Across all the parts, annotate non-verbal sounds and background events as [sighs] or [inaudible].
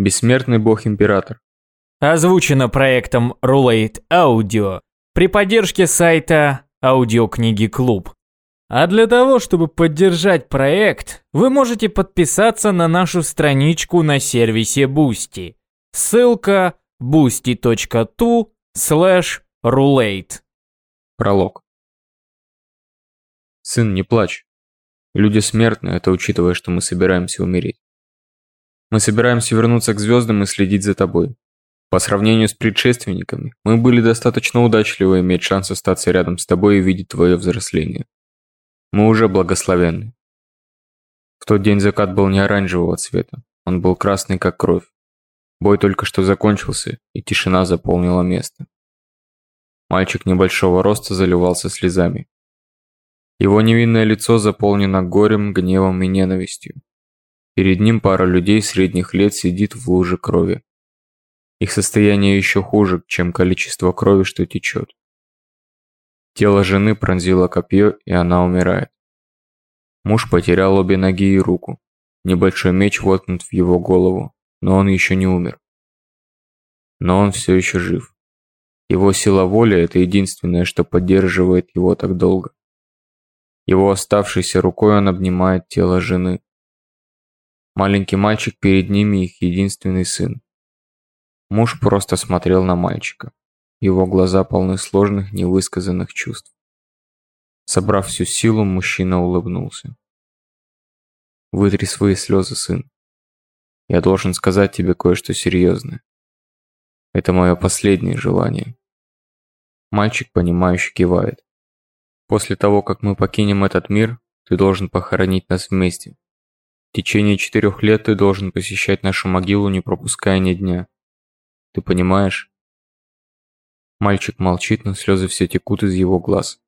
Бессмертный бог-император. Озвучено проектом Roulette Audio при поддержке сайта Аудиокниги Клуб. А для того, чтобы поддержать проект, вы можете подписаться на нашу страничку на сервисе Boosty. Ссылка boosty.tu slash roulette. Пролог. Сын, не плачь. Люди смертны, это учитывая, что мы собираемся умереть. Мы собираемся вернуться к звездам и следить за тобой. По сравнению с предшественниками, мы были достаточно удачливы иметь шанс остаться рядом с тобой и видеть твое взросление. Мы уже благословенны. В тот день закат был не оранжевого цвета, он был красный как кровь. Бой только что закончился, и тишина заполнила место. Мальчик небольшого роста заливался слезами. Его невинное лицо заполнено горем, гневом и ненавистью. Перед ним пара людей средних лет сидит в луже крови. Их состояние еще хуже, чем количество крови, что течет. Тело жены пронзило копье, и она умирает. Муж потерял обе ноги и руку. Небольшой меч воткнут в его голову, но он еще не умер. Но он все еще жив. Его сила воли – это единственное, что поддерживает его так долго. Его оставшейся рукой он обнимает тело жены. Маленький мальчик перед ними их единственный сын. Муж просто смотрел на мальчика. Его глаза полны сложных, невысказанных чувств. Собрав всю силу, мужчина улыбнулся. «Вытри свои слезы, сын. Я должен сказать тебе кое-что серьезное. Это мое последнее желание». Мальчик, понимающе кивает. «После того, как мы покинем этот мир, ты должен похоронить нас вместе. В течение четырех лет ты должен посещать нашу могилу, не пропуская ни дня. Ты понимаешь? Мальчик молчит, но слезы все текут из его глаз.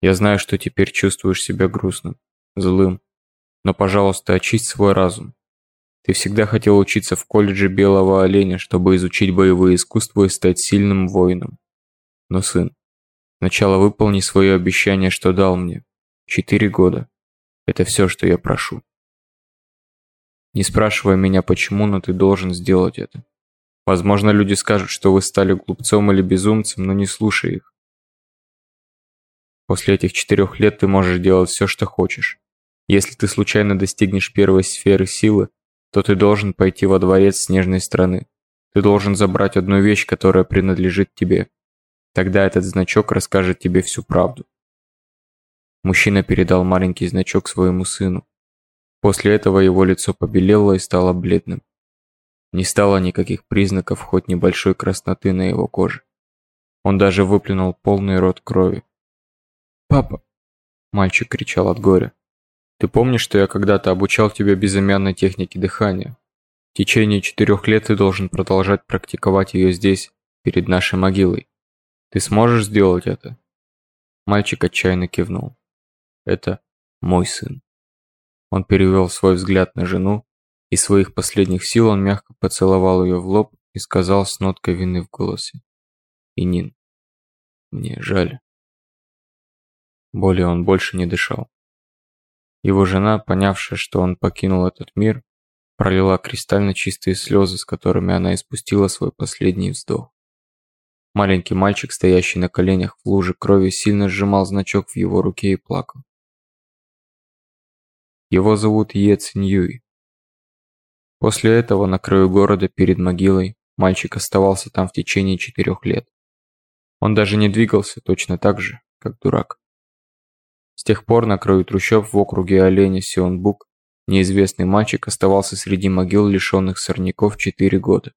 Я знаю, что теперь чувствуешь себя грустным, злым. Но, пожалуйста, очисть свой разум. Ты всегда хотел учиться в колледже Белого Оленя, чтобы изучить боевые искусства и стать сильным воином. Но, сын, сначала выполни свое обещание, что дал мне. Четыре года. Это все, что я прошу. Не спрашивай меня почему, но ты должен сделать это. Возможно, люди скажут, что вы стали глупцом или безумцем, но не слушай их. После этих четырех лет ты можешь делать все, что хочешь. Если ты случайно достигнешь первой сферы силы, то ты должен пойти во дворец снежной страны. Ты должен забрать одну вещь, которая принадлежит тебе. Тогда этот значок расскажет тебе всю правду. Мужчина передал маленький значок своему сыну. После этого его лицо побелело и стало бледным. Не стало никаких признаков хоть небольшой красноты на его коже. Он даже выплюнул полный рот крови. «Папа!» Мальчик кричал от горя. «Ты помнишь, что я когда-то обучал тебя безымянной технике дыхания? В течение четырех лет ты должен продолжать практиковать ее здесь, перед нашей могилой. Ты сможешь сделать это?» Мальчик отчаянно кивнул. «Это мой сын». Он перевел свой взгляд на жену, из своих последних сил он мягко поцеловал ее в лоб и сказал с ноткой вины в голосе. «Инин, мне жаль». Более он больше не дышал. Его жена, понявшая, что он покинул этот мир, пролила кристально чистые слезы, с которыми она испустила свой последний вздох. Маленький мальчик, стоящий на коленях в луже крови, сильно сжимал значок в его руке и плакал. Его зовут Е Циньюй. После этого на краю города перед могилой мальчик оставался там в течение четырех лет. Он даже не двигался точно так же, как дурак. С тех пор на краю трущоб в округе оленя Сионбук неизвестный мальчик оставался среди могил лишенных сорняков четыре года.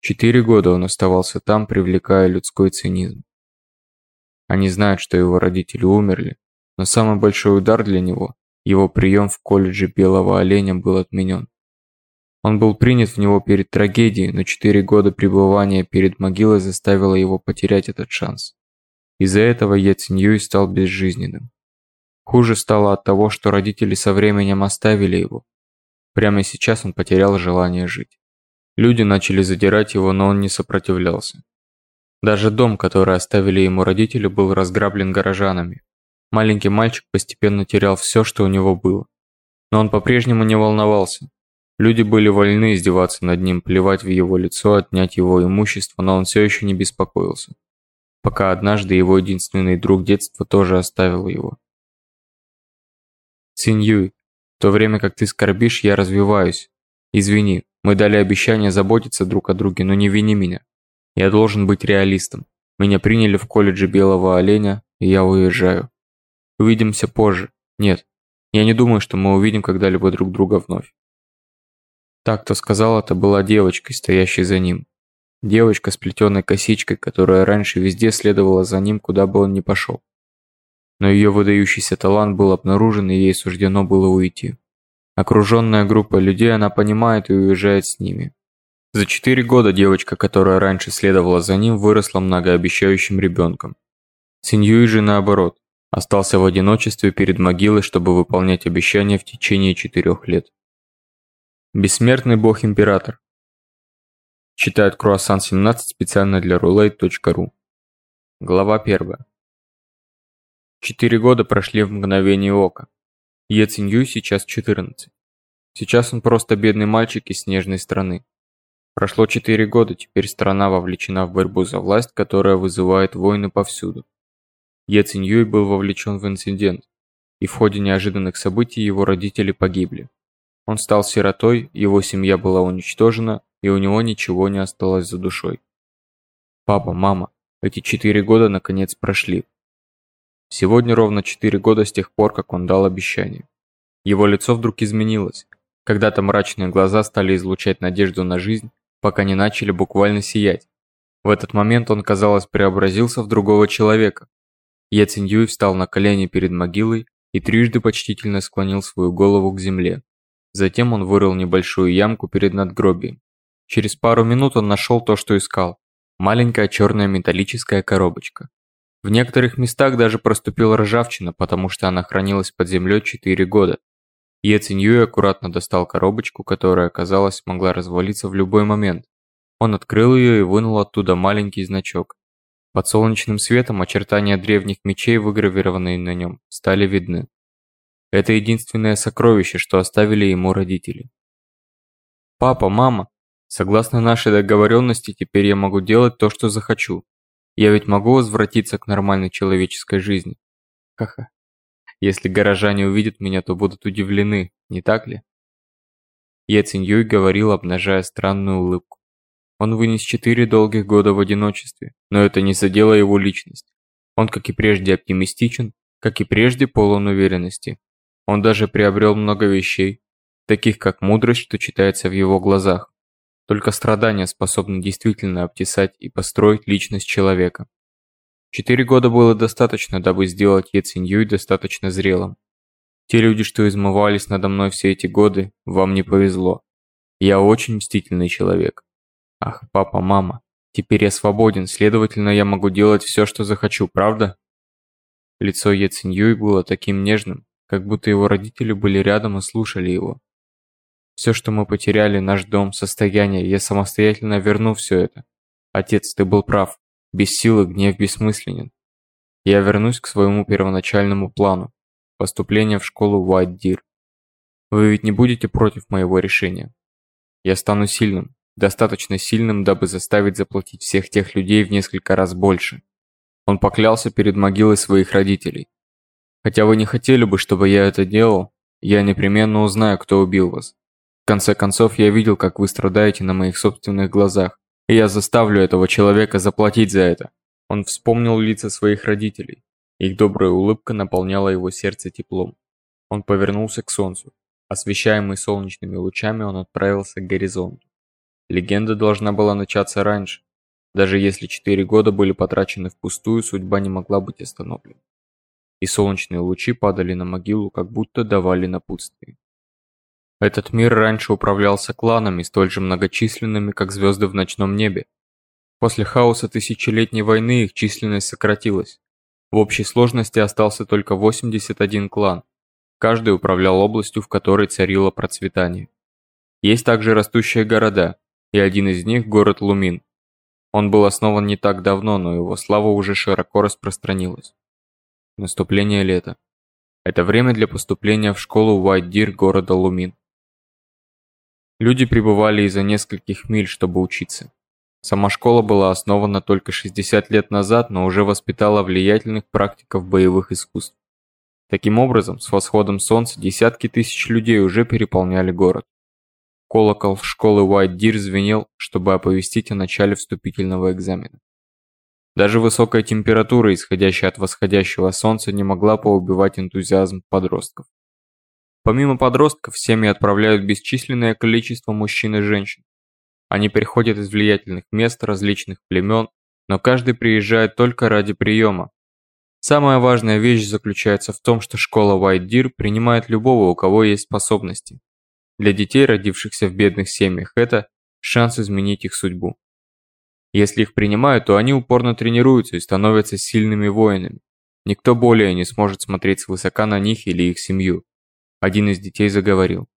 Четыре года он оставался там, привлекая людской цинизм. Они знают, что его родители умерли, но самый большой удар для него, его прием в колледже Белого Оленя был отменен. Он был принят в него перед трагедией, но четыре года пребывания перед могилой заставило его потерять этот шанс. Из-за этого Яциньюй стал безжизненным. Хуже стало от того, что родители со временем оставили его. Прямо сейчас он потерял желание жить. Люди начали задирать его, но он не сопротивлялся. Даже дом, который оставили ему родители, был разграблен горожанами. Маленький мальчик постепенно терял все, что у него было. Но он по-прежнему не волновался. Люди были вольны издеваться над ним, плевать в его лицо, отнять его имущество, но он все еще не беспокоился. Пока однажды его единственный друг детства тоже оставил его. Синьюй, в то время как ты скорбишь, я развиваюсь. Извини, мы дали обещание заботиться друг о друге, но не вини меня. Я должен быть реалистом. Меня приняли в колледже Белого Оленя, и я уезжаю. Увидимся позже. Нет, я не думаю, что мы увидим когда-либо друг друга вновь. Так, кто сказал это, была девочкой, стоящей за ним. Девочка с плетеной косичкой, которая раньше везде следовала за ним, куда бы он ни пошел. Но ее выдающийся талант был обнаружен, и ей суждено было уйти. Окруженная группой людей, она понимает и уезжает с ними. За четыре года девочка, которая раньше следовала за ним, выросла многообещающим ребенком. Синьюи же наоборот, остался в одиночестве перед могилой, чтобы выполнять обещания в течение четырех лет. Бессмертный бог-император. Читает Круассан 17 специально для roulette.ru. Глава 1. Четыре года прошли в мгновение ока. Е Цинью сейчас 14. Сейчас он просто бедный мальчик из снежной страны. Прошло четыре года, теперь страна вовлечена в борьбу за власть, которая вызывает войны повсюду. Е Циньюй был вовлечен в инцидент, и в ходе неожиданных событий его родители погибли. Он стал сиротой, его семья была уничтожена, и у него ничего не осталось за душой. Папа, мама, эти четыре года наконец прошли. Сегодня ровно четыре года с тех пор, как он дал обещание. Его лицо вдруг изменилось. Когда-то мрачные глаза стали излучать надежду на жизнь, пока не начали буквально сиять. В этот момент он, казалось, преобразился в другого человека. Е Циньюй встал на колени перед могилой и трижды почтительно склонил свою голову к земле. Затем он вырыл небольшую ямку перед надгробием. Через пару минут он нашел то, что искал. Маленькая черная металлическая коробочка. В некоторых местах даже проступила ржавчина, потому что она хранилась под землей 4 года. Е Циньюй аккуратно достал коробочку, которая, казалось, могла развалиться в любой момент. Он открыл ее и вынул оттуда маленький значок. Под солнечным светом очертания древних мечей, выгравированные на нем, стали видны. Это единственное сокровище, что оставили ему родители. «Папа, мама, согласно нашей договоренности, теперь я могу делать то, что захочу. Я ведь могу возвратиться к нормальной человеческой жизни. Ха-ха. Если горожане увидят меня, то будут удивлены, не так ли?» Я говорил, обнажая странную улыбку. Он вынес четыре долгих года в одиночестве, но это не задело его личность. Он, как и прежде, оптимистичен, как и прежде, полон уверенности. Он даже приобрел много вещей, таких как мудрость, что читается в его глазах. Только страдания способны действительно обтесать и построить личность человека. Четыре года было достаточно, дабы сделать Е Циньюй достаточно зрелым. Те люди, что измывались надо мной все эти годы, вам не повезло. Я очень мстительный человек. Ах, папа, мама, теперь я свободен, следовательно, я могу делать все, что захочу, правда? Лицо Е Циньюй было таким нежным, как будто его родители были рядом и слушали его. Все, что мы потеряли, наш дом, состояние, я самостоятельно верну все это. Отец, ты был прав. Без силы гнев бессмысленен. Я вернусь к своему первоначальному плану. Поступление в школу Уайт-Дир. Вы ведь не будете против моего решения. Я стану сильным, достаточно сильным, дабы заставить заплатить всех тех людей в несколько раз больше. Он поклялся перед могилой своих родителей. Хотя вы не хотели бы, чтобы я это делал, я непременно узнаю, кто убил вас. В конце концов, я видел, как вы страдаете на моих собственных глазах, и я заставлю этого человека заплатить за это. Он вспомнил лица своих родителей. Их добрая улыбка наполняла его сердце теплом. Он повернулся к солнцу. Освещаемый солнечными лучами, он отправился к горизонту. Легенда должна была начаться раньше. Даже если четыре года были потрачены впустую, судьба не могла быть остановлена и солнечные лучи падали на могилу, как будто давали напутствие. Этот мир раньше управлялся кланами, столь же многочисленными, как звезды в ночном небе. После хаоса тысячелетней войны их численность сократилась. В общей сложности остался только 81 клан. Каждый управлял областью, в которой царило процветание. Есть также растущие города, и один из них – город Лумин. Он был основан не так давно, но его слава уже широко распространилась. Наступление лета. Это время для поступления в школу Уайт-Дир города Лумин. Люди прибывали из-за нескольких миль, чтобы учиться. Сама школа была основана только 60 лет назад, но уже воспитала влиятельных практиков боевых искусств. Таким образом, с восходом солнца десятки тысяч людей уже переполняли город. Колокол школы Уайт Дир звенел, чтобы оповестить о начале вступительного экзамена. Даже высокая температура, исходящая от восходящего солнца, не могла поубивать энтузиазм подростков. Помимо подростков, в семьи отправляют бесчисленное количество мужчин и женщин. Они приходят из влиятельных мест, различных племен, но каждый приезжает только ради приема. Самая важная вещь заключается в том, что школа White Deer принимает любого, у кого есть способности. Для детей, родившихся в бедных семьях, это шанс изменить их судьбу. Если их принимают, то они упорно тренируются и становятся сильными воинами. Никто более не сможет смотреть свысока на них или их семью. Один из детей заговорил.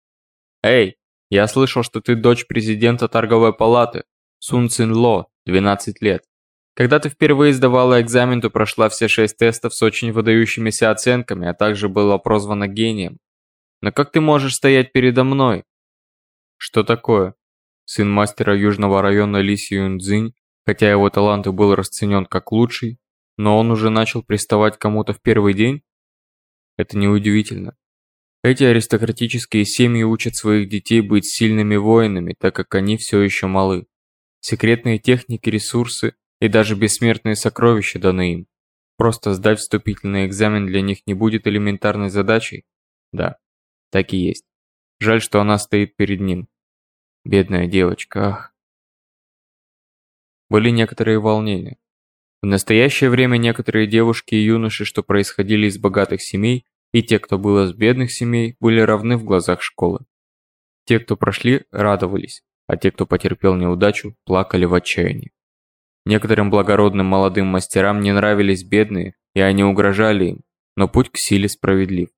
«Эй, я слышал, что ты дочь президента торговой палаты, Сун Цин Ло, 12 лет. Когда ты впервые сдавала экзамен, то прошла все шесть тестов с очень выдающимися оценками, а также была прозвана гением. Но как ты можешь стоять передо мной?» «Что такое?» Сын мастера южного района Ли Сьюн Цзинь Хотя его талант и был расценен как лучший, но он уже начал приставать кому-то в первый день? Это неудивительно. Эти аристократические семьи учат своих детей быть сильными воинами, так как они все еще малы. Секретные техники, ресурсы и даже бессмертные сокровища даны им. Просто сдать вступительный экзамен для них не будет элементарной задачей? Да, так и есть. Жаль, что она стоит перед ним. Бедная девочка, ах были некоторые волнения. В настоящее время некоторые девушки и юноши, что происходили из богатых семей, и те, кто был из бедных семей, были равны в глазах школы. Те, кто прошли, радовались, а те, кто потерпел неудачу, плакали в отчаянии. Некоторым благородным молодым мастерам не нравились бедные, и они угрожали им, но путь к силе справедлив.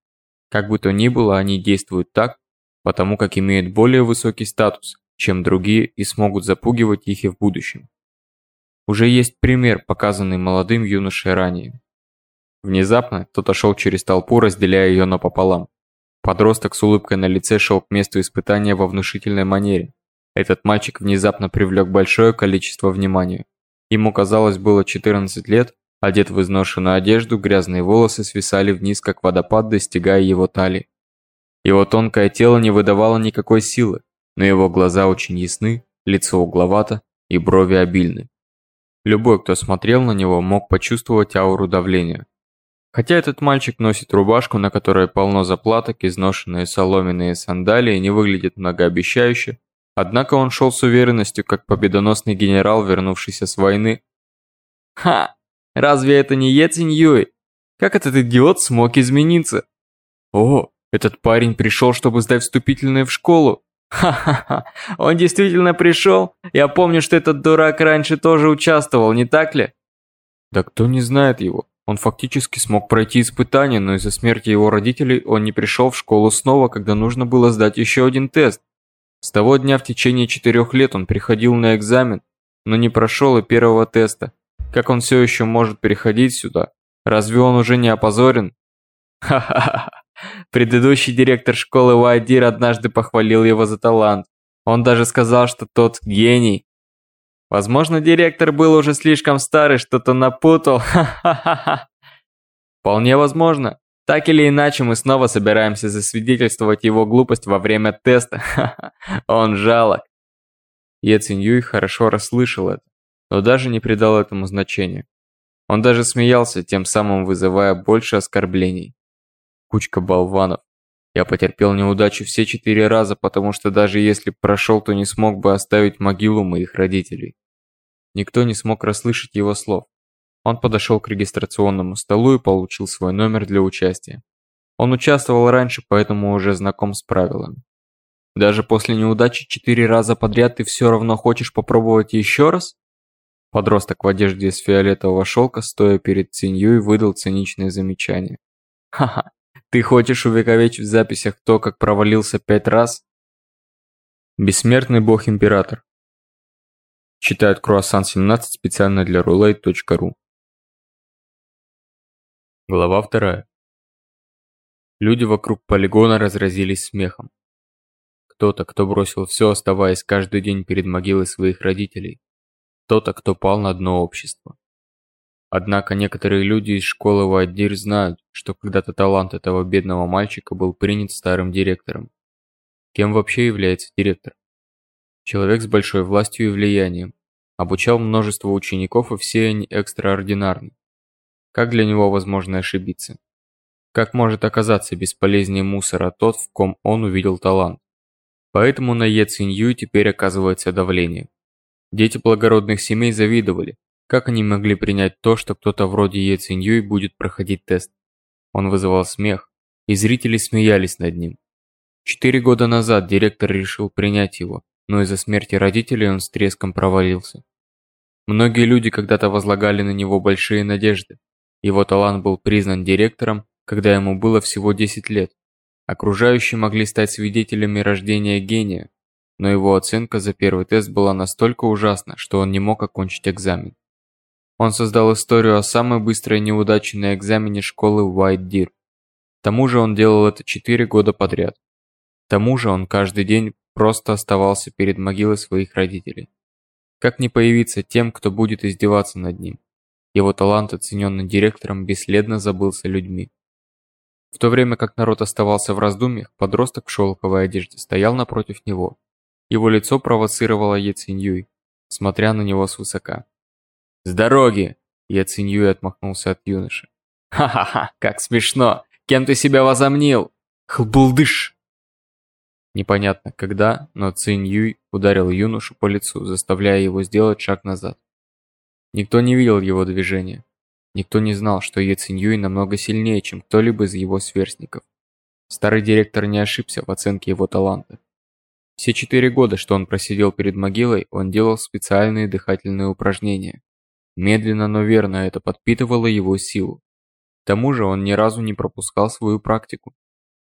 Как бы то ни было, они действуют так, потому как имеют более высокий статус, чем другие и смогут запугивать их и в будущем. Уже есть пример, показанный молодым юношей ранее. Внезапно кто-то шел через толпу, разделяя ее напополам. Подросток с улыбкой на лице шел к месту испытания во внушительной манере. Этот мальчик внезапно привлек большое количество внимания. Ему, казалось, было 14 лет, одет в изношенную одежду, грязные волосы свисали вниз, как водопад, достигая его талии. Его тонкое тело не выдавало никакой силы, но его глаза очень ясны, лицо угловато и брови обильны. Любой, кто смотрел на него, мог почувствовать ауру давления. Хотя этот мальчик носит рубашку, на которой полно заплаток, изношенные соломенные сандалии не выглядят многообещающе, однако он шел с уверенностью, как победоносный генерал, вернувшийся с войны. «Ха! Разве это не Ецинь Юй? Как этот идиот смог измениться? О, этот парень пришел, чтобы сдать вступительные в школу. Ха-ха-ха, он действительно пришел? Я помню, что этот дурак раньше тоже участвовал, не так ли? Да кто не знает его? Он фактически смог пройти испытание, но из-за смерти его родителей он не пришел в школу снова, когда нужно было сдать еще один тест. С того дня в течение четырех лет он приходил на экзамен, но не прошел и первого теста. Как он все еще может переходить сюда? Разве он уже не опозорен? Ха-ха-ха. Предыдущий директор школы Уайдир однажды похвалил его за талант. Он даже сказал, что тот гений. Возможно, директор был уже слишком старый, что-то напутал. Ха-ха-ха. Вполне возможно. Так или иначе, мы снова собираемся засвидетельствовать его глупость во время теста. Он жалок. Е Цинь хорошо расслышал это, но даже не придал этому значения. Он даже смеялся, тем самым вызывая больше оскорблений. Кучка болванов. Я потерпел неудачу все четыре раза, потому что даже если прошел, то не смог бы оставить могилу моих родителей. Никто не смог расслышать его слов. Он подошел к регистрационному столу и получил свой номер для участия. Он участвовал раньше, поэтому уже знаком с правилами. Даже после неудачи четыре раза подряд ты все равно хочешь попробовать еще раз? Подросток в одежде из фиолетового шелка, стоя перед Цинью, выдал циничное замечание. Ха-ха, ты хочешь увековечить в записях то, как провалился пять раз? Бессмертный бог-император. Читает Круассан 17 специально для roulette.ru. Глава вторая. Люди вокруг полигона разразились смехом. Кто-то, кто бросил все, оставаясь каждый день перед могилой своих родителей. Кто-то, кто пал на дно общества. Однако некоторые люди из школы Вайдир знают, что когда-то талант этого бедного мальчика был принят старым директором. Кем вообще является директор? Человек с большой властью и влиянием. Обучал множество учеников, и все они экстраординарны. Как для него возможно ошибиться? Как может оказаться бесполезнее мусора тот, в ком он увидел талант? Поэтому на Е Цинью теперь оказывается давление. Дети благородных семей завидовали, как они могли принять то, что кто-то вроде Е Циньюй будет проходить тест. Он вызывал смех, и зрители смеялись над ним. Четыре года назад директор решил принять его, но из-за смерти родителей он с треском провалился. Многие люди когда-то возлагали на него большие надежды. Его талант был признан директором, когда ему было всего 10 лет. Окружающие могли стать свидетелями рождения гения, но его оценка за первый тест была настолько ужасна, что он не мог окончить экзамен. Он создал историю о самой быстрой неудаче на экзамене школы White Deer. К тому же он делал это 4 года подряд. К тому же он каждый день просто оставался перед могилой своих родителей. Как не появиться тем, кто будет издеваться над ним? Его талант, оцененный директором, бесследно забылся людьми. В то время как народ оставался в раздумьях, подросток в шелковой одежде стоял напротив него. Его лицо провоцировало Яциньюй, смотря на него свысока. «С дороги!» Яциньюй отмахнулся от юноши. «Ха-ха-ха, как смешно! Кем ты себя возомнил? Хлбулдыш!» Непонятно когда, но Цинь Юй ударил юношу по лицу, заставляя его сделать шаг назад. Никто не видел его движения. Никто не знал, что Е Циньюй намного сильнее, чем кто-либо из его сверстников. Старый директор не ошибся в оценке его таланта. Все четыре года, что он просидел перед могилой, он делал специальные дыхательные упражнения. Медленно, но верно это подпитывало его силу. К тому же он ни разу не пропускал свою практику.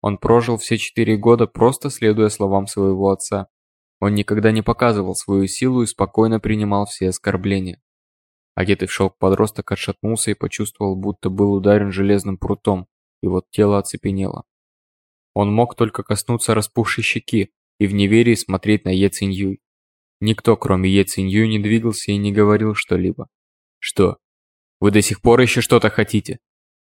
Он прожил все четыре года, просто следуя словам своего отца. Он никогда не показывал свою силу и спокойно принимал все оскорбления. Одетый в шелк подросток отшатнулся и почувствовал, будто был ударен железным прутом, и вот тело оцепенело. Он мог только коснуться распухшей щеки и в неверии смотреть на Е Циньюй. Никто, кроме Е Циньюй, не двигался и не говорил что-либо. «Что? Вы до сих пор еще что-то хотите?»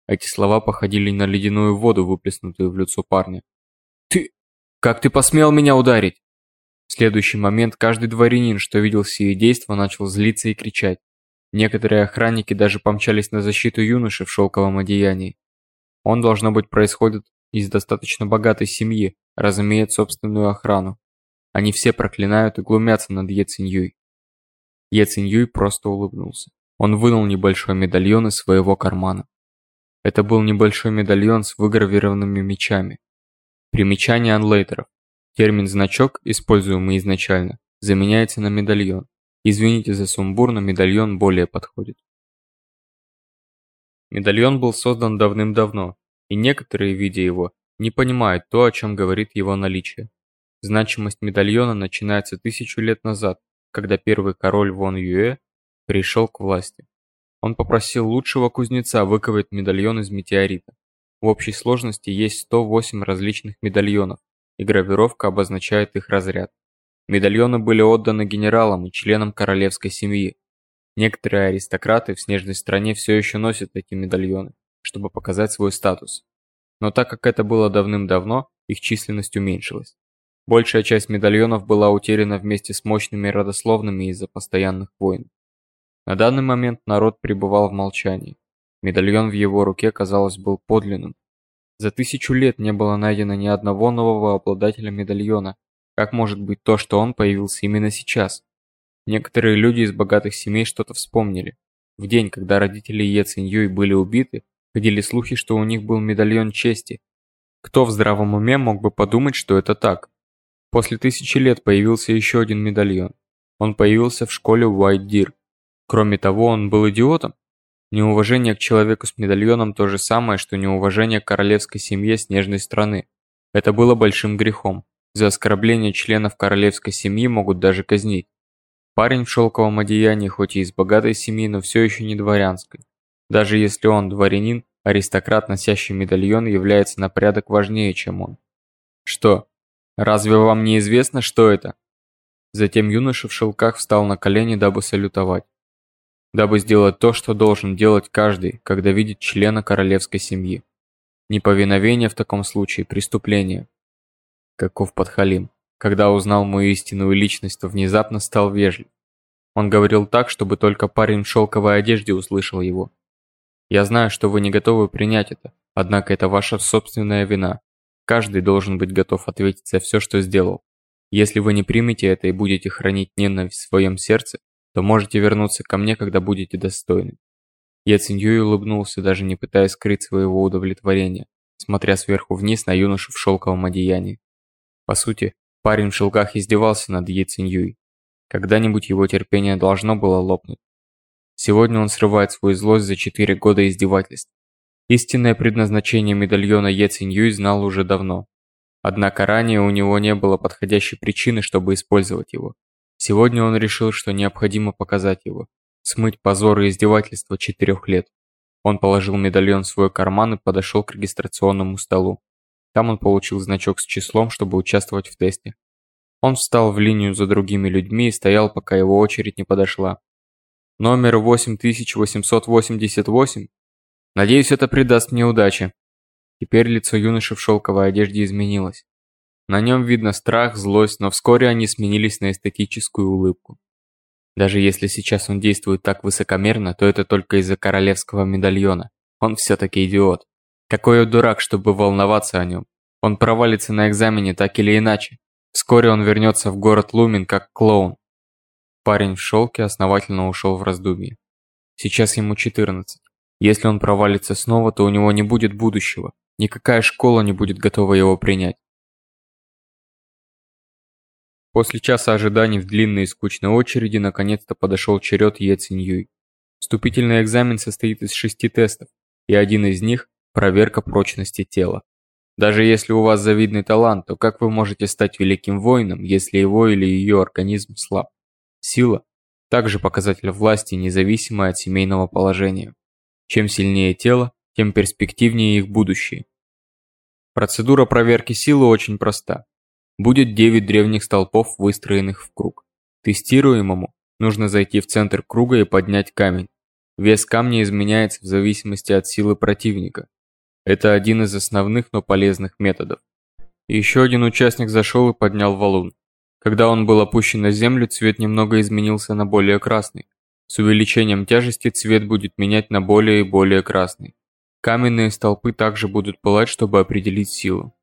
Эти слова походили на ледяную воду, выплеснутую в лицо парня. «Ты... Как ты посмел меня ударить?» В следующий момент каждый дворянин, что видел сие действо, начал злиться и кричать. Некоторые охранники даже помчались на защиту юноши в шелковом одеянии. Он, должно быть, происходит из достаточно богатой семьи, разумеет собственную охрану. Они все проклинают и глумятся над Е Циньюй. Е Циньюй просто улыбнулся. Он вынул небольшой медальон из своего кармана. Это был небольшой медальон с выгравированными мечами. Примечание анлейтеров. Термин «значок», используемый изначально, заменяется на медальон. Извините за сумбур, но медальон более подходит. Медальон был создан давным-давно, и некоторые, видя его, не понимают то, о чем говорит его наличие. Значимость медальона начинается тысячу лет назад, когда первый король Вон Юэ пришел к власти. Он попросил лучшего кузнеца выковать медальон из метеорита. В общей сложности есть 108 различных медальонов, и гравировка обозначает их разряд. Медальоны были отданы генералам и членам королевской семьи. Некоторые аристократы в снежной стране все еще носят эти медальоны, чтобы показать свой статус. Но так как это было давным-давно, их численность уменьшилась. Большая часть медальонов была утеряна вместе с мощными родословными из-за постоянных войн. На данный момент народ пребывал в молчании. Медальон в его руке, казалось, был подлинным. За тысячу лет не было найдено ни одного нового обладателя медальона, как может быть то, что он появился именно сейчас? Некоторые люди из богатых семей что-то вспомнили. В день, когда родители Е Циньюй были убиты, ходили слухи, что у них был медальон чести. Кто в здравом уме мог бы подумать, что это так? После тысячи лет появился еще один медальон. Он появился в школе Deer. Кроме того, он был идиотом. Неуважение к человеку с медальоном то же самое, что неуважение к королевской семье снежной страны. Это было большим грехом. За оскорбление членов королевской семьи могут даже казнить. Парень в шелковом одеянии хоть и из богатой семьи, но все еще не дворянской. Даже если он дворянин, аристократ, носящий медальон, является на порядок важнее, чем он. Что? Разве вам не известно, что это? Затем юноша в шелках встал на колени, дабы салютовать. Дабы сделать то, что должен делать каждый, когда видит члена королевской семьи. Неповиновение в таком случае – преступление. Каков подхалим. Когда узнал мою истинную личность, то внезапно стал вежлив. Он говорил так, чтобы только парень в шелковой одежде услышал его. Я знаю, что вы не готовы принять это, однако это ваша собственная вина. Каждый должен быть готов ответить за все, что сделал. Если вы не примете это и будете хранить ненависть в своем сердце, то можете вернуться ко мне, когда будете достойны. Я Циньюй улыбнулся, даже не пытаясь скрыть своего удовлетворения, смотря сверху вниз на юношу в шелковом одеянии. По сути, парень в шелках издевался над Е Циньюй. Когда-нибудь его терпение должно было лопнуть. Сегодня он срывает свою злость за четыре года издевательств. Истинное предназначение медальона Е Циньюй знал уже давно. Однако ранее у него не было подходящей причины, чтобы использовать его. Сегодня он решил, что необходимо показать его. Смыть позор и издевательства четырех лет. Он положил медальон в свой карман и подошел к регистрационному столу. Там он получил значок с числом, чтобы участвовать в тесте. Он встал в линию за другими людьми и стоял, пока его очередь не подошла. Номер 8888? Надеюсь, это придаст мне удачи. Теперь лицо юноши в шелковой одежде изменилось. На нем видно страх, злость, но вскоре они сменились на эстетическую улыбку. Даже если сейчас он действует так высокомерно, то это только из-за королевского медальона. Он все-таки идиот. Какой дурак, чтобы волноваться о нем. Он провалится на экзамене так или иначе. Вскоре он вернется в город Лумин как клоун. Парень в шелке основательно ушел в раздумье. Сейчас ему 14. Если он провалится снова, то у него не будет будущего. Никакая школа не будет готова его принять. После часа ожиданий в длинной и скучной очереди наконец-то подошел черед Е Циньюй. Вступительный экзамен состоит из шести тестов, и один из них – проверка прочности тела. Даже если у вас завидный талант, то как вы можете стать великим воином, если его или ее организм слаб? Сила – также показатель власти, независимая от семейного положения. Чем сильнее тело, тем перспективнее их будущее. Процедура проверки силы очень проста. Будет 9 древних столпов, выстроенных в круг. Тестируемому нужно зайти в центр круга и поднять камень. Вес камня изменяется в зависимости от силы противника. Это один из основных, но полезных методов. Еще один участник зашел и поднял валун. Когда он был опущен на землю, цвет немного изменился на более красный. С увеличением тяжести цвет будет менять на более и более красный. Каменные столпы также будут пылать, чтобы определить силу.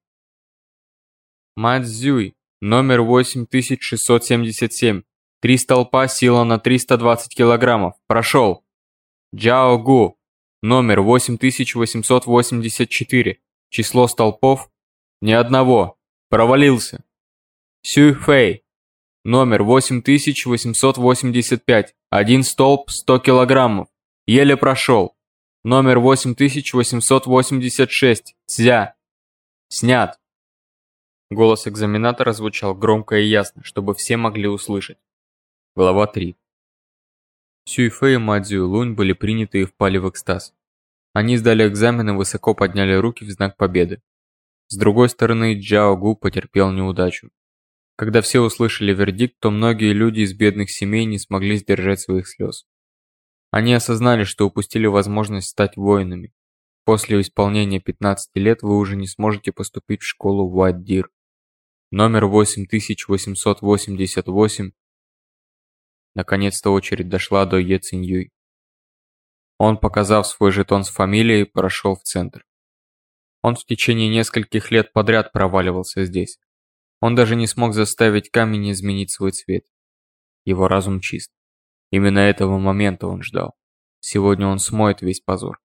Мадзюй, номер 8677. Три столпа, сила на 320 килограммов. Прошел. Джао Гу, номер 8884. Число столпов? Ни одного. Провалился. Сюй Фэй, номер 8885. Один столб, 100 килограммов. Еле прошел. Номер 8886. Цзя. Снят. Голос экзаменатора звучал громко и ясно, чтобы все могли услышать. Глава 3. Сюйфэй и Мадзю Лунь были приняты и впали в экстаз. Они сдали экзамен и высоко подняли руки в знак победы. С другой стороны, Джао Гу потерпел неудачу. Когда все услышали вердикт, то многие люди из бедных семей не смогли сдержать своих слез. Они осознали, что упустили возможность стать воинами. После исполнения 15 лет вы уже не сможете поступить в школу Deer. Номер 8888. Наконец-то очередь дошла до Е Циньюй. Он, показав свой жетон с фамилией, прошел в центр. Он в течение нескольких лет подряд проваливался здесь. Он даже не смог заставить камень изменить свой цвет. Его разум чист. Именно этого момента он ждал. Сегодня он смоет весь позор.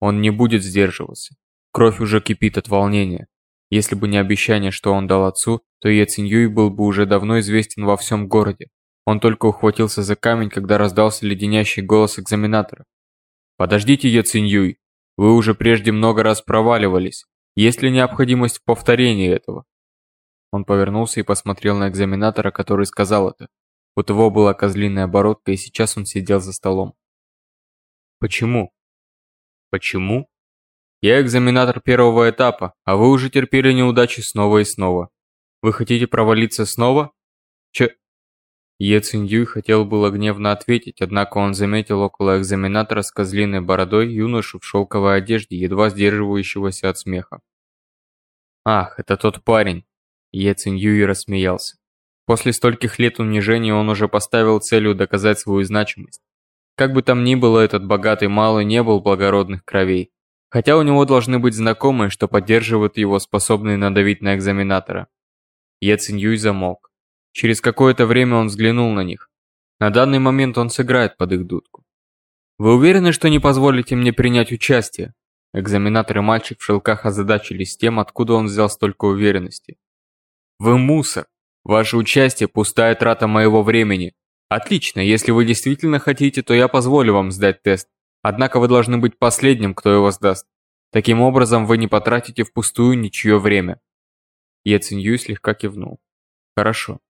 Он не будет сдерживаться. Кровь уже кипит от волнения. Если бы не обещание, что он дал отцу, то Е Циньюй был бы уже давно известен во всем городе. Он только ухватился за камень, когда раздался леденящий голос экзаменатора. «Подождите, Е Циньюй, вы уже прежде много раз проваливались. Есть ли необходимость в повторении этого?» Он повернулся и посмотрел на экзаменатора, который сказал это. У того была козлиная бородка, и сейчас он сидел за столом. Почему? Почему? Я экзаменатор первого этапа, а вы уже терпели неудачи снова и снова. Вы хотите провалиться снова? Че... Е Циньюй хотел было гневно ответить, однако он заметил около экзаменатора с козлиной бородой юношу в шелковой одежде, едва сдерживающегося от смеха. «Ах, это тот парень!» Е Циньюй рассмеялся. После стольких лет унижения он уже поставил целью доказать свою значимость. Как бы там ни было, этот богатый малый не был благородных кровей. Хотя у него должны быть знакомые, что поддерживают его, способные надавить на экзаменатора. Е Циньюй замолк. Через какое-то время он взглянул на них. На данный момент он сыграет под их дудку. «Вы уверены, что не позволите мне принять участие?» Экзаменатор и мальчик в шелках озадачились тем, откуда он взял столько уверенности. «Вы мусор! Ваше участие – пустая трата моего времени. Отлично, если вы действительно хотите, то я позволю вам сдать тест. Однако вы должны быть последним, кто его сдаст. Таким образом, вы не потратите впустую ничье время». Е Цинью слегка кивнул. «Хорошо.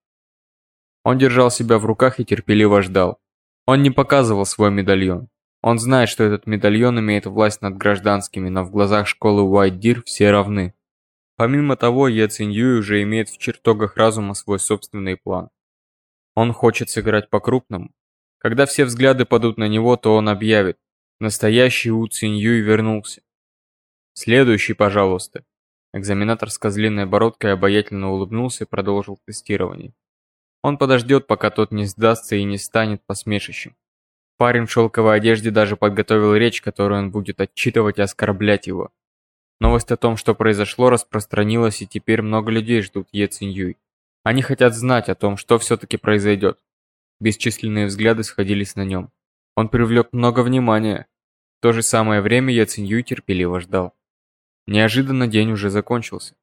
Он держал себя в руках и терпеливо ждал. Он не показывал свой медальон. Он знает, что этот медальон имеет власть над гражданскими, но в глазах школы Уайт Дир все равны. Помимо того, Е Циньюй уже имеет в чертогах разума свой собственный план. Он хочет сыграть по-крупному. Когда все взгляды падут на него, то он объявит. Настоящий Е Циньюй вернулся. Следующий, пожалуйста. Экзаменатор с козлиной бородкой обаятельно улыбнулся и продолжил тестирование. Он подождет, пока тот не сдастся и не станет посмешищем. Парень в шелковой одежде даже подготовил речь, которую он будет отчитывать и оскорблять его. Новость о том, что произошло, распространилась, и теперь много людей ждут Е Циньюй. Они хотят знать о том, что все-таки произойдет. Бесчисленные взгляды сходились на нем. Он привлек много внимания. В то же самое время Е Циньюй терпеливо ждал. Неожиданно день уже закончился.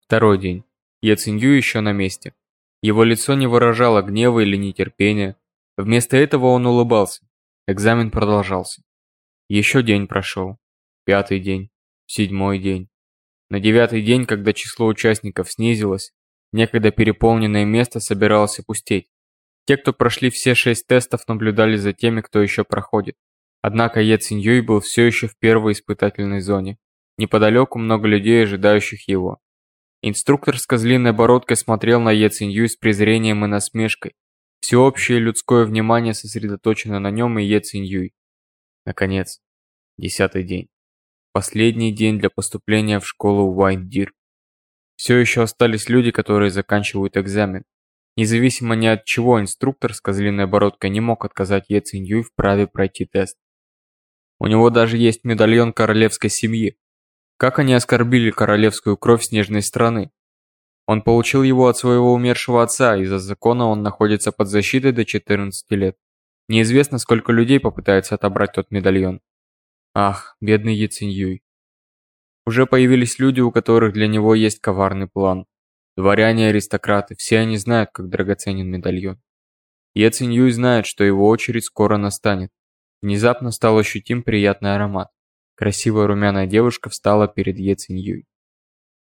Второй день. Е Циньюй еще на месте. Его лицо не выражало гнева или нетерпения. Вместо этого он улыбался. Экзамен продолжался. Еще день прошел. Пятый день. Седьмой день. На девятый день, когда число участников снизилось, некогда переполненное место собиралось опустеть. Те, кто прошли все шесть тестов, наблюдали за теми, кто еще проходит. Однако Е Циньюй был все еще в первой испытательной зоне. Неподалеку много людей, ожидающих его. Инструктор с козлиной бородкой смотрел на Е Цинью с презрением и насмешкой. Всеобщее людское внимание сосредоточено на нем и Е Циньюй. Наконец, десятый день. Последний день для поступления в школу Уайндир. Все еще остались люди, которые заканчивают экзамен. Независимо ни от чего, инструктор с козлиной бородкой не мог отказать Е Циньюй в праве пройти тест. У него даже есть медальон королевской семьи, как они оскорбили королевскую кровь снежной страны. Он получил его от своего умершего отца, из-за закона он находится под защитой до 14 лет. Неизвестно, сколько людей попытается отобрать тот медальон. Ах, бедный Яциньюй. Уже появились люди, у которых для него есть коварный план. Дворяне аристократы, все они знают, как драгоценен медальон. Е Циньюй знает, что его очередь скоро настанет. Внезапно стал ощутим приятный аромат. Красивая румяная девушка встала перед Е Циньюй.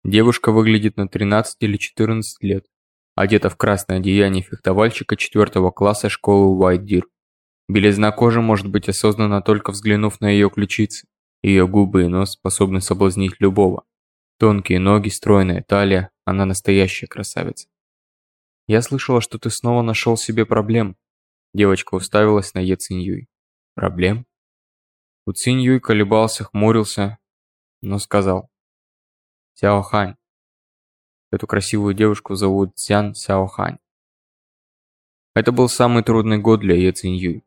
Девушка выглядит на 13 или 14 лет. Одета в красное одеяние фехтовальщика 4 класса школы Уайт-Дир. Белизна кожи может быть осознана только взглянув на ее ключицы. Ее губы и нос способны соблазнить любого. Тонкие ноги, стройная талия, она настоящая красавица. Я слышала, что ты снова нашел себе проблем. Девочка уставилась на Е Циньюй. Проблем? Е Цинь Юй колебался, хмурился, но сказал. Сяо Хань. Эту красивую девушку зовут Цян Сяо Хань. Это был самый трудный год для Е Цинь Юй,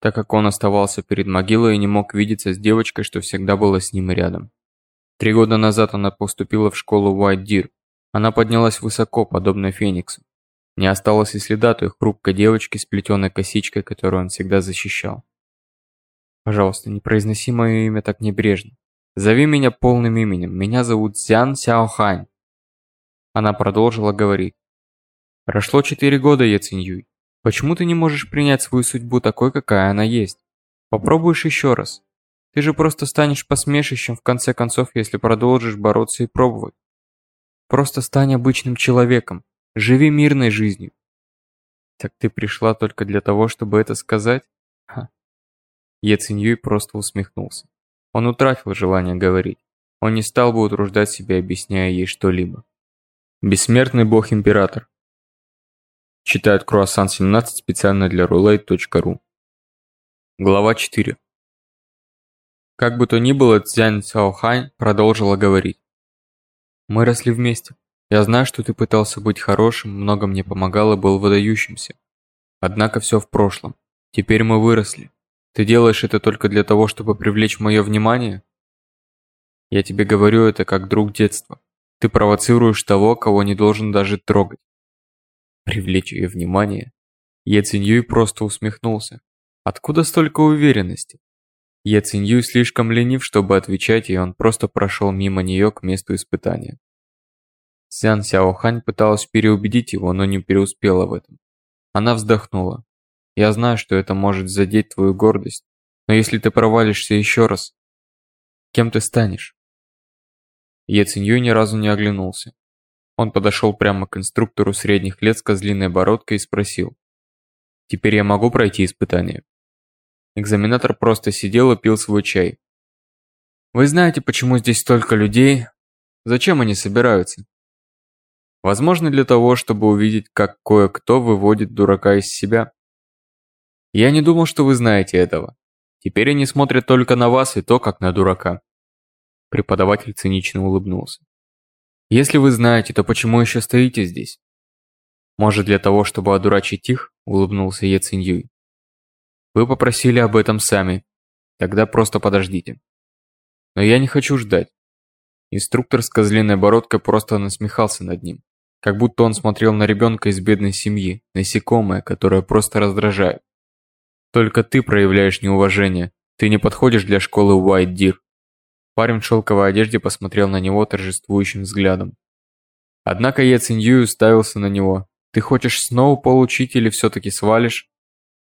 так как он оставался перед могилой и не мог видеться с девочкой, что всегда была с ним рядом. Три года назад она поступила в школу Уайт Дир. Она поднялась высоко, подобно Фениксу. Не осталось и следа той хрупкой девочки с плетеной косичкой, которую он всегда защищал. Пожалуйста, не произноси мое имя так небрежно. Зови меня полным именем. Меня зовут Цян Сяохань. Она продолжила говорить. Прошло четыре года, Я Циньюй. Почему ты не можешь принять свою судьбу такой, какая она есть? Попробуешь еще раз. Ты же просто станешь посмешищем в конце концов, если продолжишь бороться и пробовать. Просто стань обычным человеком. Живи мирной жизнью. Так ты пришла только для того, чтобы это сказать? Ха. Е просто усмехнулся. Он утратил желание говорить. Он не стал бы утруждать себя, объясняя ей что-либо. Бессмертный бог-император. Читает Круассан 17 специально для roulette.ru. Глава 4. Как бы то ни было, Цзянь Цаохань продолжила говорить. Мы росли вместе. Я знаю, что ты пытался быть хорошим, много мне помогал и был выдающимся. Однако все в прошлом. Теперь мы выросли. Ты делаешь это только для того, чтобы привлечь мое внимание? Я тебе говорю это как друг детства. Ты провоцируешь того, кого не должен даже трогать. Привлечь ее внимание. Е Циньюй просто усмехнулся. Откуда столько уверенности? Е Циньюй слишком ленив, чтобы отвечать, и он просто прошел мимо нее к месту испытания. Сян Сяохань пыталась переубедить его, но не преуспела в этом. Она вздохнула. «Я знаю, что это может задеть твою гордость, но если ты провалишься еще раз, кем ты станешь?» Е Циньюй ни разу не оглянулся. Он подошел прямо к инструктору средних лет с козлиной бородкой и спросил. «Теперь я могу пройти испытание?» Экзаменатор просто сидел и пил свой чай. «Вы знаете, почему здесь столько людей? Зачем они собираются?» Возможно, для того, чтобы увидеть, как кое-кто выводит дурака из себя. Я не думал, что вы знаете этого. Теперь они смотрят только на вас и то, как на дурака. Преподаватель цинично улыбнулся. «Если вы знаете, то почему еще стоите здесь?» «Может, для того, чтобы одурачить их?» – улыбнулся Е Циньюй. «Вы попросили об этом сами. Тогда просто подождите». «Но я не хочу ждать». Инструктор с козлиной бородкой просто насмехался над ним. Как будто он смотрел на ребенка из бедной семьи, насекомое, которое просто раздражает. «Только ты проявляешь неуважение. Ты не подходишь для школы Уайт Дир. Парень в шелковой одежде посмотрел на него торжествующим взглядом. Однако Я Циньюй уставился на него. «Ты хочешь снова получить или все-таки свалишь?»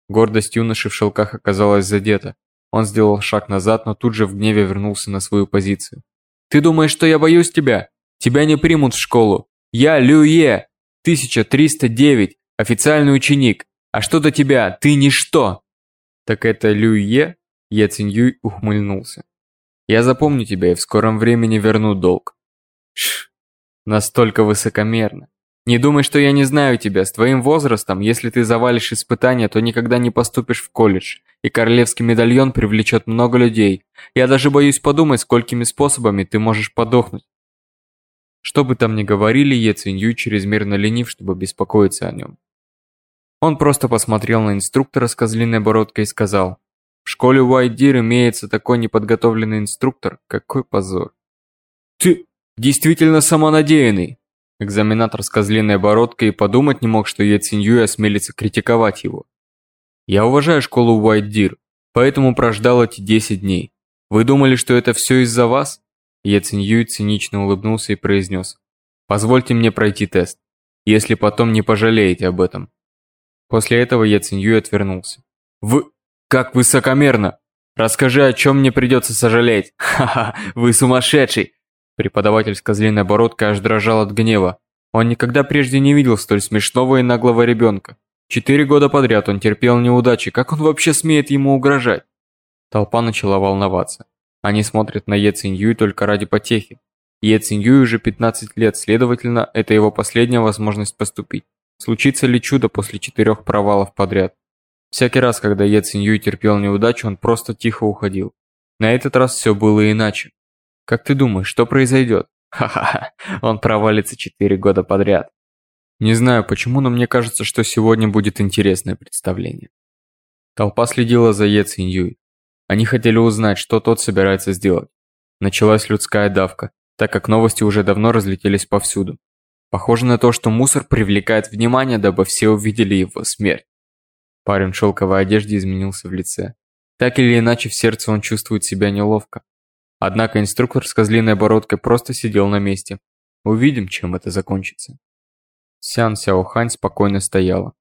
Гордость юноши в шелках оказалась задета. Он сделал шаг назад, но тут же в гневе вернулся на свою позицию. «Ты думаешь, что я боюсь тебя? Тебя не примут в школу. Я Лю Е, 1309, официальный ученик. А что до тебя? Ты ничто!» «Так это Лю Е?» Я Циньюй ухмыльнулся. Я запомню тебя и в скором времени верну долг. Шш, настолько высокомерно. Не думай, что я не знаю тебя. С твоим возрастом, если ты завалишь испытания, то никогда не поступишь в колледж, и королевский медальон привлечет много людей. Я даже боюсь подумать, сколькими способами ты можешь подохнуть. Что бы там ни говорили, Е Цинью чрезмерно ленив, чтобы беспокоиться о нем. Он просто посмотрел на инструктора с козлиной бородкой и сказал, в школе Уайдир имеется такой неподготовленный инструктор. Какой позор. Ты действительно самонадеянный. Экзаменатор с козлиной бородкой и подумать не мог, что Е Циньюй осмелится критиковать его. Я уважаю школу Уайдир, поэтому прождал эти 10 дней. Вы думали, что это все из-за вас? Е Циньюй цинично улыбнулся и произнес. Позвольте мне пройти тест, если потом не пожалеете об этом. После этого Е Циньюй отвернулся. Вы... Как высокомерно! Расскажи, о чем мне придется сожалеть. Ха-ха, вы сумасшедший! Преподаватель с козлиной бородкой аж дрожал от гнева. Он никогда прежде не видел столь смешного и наглого ребенка. Четыре года подряд он терпел неудачи, как он вообще смеет ему угрожать? Толпа начала волноваться. Они смотрят на Е Циньюй только ради потехи. Е Циньюй уже 15 лет, следовательно, это его последняя возможность поступить. Случится ли чудо после четырех провалов подряд? Всякий раз, когда Е Циньюй терпел неудачу, он просто тихо уходил. На этот раз все было иначе. Как ты думаешь, что произойдет? Ха-ха-ха, он провалится четыре года подряд. Не знаю почему, но мне кажется, что сегодня будет интересное представление. Толпа следила за Е Циньюй. Они хотели узнать, что тот собирается сделать. Началась людская давка, так как новости уже давно разлетелись повсюду. Похоже на то, что мусор привлекает внимание, дабы все увидели его смерть. Парень в шелковой одежде изменился в лице. Так или иначе, в сердце он чувствует себя неловко. Однако инструктор с козлиной бородкой просто сидел на месте. Увидим, чем это закончится. Сян Сяохань спокойно стояла.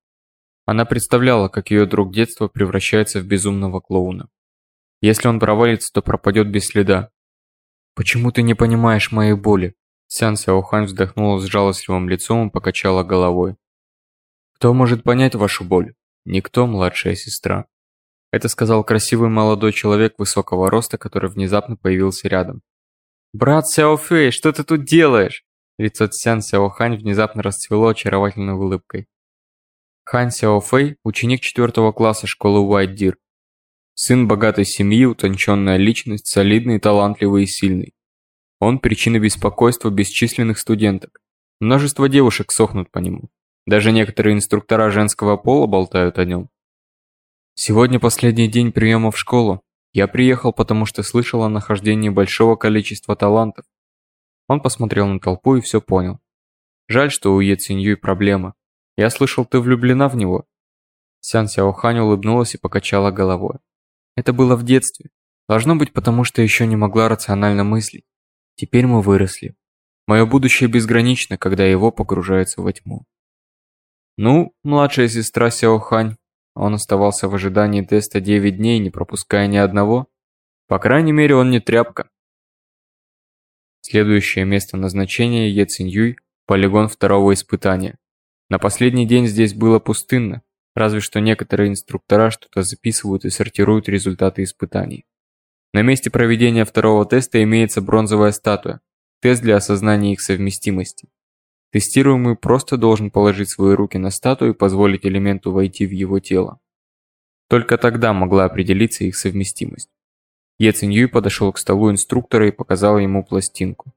Она представляла, как ее друг детства превращается в безумного клоуна. Если он провалится, то пропадет без следа. «Почему ты не понимаешь моей боли?» Сян Сяохань вздохнула с жалостливым лицом и покачала головой. «Кто может понять вашу боль? Никто, младшая сестра. Это сказал красивый молодой человек высокого роста, который внезапно появился рядом. «Брат Сяофэй, что ты тут делаешь?» Лицо Цян Сяохань внезапно расцвело очаровательной улыбкой. Хан Сяофэй – ученик 4 класса школы Уайт Дир. Сын богатой семьи, утонченная личность, солидный, талантливый и сильный. Он – причина беспокойства бесчисленных студенток. Множество девушек сохнут по нему. Даже некоторые инструктора женского пола болтают о нем. Сегодня последний день приема в школу. Я приехал, потому что слышал о нахождении большого количества талантов. Он посмотрел на толпу и все понял. Жаль, что у Е Циньюй проблема. Я слышал, ты влюблена в него. Сян Сяохань улыбнулась и покачала головой. Это было в детстве. Должно быть, потому что еще не могла рационально мыслить. Теперь мы выросли. Мое будущее безгранично, когда его погружается во тьму. Ну, младшая сестра Сяохань, он оставался в ожидании теста 9 дней, не пропуская ни одного. По крайней мере, он не тряпка. Следующее место назначения Е Циньюй – полигон второго испытания. На последний день здесь было пустынно, разве что некоторые инструктора что-то записывают и сортируют результаты испытаний. На месте проведения второго теста имеется бронзовая статуя, тест для осознания их совместимости. Тестируемый просто должен положить свои руки на статую и позволить элементу войти в его тело. Только тогда могла определиться их совместимость. Е Циньюй подошел к столу инструктора и показал ему пластинку.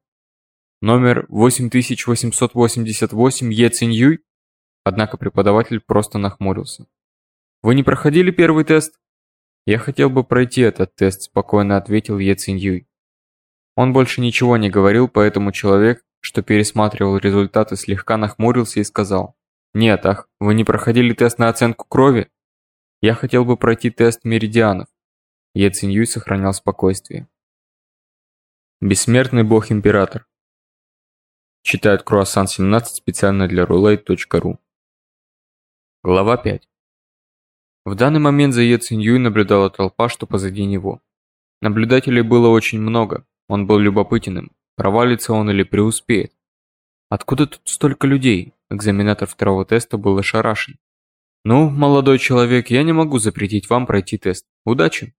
Номер 8888 Е Циньюй? Однако преподаватель просто нахмурился. Вы не проходили первый тест? Я хотел бы пройти этот тест, спокойно ответил Е Циньюй. Он больше ничего не говорил, поэтому человек, что пересматривал результаты, слегка нахмурился и сказал. «Нет, ах, вы не проходили тест на оценку крови? Я хотел бы пройти тест меридианов». Е Циньюй сохранял спокойствие. Бессмертный бог-император. Читает Круассан 17 специально для roulette.ru. Глава 5. В данный момент за Е Циньюй наблюдала толпа, что позади него. Наблюдателей было очень много, он был любопытным, Провалится он или преуспеет? Откуда тут столько людей? Экзаменатор второго теста был ошарашен. Ну, молодой человек, я не могу запретить вам пройти тест. Удачи.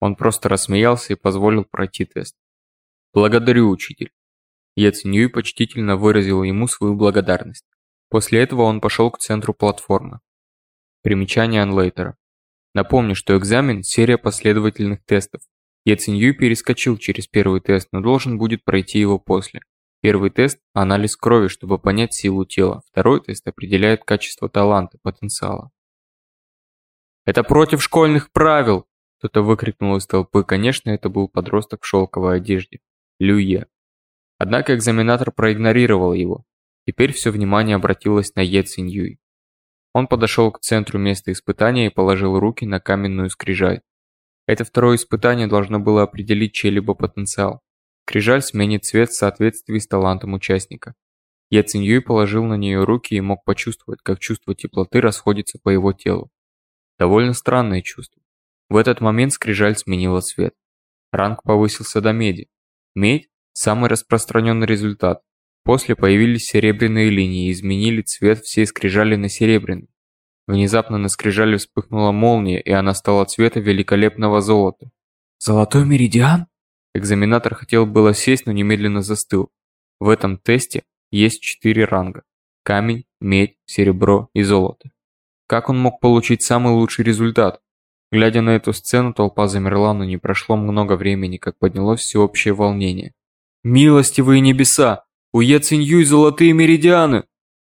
Он просто рассмеялся и позволил пройти тест. Благодарю, учитель. Я ценю и почтительно выразил ему свою благодарность. После этого он пошел к центру платформы. Примечание анлейтера. Напомню, что экзамен – серия последовательных тестов, я Циньюй перескочил через первый тест, но должен будет пройти его после. Первый тест – анализ крови, чтобы понять силу тела. Второй тест определяет качество таланта, потенциала. «Это против школьных правил!» Кто-то выкрикнул из толпы. Конечно, это был подросток в шелковой одежде. Люе. Однако экзаменатор проигнорировал его. Теперь все внимание обратилось на Е Циньюй. Он подошел к центру места испытания и положил руки на каменную скрижаль. Это второе испытание должно было определить чей-либо потенциал. Крижаль сменит цвет в соответствии с талантом участника. Я Циньюй положил на нее руки и мог почувствовать, как чувство теплоты расходится по его телу. Довольно странное чувство. В этот момент скрижаль сменила цвет. Ранг повысился до меди. Медь – самый распространенный результат. После появились серебряные линии и изменили цвет всей скрижали на серебряный. Внезапно на скрижали вспыхнула молния, и она стала цвета великолепного золота. «Золотой меридиан?» Экзаменатор хотел было сесть, но немедленно застыл. В этом тесте есть четыре ранга. Камень, медь, серебро и золото. Как он мог получить самый лучший результат? Глядя на эту сцену, толпа замерла, но не прошло много времени, как поднялось всеобщее волнение. «Милостивые небеса! У Е Циньюй золотые меридианы!»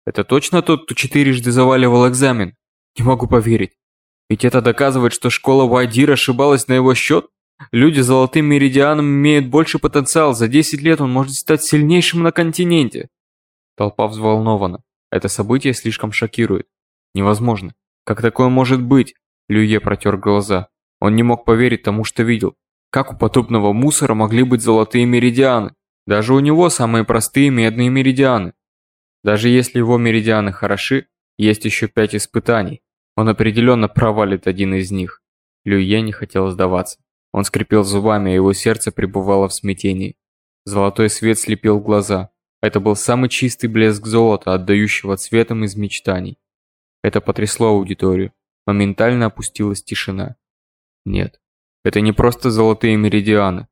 Это точно тот, кто четырежды заваливал экзамен? Не могу поверить. Ведь это доказывает, что школа Вайдир ошибалась на его счет? Люди с золотым меридианом имеют больше потенциал. За 10 лет он может стать сильнейшим на континенте. Толпа взволнована. Это событие слишком шокирует. Невозможно. Как такое может быть? Люе протер глаза. Он не мог поверить тому, что видел. Как у подобного мусора могли быть золотые меридианы? Даже у него самые простые медные меридианы. Даже если его меридианы хороши, есть еще пять испытаний. Он определенно провалит один из них. Люе не хотел сдаваться. Он скрипел зубами, а его сердце пребывало в смятении. Золотой свет слепил глаза. Это был самый чистый блеск золота, отдающего цветом из мечтаний. Это потрясло аудиторию. Моментально опустилась тишина. Нет, это не просто золотые меридианы.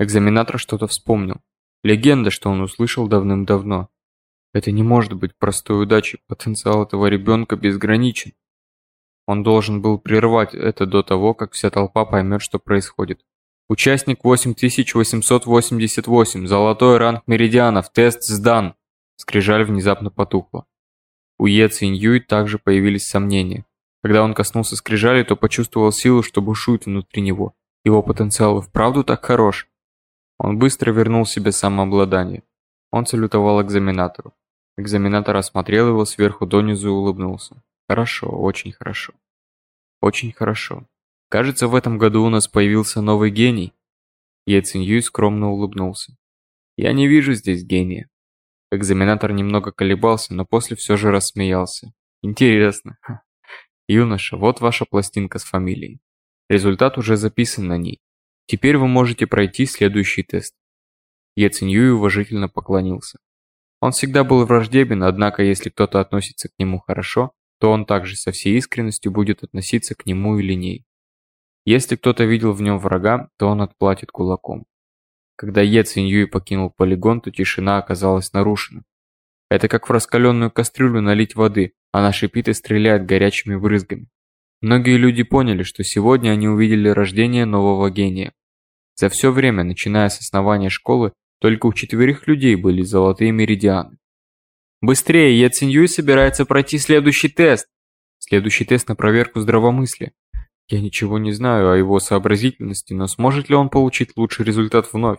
Экзаменатор что-то вспомнил. Легенда, что он услышал давным-давно. Это не может быть простой удачей, потенциал этого ребенка безграничен. Он должен был прервать это до того, как вся толпа поймет, что происходит. Участник 8888, золотой ранг меридианов, тест сдан. Скрижаль внезапно потухла. У Е Циньюй также появились сомнения. Когда он коснулся скрижали, то почувствовал силу, что бушует внутри него. Его потенциал и вправду так хорош. Он быстро вернул себе самообладание. Он салютовал экзаменатору. Экзаменатор осмотрел его сверху донизу и улыбнулся. Хорошо, очень хорошо. Очень хорошо. Кажется, в этом году у нас появился новый гений. Е Циньюй скромно улыбнулся. Я не вижу здесь гения. Экзаменатор немного колебался, но после все же рассмеялся. Интересно. Юноша, вот ваша пластинка с фамилией. Результат уже записан на ней. Теперь вы можете пройти следующий тест. Е Циньюй уважительно поклонился. Он всегда был враждебен, однако если кто-то относится к нему хорошо, то он также со всей искренностью будет относиться к нему или ней. Если кто-то видел в нем врага, то он отплатит кулаком. Когда Е Циньюй покинул полигон, то тишина оказалась нарушена. Это как в раскаленную кастрюлю налить воды, она шипит и стреляет горячими брызгами. Многие люди поняли, что сегодня они увидели рождение нового гения. За все время, начиная с основания школы, только у четверых людей были золотые меридианы. Быстрее, Я Циньюй собирается пройти следующий тест. Следующий тест на проверку здравомыслия. Я ничего не знаю о его сообразительности, но сможет ли он получить лучший результат вновь?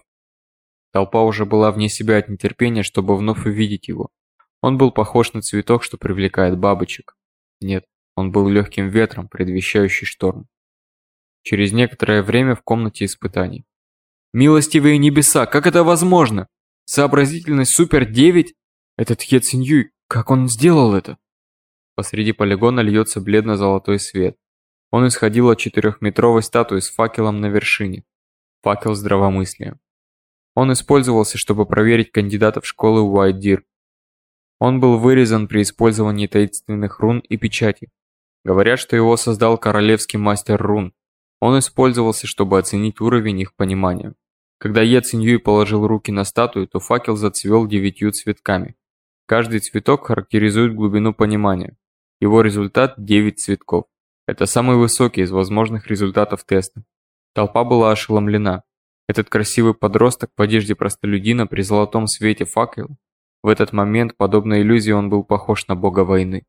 Толпа уже была вне себя от нетерпения, чтобы вновь увидеть его. Он был похож на цветок, что привлекает бабочек. Нет, он был легким ветром, предвещающий шторм. Через некоторое время в комнате испытаний. «Милостивые небеса, как это возможно? Сообразительность Супер-9? Этот Хе Циньюй, как он сделал это? Посреди полигона льется бледно-золотой свет. Он исходил от четырехметровой статуи с факелом на вершине. Факел здравомыслия. Он использовался, чтобы проверить кандидатов школы Уайдир. Он был вырезан при использовании таинственных рун и печати. Говорят, что его создал королевский мастер рун. Он использовался, чтобы оценить уровень их понимания. Когда Е Циньюй положил руки на статую, то факел зацвел девятью цветками. Каждый цветок характеризует глубину понимания. Его результат – 9 цветков. Это самый высокий из возможных результатов теста. Толпа была ошеломлена. Этот красивый подросток в одежде простолюдина при золотом свете факела. В этот момент, подобно иллюзии, он был похож на бога войны.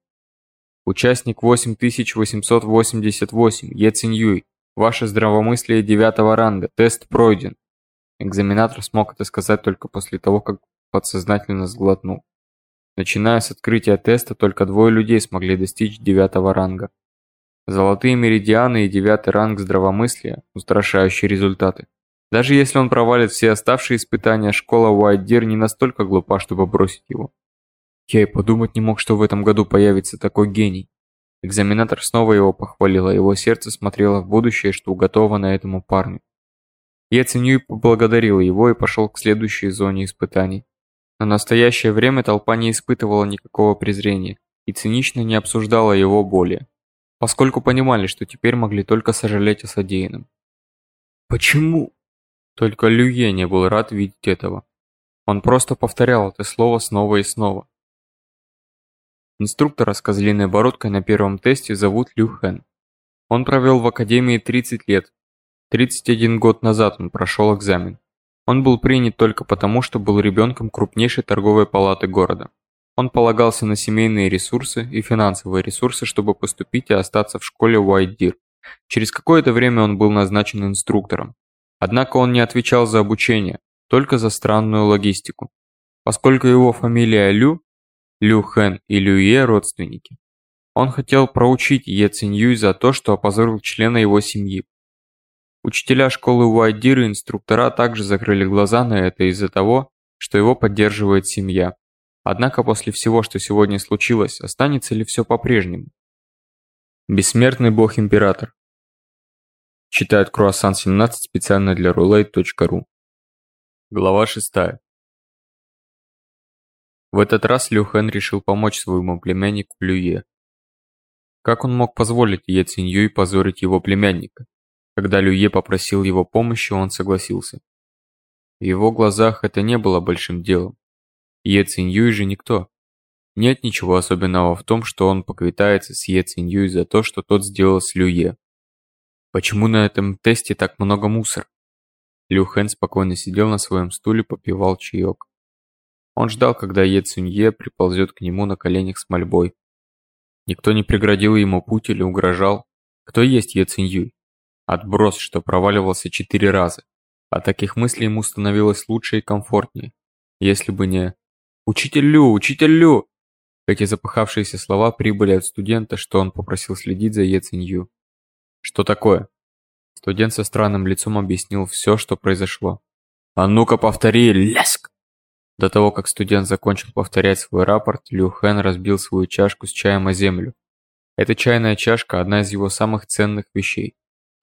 Участник 8888, Е Циньюй. Ваше здравомыслие девятого ранга. Тест пройден. Экзаменатор смог это сказать только после того, как подсознательно сглотнул. Начиная с открытия теста, только двое людей смогли достичь девятого ранга. Золотые меридианы и девятый ранг здравомыслия – устрашающие результаты. Даже если он провалит все оставшие испытания, школа Уайдир не настолько глупа, чтобы бросить его. Я и подумать не мог, что в этом году появится такой гений. Экзаменатор снова его похвалил, а его сердце смотрело в будущее, что уготовано этому парню. Я ценю и поблагодарил его и пошел к следующей зоне испытаний. На настоящее время толпа не испытывала никакого презрения и цинично не обсуждала его боли, поскольку понимали, что теперь могли только сожалеть о содеянном. Почему? Только Люе не был рад видеть этого. Он просто повторял это слово снова и снова. Инструктора с козлиной бородкой на первом тесте зовут Лю Хэн. Он провел в академии 30 лет. 31 год назад он прошел экзамен. Он был принят только потому, что был ребенком крупнейшей торговой палаты города. Он полагался на семейные ресурсы и финансовые ресурсы, чтобы поступить и остаться в школе Уайт-Дир. Через какое-то время он был назначен инструктором. Однако он не отвечал за обучение, только за странную логистику. Поскольку его фамилия Лю, Лю Хэн и Лю Е родственники, он хотел проучить Е Циньюй за то, что опозорил члена его семьи. Учителя школы Уайдир и инструктора также закрыли глаза на это из-за того, что его поддерживает семья. Однако после всего, что сегодня случилось, останется ли все по-прежнему? Бессмертный бог-император. Читает Круассан 17 специально для roulette.ru. Глава 6. В этот раз Лю Хэн решил помочь своему племяннику Люе. Как он мог позволить Е Циньюй позорить его племянника? Когда Люе попросил его помощи, он согласился. В его глазах это не было большим делом. Е Циньюй же никто. Нет ничего особенного в том, что он поквитается с Е Циньюй за то, что тот сделал с Лю Е. Почему на этом тесте так много мусора? Лю Хэн спокойно сидел на своем стуле, попивал чаек. Он ждал, когда Е Цинье приползет к нему на коленях с мольбой. Никто не преградил ему путь или угрожал. Кто есть Е Циньюй? Отброс, что проваливался четыре раза. От таких мыслей ему становилось лучше и комфортнее. Если бы не «Учитель Лю! Учитель Лю!» Эти запыхавшиеся слова прибыли от студента, что он попросил следить за Е Цинью. «Что такое?» Студент со странным лицом объяснил все, что произошло. «А ну-ка повтори, ляск!» До того, как студент закончил повторять свой рапорт, Лю Хэн разбил свою чашку с чаем о землю. Эта чайная чашка – одна из его самых ценных вещей.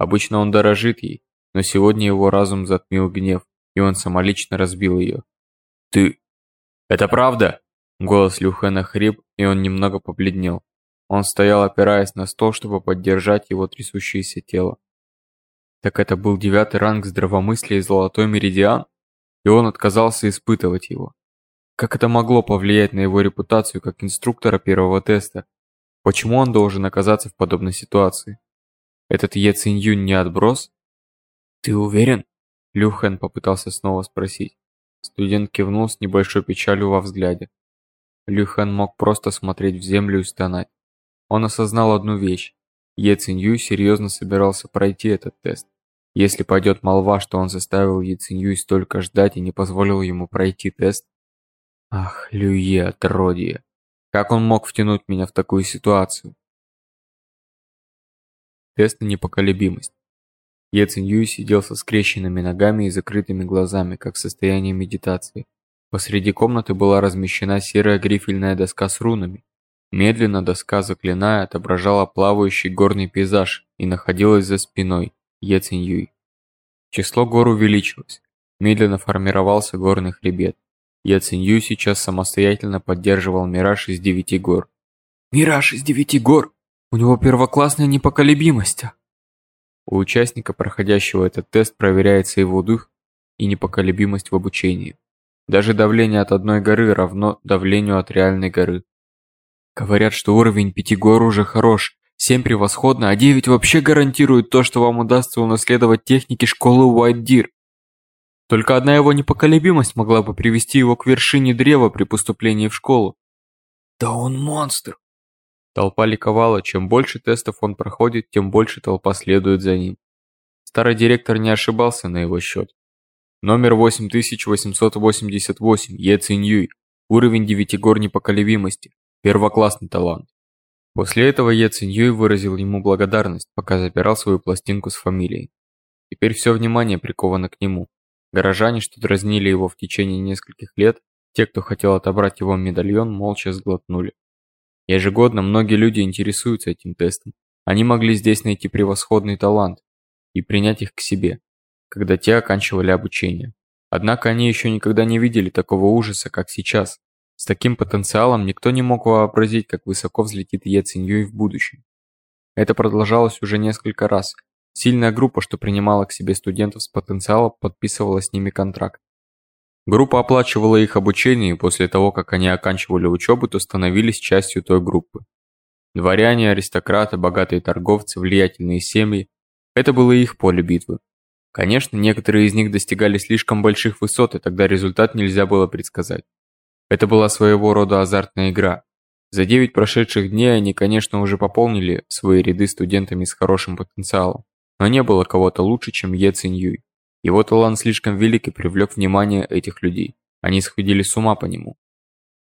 Обычно он дорожит ей, но сегодня его разум затмил гнев, и он самолично разбил ее. «Ты... это правда?» Голос Люхена хрип, и он немного побледнел. Он стоял, опираясь на стол, чтобы поддержать его трясущееся тело. Так это был девятый ранг здравомыслия и золотой меридиан? И он отказался испытывать его. Как это могло повлиять на его репутацию как инструктора первого теста? Почему он должен оказаться в подобной ситуации? Этот Е Цинь не отброс? Ты уверен? Люхен попытался снова спросить. Студент кивнул с небольшой печалью во взгляде. Люхан мог просто смотреть в землю и стонать. Он осознал одну вещь. Е Цинью серьезно собирался пройти этот тест. Если пойдет молва, что он заставил Е Цинью столько ждать и не позволил ему пройти тест... Ах, Люе, отродье. Как он мог втянуть меня в такую ситуацию? Тест на непоколебимость. Е Цинью сидел со скрещенными ногами и закрытыми глазами, как в состоянии медитации. Посреди комнаты была размещена серая грифельная доска с рунами. Медленно доска, заклиная, отображала плавающий горный пейзаж и находилась за спиной Е Циньюй. Число гор увеличилось. Медленно формировался горный хребет. Е Циньюй сейчас самостоятельно поддерживал мираж из девяти гор. «Мираж из девяти гор! У него первоклассная непоколебимость!» У участника, проходящего этот тест, проверяется его дух и непоколебимость в обучении. Даже давление от одной горы равно давлению от реальной горы. Говорят, что уровень пяти гор уже хорош, семь превосходно, а девять вообще гарантирует то, что вам удастся унаследовать техники школы White Deer. Только одна его непоколебимость могла бы привести его к вершине древа при поступлении в школу. Да он монстр! Толпа ликовала, чем больше тестов он проходит, тем больше толпа следует за ним. Старый директор не ошибался на его счет. Номер 8888, Е Циньюй. Уровень девятигор непоколебимости. Первоклассный талант. После этого Е Циньюй выразил ему благодарность, пока запирал свою пластинку с фамилией. Теперь все внимание приковано к нему. Горожане, что дразнили его в течение нескольких лет, те, кто хотел отобрать его медальон, молча сглотнули. Ежегодно многие люди интересуются этим тестом. Они могли здесь найти превосходный талант и принять их к себе когда те оканчивали обучение. Однако они еще никогда не видели такого ужаса, как сейчас. С таким потенциалом никто не мог вообразить, как высоко взлетит Е Циньюй в будущем. Это продолжалось уже несколько раз. Сильная группа, что принимала к себе студентов с потенциалом, подписывала с ними контракт. Группа оплачивала их обучение, и после того, как они оканчивали учебу, то становились частью той группы. Дворяне, аристократы, богатые торговцы, влиятельные семьи – это было их поле битвы. Конечно, некоторые из них достигали слишком больших высот, и тогда результат нельзя было предсказать. Это была своего рода азартная игра. За 9 прошедших дней они, конечно, уже пополнили свои ряды студентами с хорошим потенциалом, но не было кого-то лучше, чем Е Циньюй. Его талант слишком велик и привлек внимание этих людей. Они сходили с ума по нему.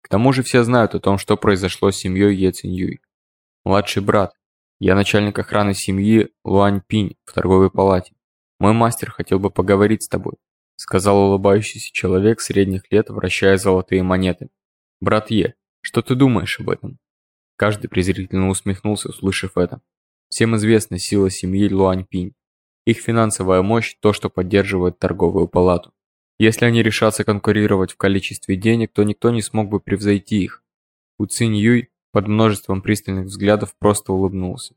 К тому же все знают о том, что произошло с семьей Е Циньюй. Младший брат. Я начальник охраны семьи Луань Пинь в торговой палате. Мой мастер хотел бы поговорить с тобой, сказал улыбающийся человек средних лет, вращая золотые монеты. Брат Е, что ты думаешь об этом? Каждый презрительно усмехнулся, услышав это. Всем известна сила семьи Луаньпинь. Их финансовая мощь – то, что поддерживает торговую палату. Если они решатся конкурировать в количестве денег, то никто не смог бы превзойти их. У Цинь Юй под множеством пристальных взглядов просто улыбнулся.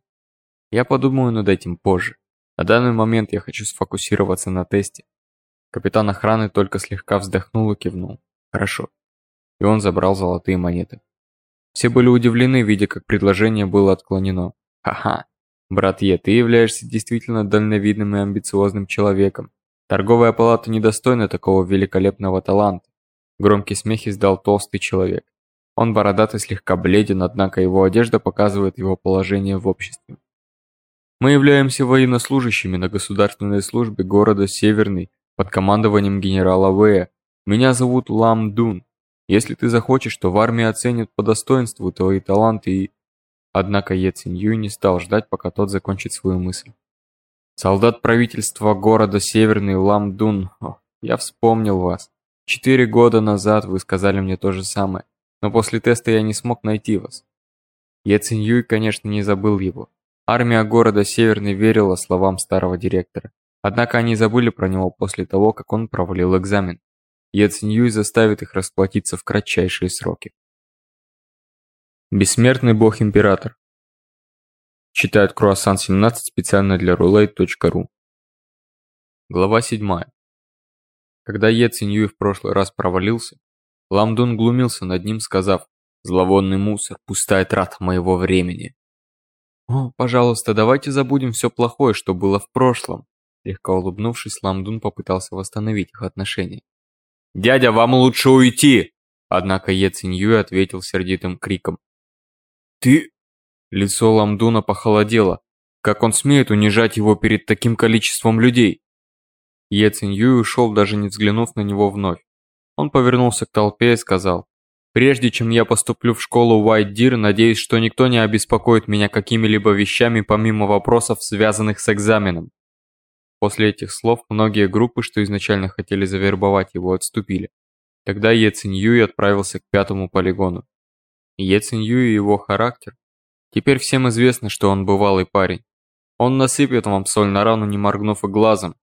Я подумаю над этим позже. На данный момент я хочу сфокусироваться на тесте. Капитан охраны только слегка вздохнул и кивнул. Хорошо. И он забрал золотые монеты. Все были удивлены, видя, как предложение было отклонено. Ха-ха. Брат Е, ты являешься действительно дальновидным и амбициозным человеком. Торговая палата недостойна такого великолепного таланта. Громкий смех издал толстый человек. Он бородат и слегка бледен, однако его одежда показывает его положение в обществе. Мы являемся военнослужащими на государственной службе города Северный под командованием генерала В. Меня зовут Лам Дун. Если ты захочешь, то в армии оценят по достоинству твои таланты и... Однако Е Цинь не стал ждать, пока тот закончит свою мысль. Солдат правительства города Северный Лам Дун. О, я вспомнил вас. Четыре года назад вы сказали мне то же самое, но после теста я не смог найти вас. Е Цинь конечно, не забыл его. Армия города Северный верила словам старого директора. Однако они забыли про него после того, как он провалил экзамен. Яциньюй заставит их расплатиться в кратчайшие сроки. Бессмертный бог-император. Читает Круассан 17 специально для roulette.ru. Глава 7. Когда Е Циньюй в прошлый раз провалился, Ламдун глумился над ним, сказав «Зловонный мусор, пустая трата моего времени». «О, пожалуйста, давайте забудем все плохое, что было в прошлом», Слегка улыбнувшись, Ламдун попытался восстановить их отношения. «Дядя, вам лучше уйти!» Однако Е Циньюй ответил сердитым криком. «Ты...» Лицо Ламдуна похолодело. Как он смеет унижать его перед таким количеством людей? Е Циньюй ушел, даже не взглянув на него вновь. Он повернулся к толпе и сказал. «Прежде чем я поступлю в школу White Deer, надеюсь, что никто не обеспокоит меня какими-либо вещами помимо вопросов, связанных с экзаменом. После этих слов многие группы, что изначально хотели завербовать его, отступили. Тогда Е Циньюй отправился к пятому полигону. Е Циньюй и его характер. Теперь всем известно, что он бывалый парень. Он насыпет вам соль на рану, не моргнув и глазом.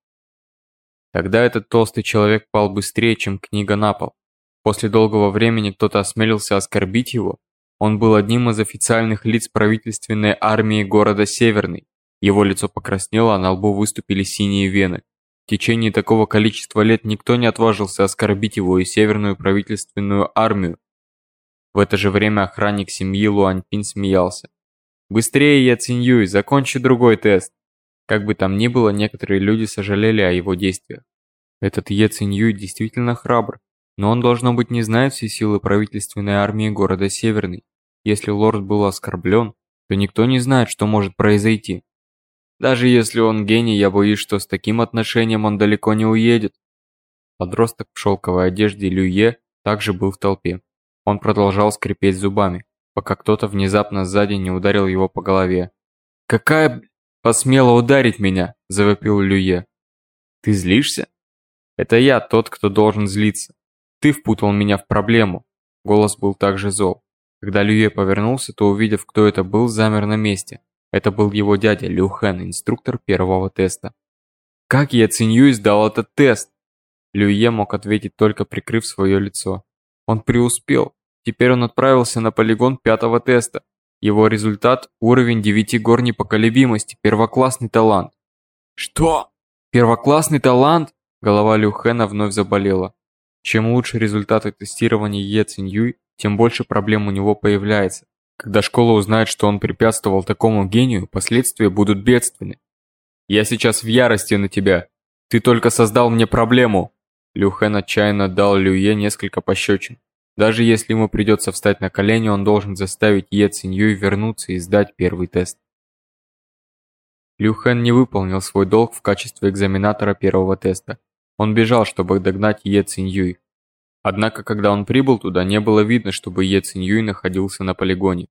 Тогда этот толстый человек пал быстрее, чем книга на пол. После долгого времени кто-то осмелился оскорбить его. Он был одним из официальных лиц правительственной армии города Северный. Его лицо покраснело, а на лбу выступили синие вены. В течение такого количества лет никто не отважился оскорбить его и Северную правительственную армию. В это же время охранник семьи Луаньпин смеялся. «Быстрее, я Циньюй, закончи другой тест!» Как бы там ни было, некоторые люди сожалели о его действиях. Этот Е Циньюй действительно храбр, но он, должно быть, не знает все силы правительственной армии города Северный. Если лорд был оскорблен, то никто не знает, что может произойти. Даже если он гений, я боюсь, что с таким отношением он далеко не уедет. Подросток в шелковой одежде Люе также был в толпе. Он продолжал скрипеть зубами, пока кто-то внезапно сзади не ударил его по голове. «Какая посмела ударить меня?» – завопил Люе. «Ты злишься?» «Это я тот, кто должен злиться. Ты впутал меня в проблему». Голос был также зол. Когда Люе повернулся, то увидев, кто это был, замер на месте. Это был его дядя Лю Хэн, инструктор первого теста. «Как я ценю и сдал этот тест?» Лю Е мог ответить только прикрыв свое лицо. Он преуспел. Теперь он отправился на полигон пятого теста. Его результат – уровень девяти гор непоколебимости, первоклассный талант. «Что? Первоклассный талант?» Голова Лю Хэна вновь заболела. Чем лучше результаты тестирования Е Циньюй, тем больше проблем у него появляется. Когда школа узнает, что он препятствовал такому гению, последствия будут бедственны. Я сейчас в ярости на тебя. Ты только создал мне проблему. Люхэн отчаянно дал Люе несколько пощечин. Даже если ему придется встать на колени, он должен заставить Е Циньюй вернуться и сдать первый тест. Люхэн не выполнил свой долг в качестве экзаменатора первого теста. Он бежал, чтобы догнать Е Циньюй. Однако, когда он прибыл туда, не было видно, чтобы Е Циньюй находился на полигоне.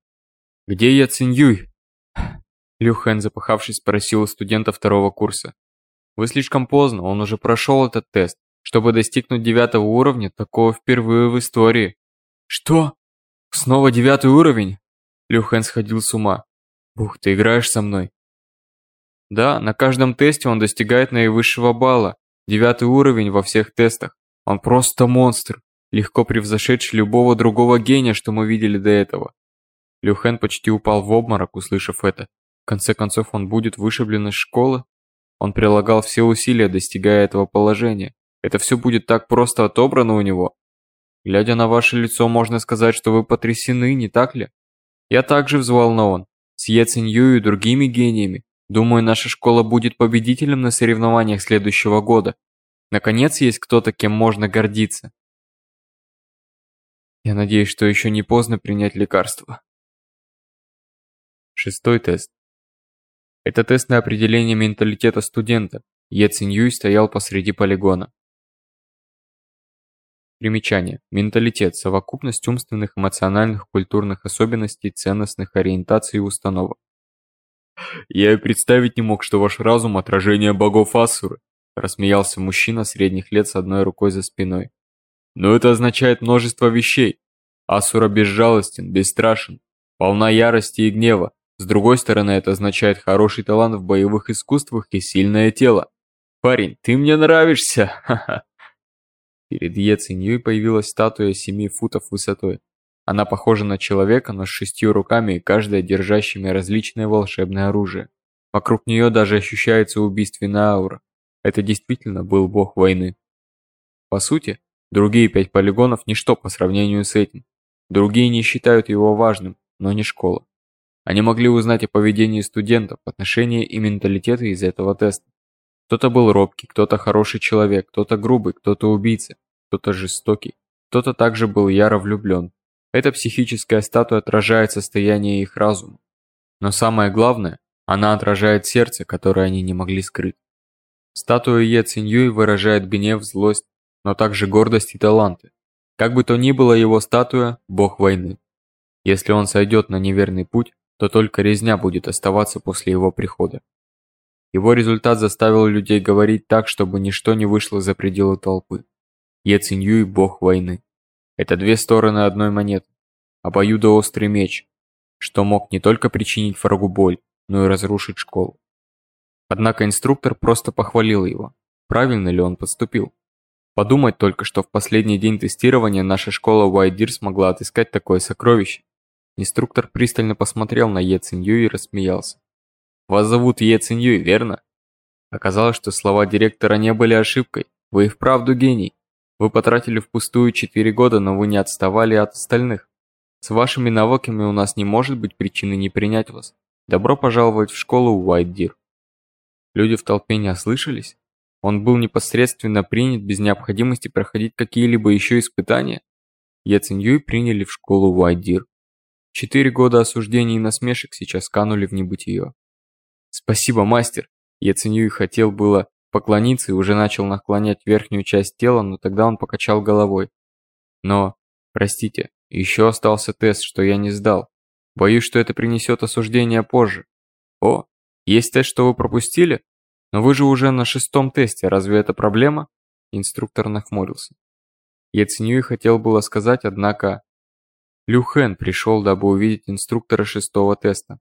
«Где Е Циньюй?» [sighs] Лю Хэн, запыхавшись, спросил у студента второго курса. «Вы слишком поздно, он уже прошел этот тест. Чтобы достигнуть девятого уровня, такого впервые в истории». «Что? Снова девятый уровень?» Лю Хэн сходил с ума. «Бух, ты играешь со мной?» Да, на каждом тесте он достигает наивысшего балла, девятый уровень во всех тестах. Он просто монстр легко превзошедший любого другого гения, что мы видели до этого. Люхен почти упал в обморок, услышав это. В конце концов, он будет вышиблен из школы? Он прилагал все усилия, достигая этого положения. Это все будет так просто отобрано у него. Глядя на ваше лицо, можно сказать, что вы потрясены, не так ли? Я также взволнован. С Е Цинью и другими гениями. Думаю, наша школа будет победителем на соревнованиях следующего года. Наконец есть кто-то, кем можно гордиться. Я надеюсь, что еще не поздно принять лекарство. Шестой тест. Это тест на определение менталитета студента. Е Циньюй стоял посреди полигона. Примечание. Менталитет – совокупность умственных, эмоциональных, культурных особенностей, ценностных ориентаций и установок. «Я и представить не мог, что ваш разум – отражение богов Асуры», – рассмеялся мужчина средних лет с одной рукой за спиной. «Но это означает множество вещей. Асура безжалостен, бесстрашен, полна ярости и гнева. С другой стороны, это означает хороший талант в боевых искусствах и сильное тело. Парень, ты мне нравишься, [laughs] ха-ха!» Перед Е появилась статуя семи футов высотой. Она похожа на человека, но с шестью руками каждая держащими различное волшебное оружие. Вокруг нее даже ощущается убийственная аура. Это действительно был бог войны. По сути, другие пять полигонов – ничто по сравнению с этим. Другие не считают его важным, но не школа. Они могли узнать о поведении студентов, отношении и менталитете из этого теста. Кто-то был робкий, кто-то хороший человек, кто-то грубый, кто-то убийца, кто-то жестокий, кто-то также был яро влюблен. Эта психическая статуя отражает состояние их разума. Но самое главное, она отражает сердце, которое они не могли скрыть. Статуя Е Циньюй выражает гнев, злость, но также гордость и таланты. Как бы то ни было его статуя – бог войны. Если он сойдет на неверный путь, то только резня будет оставаться после его прихода. Его результат заставил людей говорить так, чтобы ничто не вышло за пределы толпы. Е Циньюй – бог войны. Это две стороны одной монеты. Обоюдоострый меч, что мог не только причинить врагу боль, но и разрушить школу. Однако инструктор просто похвалил его. Правильно ли он поступил? Подумать только, что в последний день тестирования наша школа Deer смогла отыскать такое сокровище. Инструктор пристально посмотрел на Е Цинью и рассмеялся. Вас зовут Е Циньюй, верно? Оказалось, что слова директора не были ошибкой. Вы и вправду гений. Вы потратили впустую 4 года, но вы не отставали от остальных. С вашими навыками у нас не может быть причины не принять вас. Добро пожаловать в школу Уайт Дир. Люди в толпе не ослышались? Он был непосредственно принят без необходимости проходить какие-либо еще испытания? Е Циньюй приняли в школу Уайт Дир. Четыре года осуждений и насмешек сейчас канули в небытие. «Спасибо, мастер!» Я ценю и хотел было поклониться и уже начал наклонять верхнюю часть тела, но тогда он покачал головой. «Но, простите, еще остался тест, что я не сдал. Боюсь, что это принесет осуждение позже. О, есть тест, что вы пропустили? Но вы же уже на шестом тесте, разве это проблема?» Инструктор нахмурился. И хотел было сказать, однако... Лю Хэн пришел, дабы увидеть инструктора шестого теста.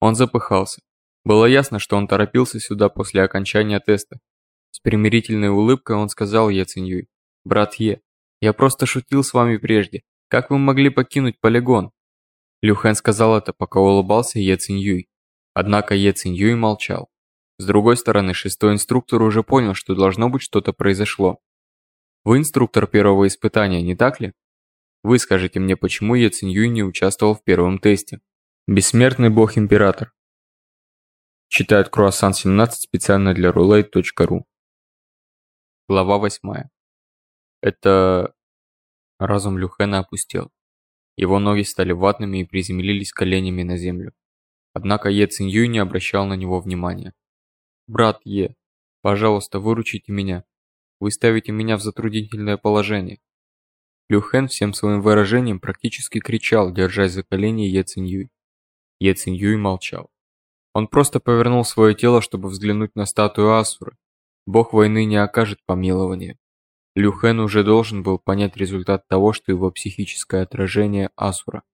Он запыхался. Было ясно, что он торопился сюда после окончания теста. С примирительной улыбкой он сказал Е Циньюй. «Брат Е, я просто шутил с вами прежде. Как вы могли покинуть полигон?» Люхэн сказал это, пока улыбался Е Циньюй. Однако Е Циньюй молчал. С другой стороны, шестой инструктор уже понял, что должно быть что-то произошло. Вы инструктор первого испытания, не так ли? Вы скажите мне, почему Е Циньюй не участвовал в первом тесте? Бессмертный бог-император. Читает Круассан 17 специально для roulette.ru. Глава 8. Это... Разум Люхена опустел. Его ноги стали ватными и приземлились коленями на землю. Однако Е Циньюй не обращал на него внимания. «Брат Е, пожалуйста, выручите меня. Вы ставите меня в затруднительное положение». Люхен всем своим выражением практически кричал, держась за колени Е Циньюй. Е Циньюй молчал. Он просто повернул свое тело, чтобы взглянуть на статую Асуры. Бог войны не окажет помилования. Люхен уже должен был понять результат того, что его психическое отражение Асура.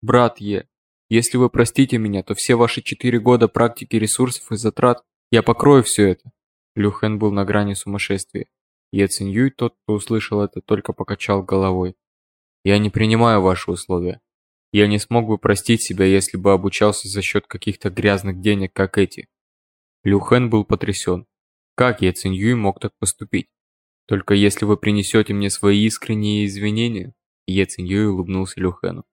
«Брат Е, если вы простите меня, то все ваши четыре года практики ресурсов и затрат, я покрою все это». Люхен был на грани сумасшествия. Е Циньюй, тот, кто услышал это, только покачал головой. «Я не принимаю ваши условия. Я не смог бы простить себя, если бы обучался за счет каких-то грязных денег, как эти. Люхен был потрясен. Как я Циньюй мог так поступить? Только если вы принесете мне свои искренние извинения, Е Циньюй улыбнулся Люхену.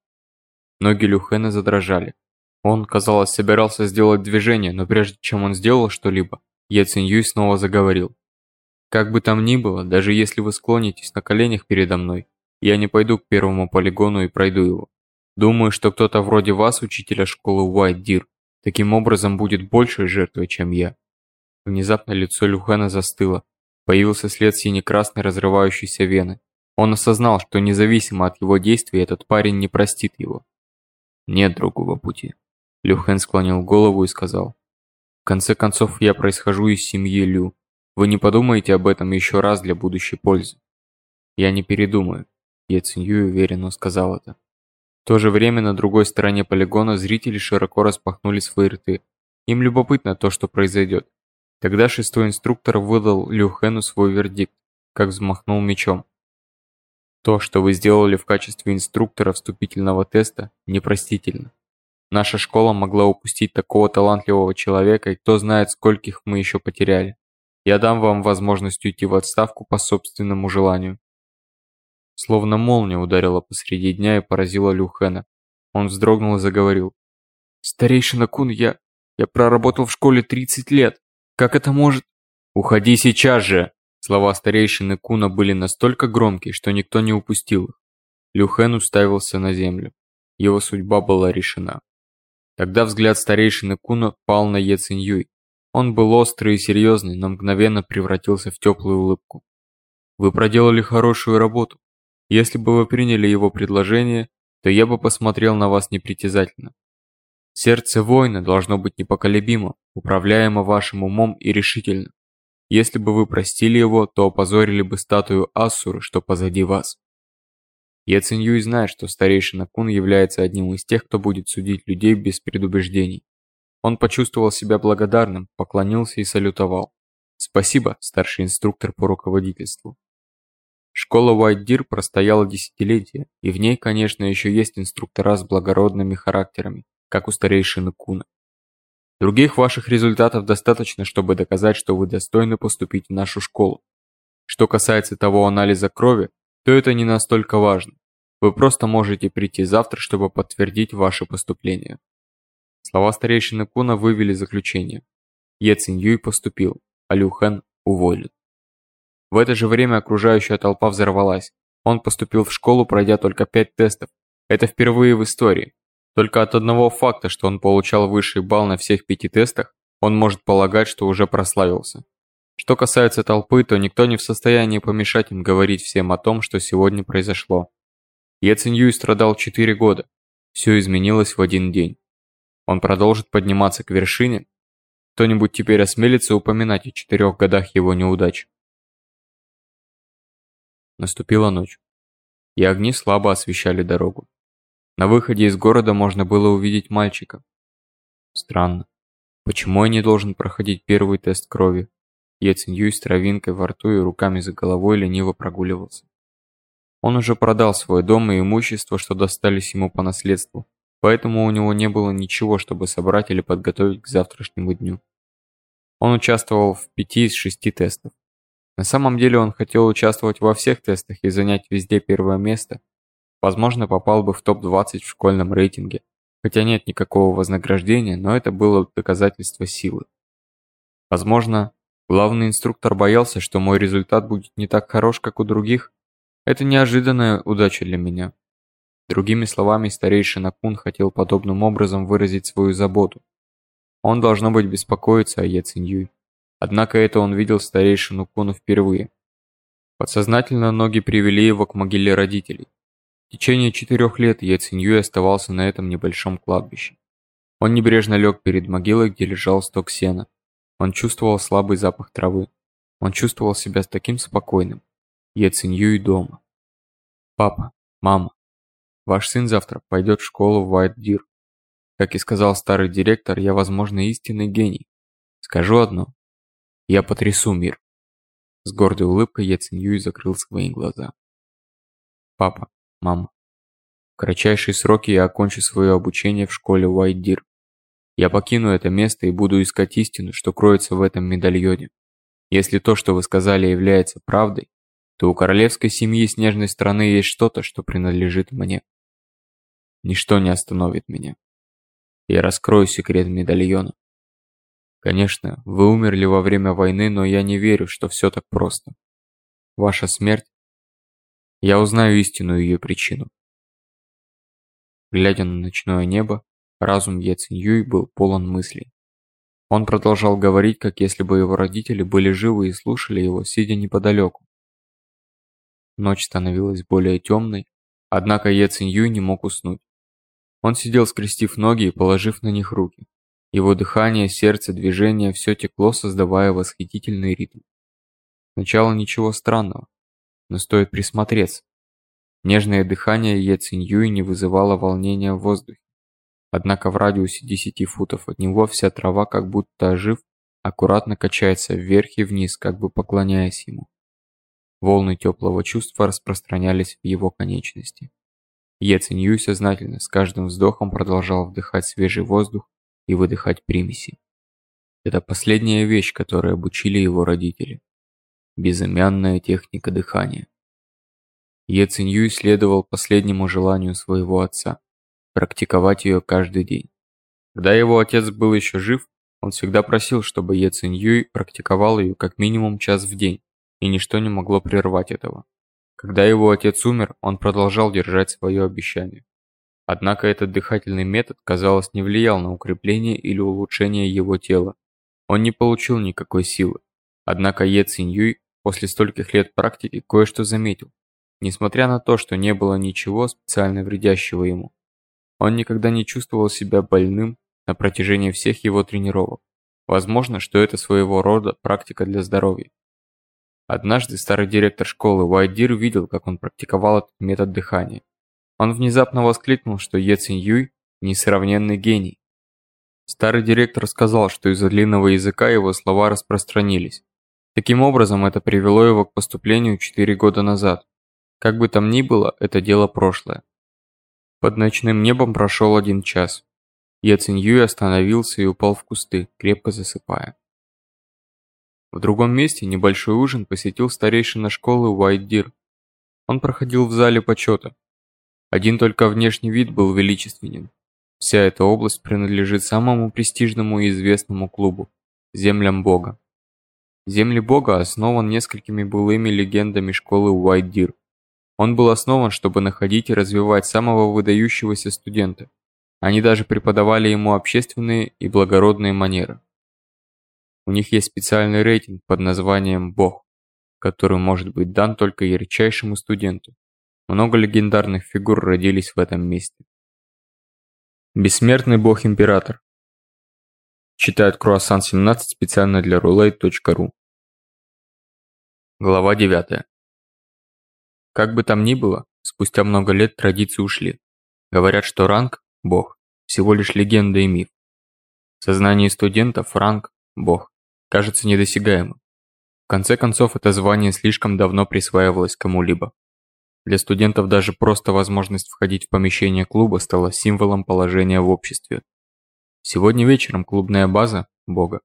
Ноги Люхена задрожали. Он, казалось, собирался сделать движение, но прежде чем он сделал что-либо, Е Циньюй снова заговорил. Как бы там ни было, даже если вы склонитесь на коленях передо мной, я не пойду к первому полигону и пройду его. Думаю, что кто-то вроде вас, учителя школы Уайт Дир, таким образом будет большей жертвой, чем я. Внезапно лицо Лю Хэна застыло. Появился след сине-красной разрывающейся вены. Он осознал, что независимо от его действий этот парень не простит его. Нет другого пути. Люхен склонил голову и сказал. В конце концов, я происхожу из семьи Лю. Вы не подумаете об этом еще раз для будущей пользы. Я не передумаю. Я Цинью уверенно сказал это. В то же время на другой стороне полигона зрители широко распахнули свои рты. Им любопытно то, что произойдет. Тогда шестой инструктор выдал Лю Хэну свой вердикт, как взмахнул мечом. То, что вы сделали в качестве инструктора вступительного теста, непростительно. Наша школа могла упустить такого талантливого человека, и кто знает, скольких мы еще потеряли. Я дам вам возможность уйти в отставку по собственному желанию. Словно молния ударила посреди дня и поразила Люхена. Он вздрогнул и заговорил. «Старейшина Кун, я... я проработал в школе 30 лет. Как это может...» «Уходи сейчас же!» Слова старейшины Куна были настолько громкие, что никто не упустил их. Люхен уставился на землю. Его судьба была решена. Тогда взгляд старейшины Куна пал на Е Циньюй. Он был острый и серьезный, но мгновенно превратился в теплую улыбку. «Вы проделали хорошую работу. Если бы вы приняли его предложение, то я бы посмотрел на вас непритязательно. Сердце воина должно быть непоколебимо, управляемо вашим умом и решительно. Если бы вы простили его, то опозорили бы статую Асуры, что позади вас. Я ценю и знаю, что старейшина Кун является одним из тех, кто будет судить людей без предубеждений. Он почувствовал себя благодарным, поклонился и салютовал. Спасибо, старший инструктор по руководительству. Школа Уайт-Дир простояла десятилетия, и в ней, конечно, еще есть инструктора с благородными характерами, как у старейшины Куна. Других ваших результатов достаточно, чтобы доказать, что вы достойны поступить в нашу школу. Что касается того анализа крови, то это не настолько важно. Вы просто можете прийти завтра, чтобы подтвердить ваше поступление. Слова старейшины Куна вывели заключение. Е Цинь поступил, а Лю Хэн уволен. В это же время окружающая толпа взорвалась. Он поступил в школу, пройдя только пять тестов. Это впервые в истории. Только от одного факта, что он получал высший балл на всех пяти тестах, он может полагать, что уже прославился. Что касается толпы, то никто не в состоянии помешать им говорить всем о том, что сегодня произошло. Я Циньюй страдал 4 года. Все изменилось в один день. Он продолжит подниматься к вершине. Кто-нибудь теперь осмелится упоминать о четырех годах его неудач. Наступила ночь. И огни слабо освещали дорогу. На выходе из города можно было увидеть мальчика. Странно. Почему я не должен проходить первый тест крови? Я с травинкой во рту и руками за головой лениво прогуливался. Он уже продал свой дом и имущество, что достались ему по наследству, поэтому у него не было ничего, чтобы собрать или подготовить к завтрашнему дню. Он участвовал в пяти из шести тестов. На самом деле он хотел участвовать во всех тестах и занять везде первое место, возможно, попал бы в топ-20 в школьном рейтинге. Хотя нет никакого вознаграждения, но это было доказательство силы. Возможно, главный инструктор боялся, что мой результат будет не так хорош, как у других. Это неожиданная удача для меня. Другими словами, старейшина Кун хотел подобным образом выразить свою заботу. Он, должно быть, беспокоится о Е Циньюй. Однако это он видел старейшину Куну впервые. Подсознательно ноги привели его к могиле родителей. В течение четырех лет Я Циньюй оставался на этом небольшом кладбище. Он небрежно лег перед могилой, где лежал сток сена. Он чувствовал слабый запах травы. Он чувствовал себя таким спокойным. Я Циньюй дома. Папа, мама, ваш сын завтра пойдет в школу в Уайт-Дир. Как и сказал старый директор, я, возможно, истинный гений. Скажу одно. Я потрясу мир. С гордой улыбкой Е Циньюй закрыл свои глаза. Папа, мама. В кратчайшие сроки я окончу свое обучение в школе Уайт-Дир. Я покину это место и буду искать истину, что кроется в этом медальоне. Если то, что вы сказали, является правдой, что у королевской семьи снежной страны есть что-то, что принадлежит мне. Ничто не остановит меня. Я раскрою секрет медальона. Конечно, вы умерли во время войны, но я не верю, что все так просто. Ваша смерть... Я узнаю истинную ее причину. Глядя на ночное небо, разум Е Циньюй был полон мыслей. Он продолжал говорить, как если бы его родители были живы и слушали его, сидя неподалеку. Ночь становилась более темной, однако Е Циньюй не мог уснуть. Он сидел, скрестив ноги и положив на них руки. Его дыхание, сердце, движение – все текло, создавая восхитительный ритм. Сначала ничего странного, но стоит присмотреться. Нежное дыхание Е не вызывало волнения в воздухе. Однако в радиусе 10 футов от него вся трава, как будто ожив, аккуратно качается вверх и вниз, как бы поклоняясь ему. Волны теплого чувства распространялись в его конечности. Е сознательно с каждым вздохом продолжал вдыхать свежий воздух и выдыхать примеси. Это последняя вещь, которой обучили его родители. Безымянная техника дыхания. Е Циньюй следовал последнему желанию своего отца – практиковать ее каждый день. Когда его отец был еще жив, он всегда просил, чтобы Е Циньюй практиковал ее как минимум час в день, и ничто не могло прервать этого. Когда его отец умер, он продолжал держать свое обещание. Однако этот дыхательный метод, казалось, не влиял на укрепление или улучшение его тела. Он не получил никакой силы. Однако Е Циньюй после стольких лет практики кое-что заметил. Несмотря на то, что не было ничего специально вредящего ему. Он никогда не чувствовал себя больным на протяжении всех его тренировок. Возможно, что это своего рода практика для здоровья. Однажды старый директор школы Уайдир видел, как он практиковал этот метод дыхания. Он внезапно воскликнул, что Е Цинь Юй – несравненный гений. Старый директор сказал, что из-за длинного языка его слова распространились. Таким образом, это привело его к поступлению 4 года назад. Как бы там ни было, это дело прошлое. Под ночным небом прошел один час. Е Цинь Юй остановился и упал в кусты, крепко засыпая. В другом месте небольшой ужин посетил старейшина школы Уайт Дир. Он проходил в зале почета. Один только внешний вид был величественен. Вся эта область принадлежит самому престижному и известному клубу – Землям Бога. Земли Бога основан несколькими былыми легендами школы Уайт Дир. Он был основан, чтобы находить и развивать самого выдающегося студента. Они даже преподавали ему общественные и благородные манеры. У них есть специальный рейтинг под названием «Бог», который может быть дан только ярчайшему студенту. Много легендарных фигур родились в этом месте. Бессмертный бог-император. Читает Круассан 17 специально для roulette.ru. Глава 9. Как бы там ни было, спустя много лет традиции ушли. Говорят, что ранг – бог, всего лишь легенда и миф. В сознании студентов ранг – бог кажется недосягаемым. В конце концов, это звание слишком давно присваивалось кому-либо. Для студентов даже просто возможность входить в помещение клуба стала символом положения в обществе. Сегодня вечером клубная база, Бога,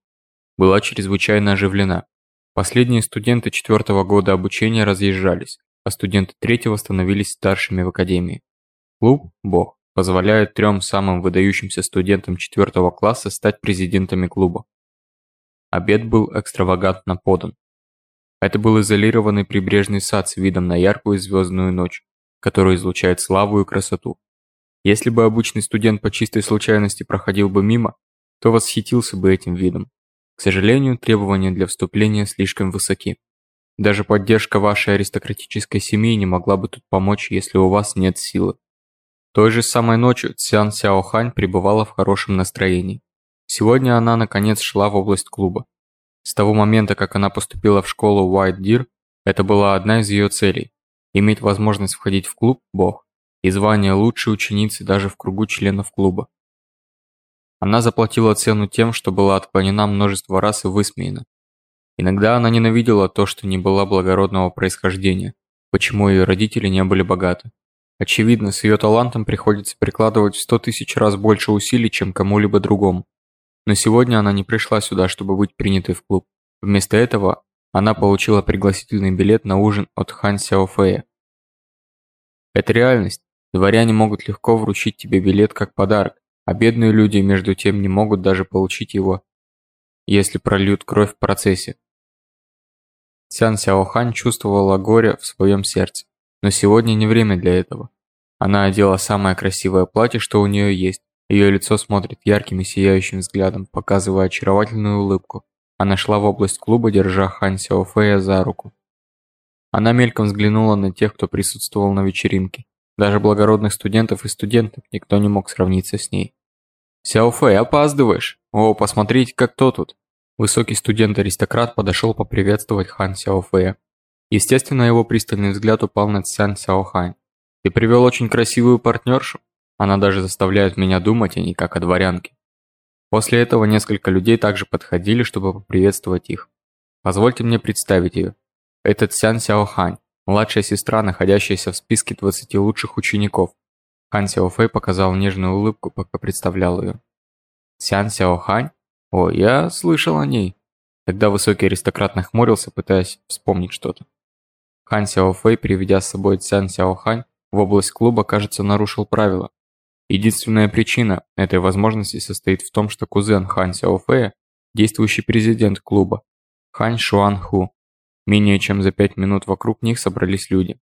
была чрезвычайно оживлена. Последние студенты четвертого года обучения разъезжались, а студенты третьего становились старшими в академии. Клуб «Бог» позволяет трем самым выдающимся студентам четвертого класса стать президентами клуба. Обед был экстравагантно подан. Это был изолированный прибрежный сад с видом на яркую звездную ночь, который излучает славу и красоту. Если бы обычный студент по чистой случайности проходил бы мимо, то восхитился бы этим видом. К сожалению, требования для вступления слишком высоки. Даже поддержка вашей аристократической семьи не могла бы тут помочь, если у вас нет силы. Той же самой ночью Цян Сяохань пребывала в хорошем настроении. Сегодня она наконец шла в область клуба. С того момента, как она поступила в школу White Deer, это была одна из ее целей – иметь возможность входить в клуб «Бог» и звание лучшей ученицы даже в кругу членов клуба. Она заплатила цену тем, что была отклонена множество раз и высмеяна. Иногда она ненавидела то, что не была благородного происхождения, почему ее родители не были богаты. Очевидно, с ее талантом приходится прикладывать в сто тысяч раз больше усилий, чем кому-либо другому. Но сегодня она не пришла сюда, чтобы быть принятой в клуб. Вместо этого она получила пригласительный билет на ужин от Хан Сяофэя. Это реальность. Дворяне могут легко вручить тебе билет как подарок, а бедные люди между тем не могут даже получить его, если прольют кровь в процессе. Цян Сяохань чувствовала горе в своем сердце, но сегодня не время для этого. Она одела самое красивое платье, что у нее есть. Ее лицо смотрит ярким и сияющим взглядом, показывая очаровательную улыбку. Она шла в область клуба, держа Хан Сяофэя за руку. Она мельком взглянула на тех, кто присутствовал на вечеринке. Даже благородных студентов и студенток никто не мог сравниться с ней. «Сяофэй, опаздываешь! О, посмотрите, как кто тут!» Высокий студент-аристократ подошел поприветствовать Хан Сяофэя. Естественно, его пристальный взгляд упал на Цян Сяохань. «Ты привел очень красивую партнершу. Она даже заставляет меня думать о ней, как о дворянке». После этого несколько людей также подходили, чтобы поприветствовать их. Позвольте мне представить ее. Это Цян Сяохань, младшая сестра, находящаяся в списке 20 лучших учеников. Хан Сяофэй показал нежную улыбку, пока представлял ее. Сян Сяохань? О, я слышал о ней. Тогда высокий аристократ нахмурился, пытаясь вспомнить что-то. Хан Сяофэй, приведя с собой Цян Сяохань, в область клуба, кажется, нарушил правила. Единственная причина этой возможности состоит в том, что кузен Хан Сяофэя, действующий президент клуба, Хан Шуан Ху. Менее чем за пять минут вокруг них собрались люди.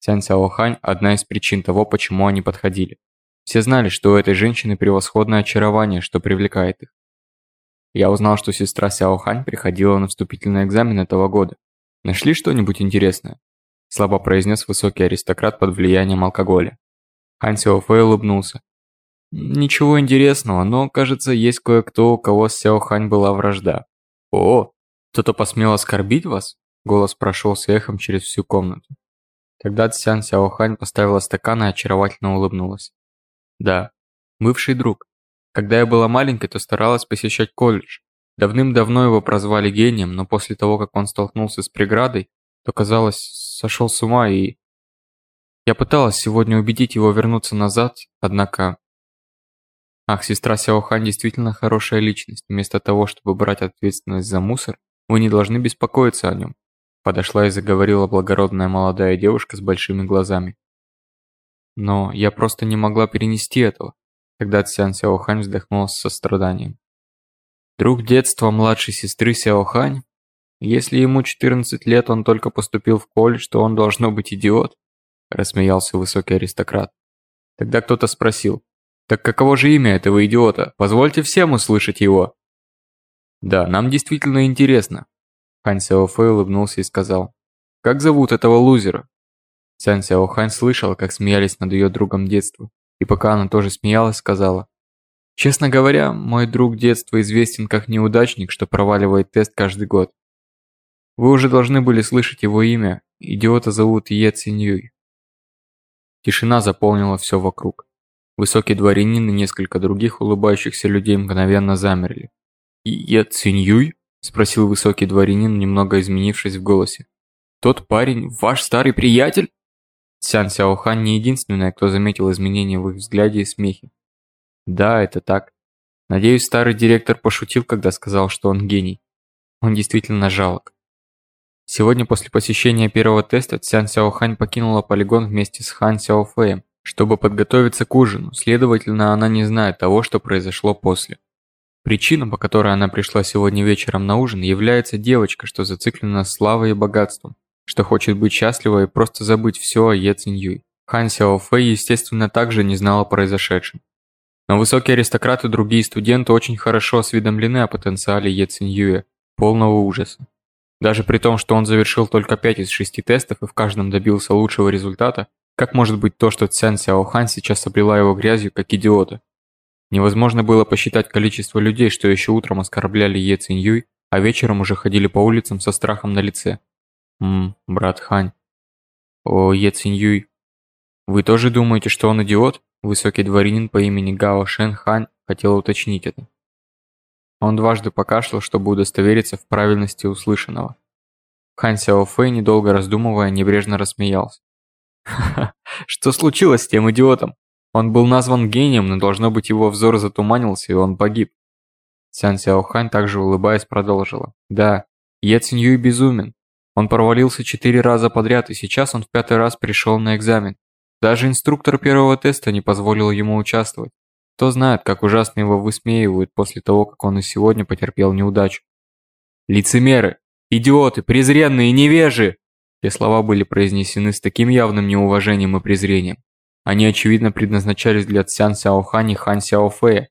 Цян Сяохань – одна из причин того, почему они подходили. Все знали, что у этой женщины превосходное очарование, что привлекает их. Я узнал, что сестра Сяохань приходила на вступительный экзамен этого года. Нашли что-нибудь интересное? Слабо произнес высокий аристократ под влиянием алкоголя. Хан Сяофэй улыбнулся. Ничего интересного, но, кажется, есть кое-кто, у кого с Сяохань была вражда. О, кто-то посмел оскорбить вас? Голос прошелся эхом через всю комнату. Тогда Цян Сяохань поставила стакан и очаровательно улыбнулась. Да, бывший друг. Когда я была маленькой, то старалась посещать колледж. Давным-давно его прозвали гением, но после того, как он столкнулся с преградой, то, казалось, сошел с ума и... Я пыталась сегодня убедить его вернуться назад, однако... Ах, сестра Сяохань действительно хорошая личность. Вместо того, чтобы брать ответственность за мусор, вы не должны беспокоиться о нем. Подошла и заговорила благородная молодая девушка с большими глазами. Но я просто не могла перенести этого, когда Цян Сяохань вздохнула с состраданием. Друг детства младшей сестры Сяохань? Если ему 14 лет, он только поступил в колледж, то он должно быть идиот, рассмеялся высокий аристократ. Тогда кто-то спросил, так каково же имя этого идиота? Позвольте всем услышать его. Да, нам действительно интересно, Хан Сяофэй улыбнулся и сказал. «Как зовут этого лузера?» Цян Сяохань слышала, как смеялись над ее другом детства, и пока она тоже смеялась, сказала. «Честно говоря, мой друг детства известен как неудачник, что проваливает тест каждый год. Вы уже должны были слышать его имя, идиота зовут Е Циньюй». Тишина заполнила все вокруг. Высокий дворянин и несколько других улыбающихся людей мгновенно замерли. «Е Циньюй?» – спросил высокий дворянин, немного изменившись в голосе. «Тот парень – ваш старый приятель?» Сян Сяохан не единственная, кто заметил изменения в их взгляде и смехе. «Да, это так. Надеюсь, старый директор пошутил, когда сказал, что он гений. Он действительно жалок». Сегодня после посещения первого теста Цян Сяохань покинула полигон вместе с Хан Сяофэем, чтобы подготовиться к ужину, следовательно, она не знает того, что произошло после. Причина, по которой она пришла сегодня вечером на ужин, является девочка, что зациклена славой и богатством, что хочет быть счастлива и просто забыть все о Е Циньюй. Хан Сяо Фэй, естественно, также не знала о произошедшем. Но высокие аристократы и другие студенты очень хорошо осведомлены о потенциале Е Циньюя, полного ужаса. Даже при том, что он завершил только 5 из 6 тестов и в каждом добился лучшего результата, как может быть то, что Цян Сяо Хан сейчас облила его грязью, как идиота? Невозможно было посчитать количество людей, что еще утром оскорбляли Е Циньюй, а вечером уже ходили по улицам со страхом на лице. Ммм, брат Хань. О, Е Циньюй. Вы тоже думаете, что он идиот? Высокий дворянин по имени Гао Шен Хань хотел уточнить это. Он дважды покашлял, чтобы удостовериться в правильности услышанного. Хан Сяо Фэй, недолго раздумывая, небрежно рассмеялся. «Ха-ха, [laughs] что случилось с тем идиотом? Он был назван гением, но должно быть его взор затуманился, и он погиб. Сян Сяохань также улыбаясь продолжила. Да, Е Циньюй безумен. Он провалился четыре раза подряд, и сейчас он в пятый раз пришел на экзамен. Даже инструктор первого теста не позволил ему участвовать. Кто знает, как ужасно его высмеивают после того, как он и сегодня потерпел неудачу. Лицемеры! Идиоты! Презренные! Невежи! Те слова были произнесены с таким явным неуважением и презрением. Они, очевидно, предназначались для Цян Сяохань и Хан Сяофэя.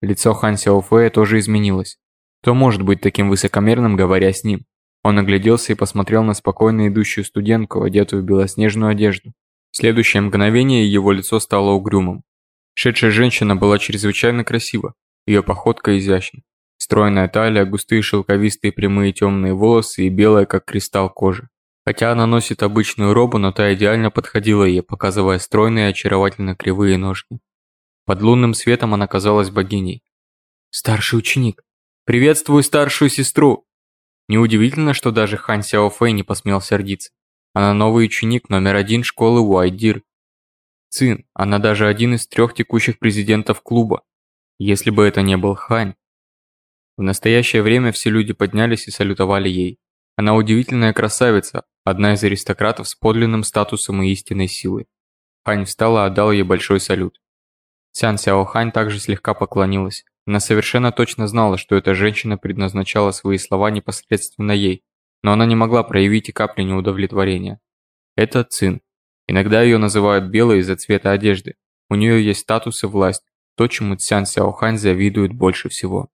Лицо Хан Сяофэя тоже изменилось. Кто может быть таким высокомерным, говоря с ним? Он огляделся и посмотрел на спокойно идущую студентку, одетую в белоснежную одежду. В следующее мгновение его лицо стало угрюмым. Шедшая женщина была чрезвычайно красива, ее походка изящна. Стройная талия, густые шелковистые прямые темные волосы и белая, как кристалл, кожа. Хотя она носит обычную робу, но та идеально подходила ей, показывая стройные и очаровательно кривые ножки. Под лунным светом она казалась богиней. «Старший ученик! Приветствую старшую сестру!» Неудивительно, что даже Хан Сяо Фэй не посмел сердиться. Она новый ученик номер один школы Уайдир. Цин, она даже один из трех текущих президентов клуба. Если бы это не был Хань. В настоящее время все люди поднялись и салютовали ей. Она удивительная красавица, одна из аристократов с подлинным статусом и истинной силой. Хань встала и отдал ей большой салют. Сян Сяо Хань также слегка поклонилась. Она совершенно точно знала, что эта женщина предназначала свои слова непосредственно ей, но она не могла проявить и капли неудовлетворения. Это Цин. Иногда ее называют белой из-за цвета одежды. У нее есть статус и власть, то, чему Цян Сяохань завидует больше всего.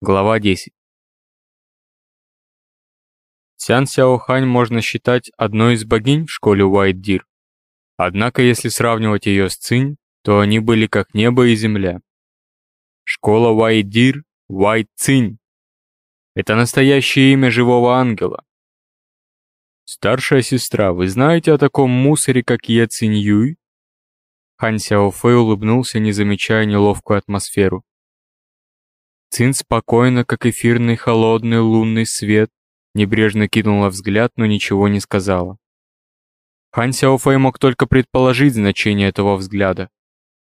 Глава 10 Сян Сяохань можно считать одной из богинь в школе Уайт. Однако, если сравнивать ее с Цинь, то они были как небо и земля. Школа Уайт Дир, Уайт Цинь. Это настоящее имя живого ангела. Старшая сестра, вы знаете о таком мусоре, как Е Цинь Юй? Хан Сяофэй улыбнулся, не замечая неловкую атмосферу. Цин спокойно, как эфирный холодный лунный свет, Небрежно кинула взгляд, но ничего не сказала. Хан Сяофэй мог только предположить значение этого взгляда.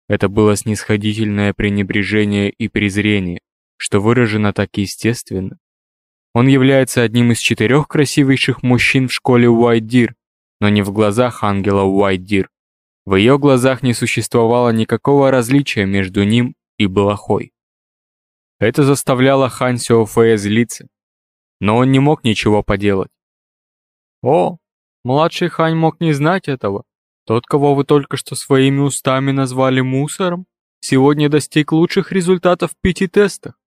Это было снисходительное пренебрежение и презрение, что выражено так естественно. Он является одним из четырех красивейших мужчин в школе Уайдир, но не в глазах ангела Уайдир. В ее глазах не существовало никакого различия между ним и Балахой. Это заставляло Хан Сяофэя злиться, но он не мог ничего поделать. О, младший Хань мог не знать этого. Тот, кого вы только что своими устами назвали мусором, сегодня достиг лучших результатов в пяти тестах.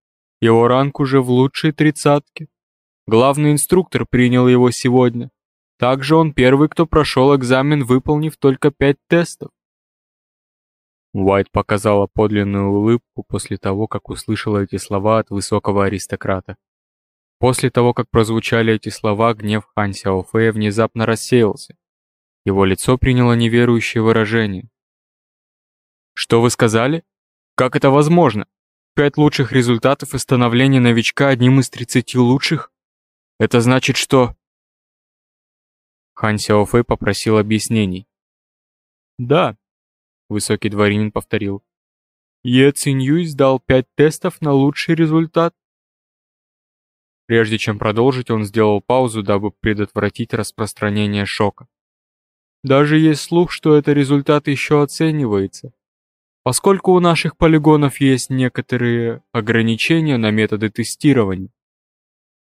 Его ранг уже в лучшей тридцатке. Главный инструктор принял его сегодня. Также он первый, кто прошел экзамен, выполнив только пять тестов. Уайт показала подлинную улыбку после того, как услышала эти слова от высокого аристократа. После того, как прозвучали эти слова, гнев Хан Сяофэя внезапно рассеялся. Его лицо приняло неверующее выражение. «Что вы сказали? Как это возможно? Пять лучших результатов и становление новичка одним из тридцати лучших? Это значит, что...» Хан Сяофэй попросил объяснений. «Да», — высокий дворянин повторил. «Е Циньюй сдал пять тестов на лучший результат. Прежде чем продолжить, он сделал паузу, дабы предотвратить распространение шока. Даже есть слух, что этот результат еще оценивается. Поскольку у наших полигонов есть некоторые ограничения на методы тестирования.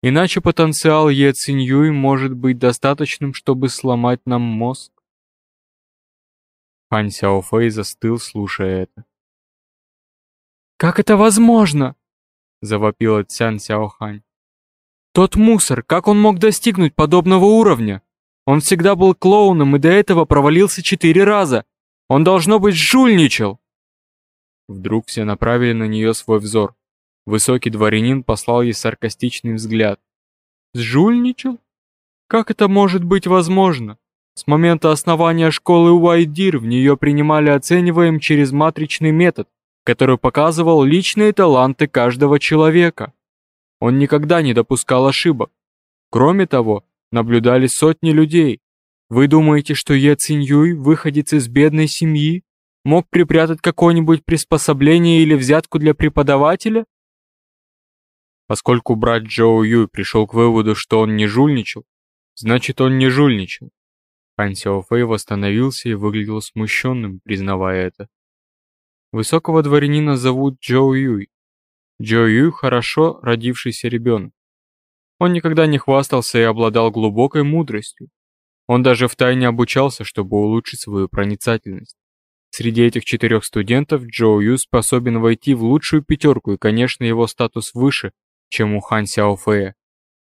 Иначе потенциал Е Циньюй может быть достаточным, чтобы сломать нам мозг. Хан Сяофэй застыл, слушая это. «Как это возможно?» – завопила Цян Сяохань. Тот мусор, как он мог достигнуть подобного уровня? Он всегда был клоуном и до этого провалился четыре раза. Он, должно быть, жульничал. Вдруг все направили на нее свой взор. Высокий дворянин послал ей саркастичный взгляд. «Сжульничал? Как это может быть возможно? С момента основания школы Уайдир в нее принимали оцениваем через матричный метод, который показывал личные таланты каждого человека. Он никогда не допускал ошибок. Кроме того, наблюдали сотни людей. Вы думаете, что Е Циньюй, выходец из бедной семьи, мог припрятать какое-нибудь приспособление или взятку для преподавателя? Поскольку брат Джоу Юй пришел к выводу, что он не жульничал, значит он не жульничал. Хан Сяо Фэй восстановился и выглядел смущенным, признавая это. Высокого дворянина зовут Джоу Юй. Джоу Юй хорошо родившийся ребенок. Он никогда не хвастался и обладал глубокой мудростью. Он даже втайне обучался, чтобы улучшить свою проницательность. Среди этих четырех студентов Джоу Ю способен войти в лучшую пятерку, и, конечно, его статус выше, чем у Хан Сяофэя.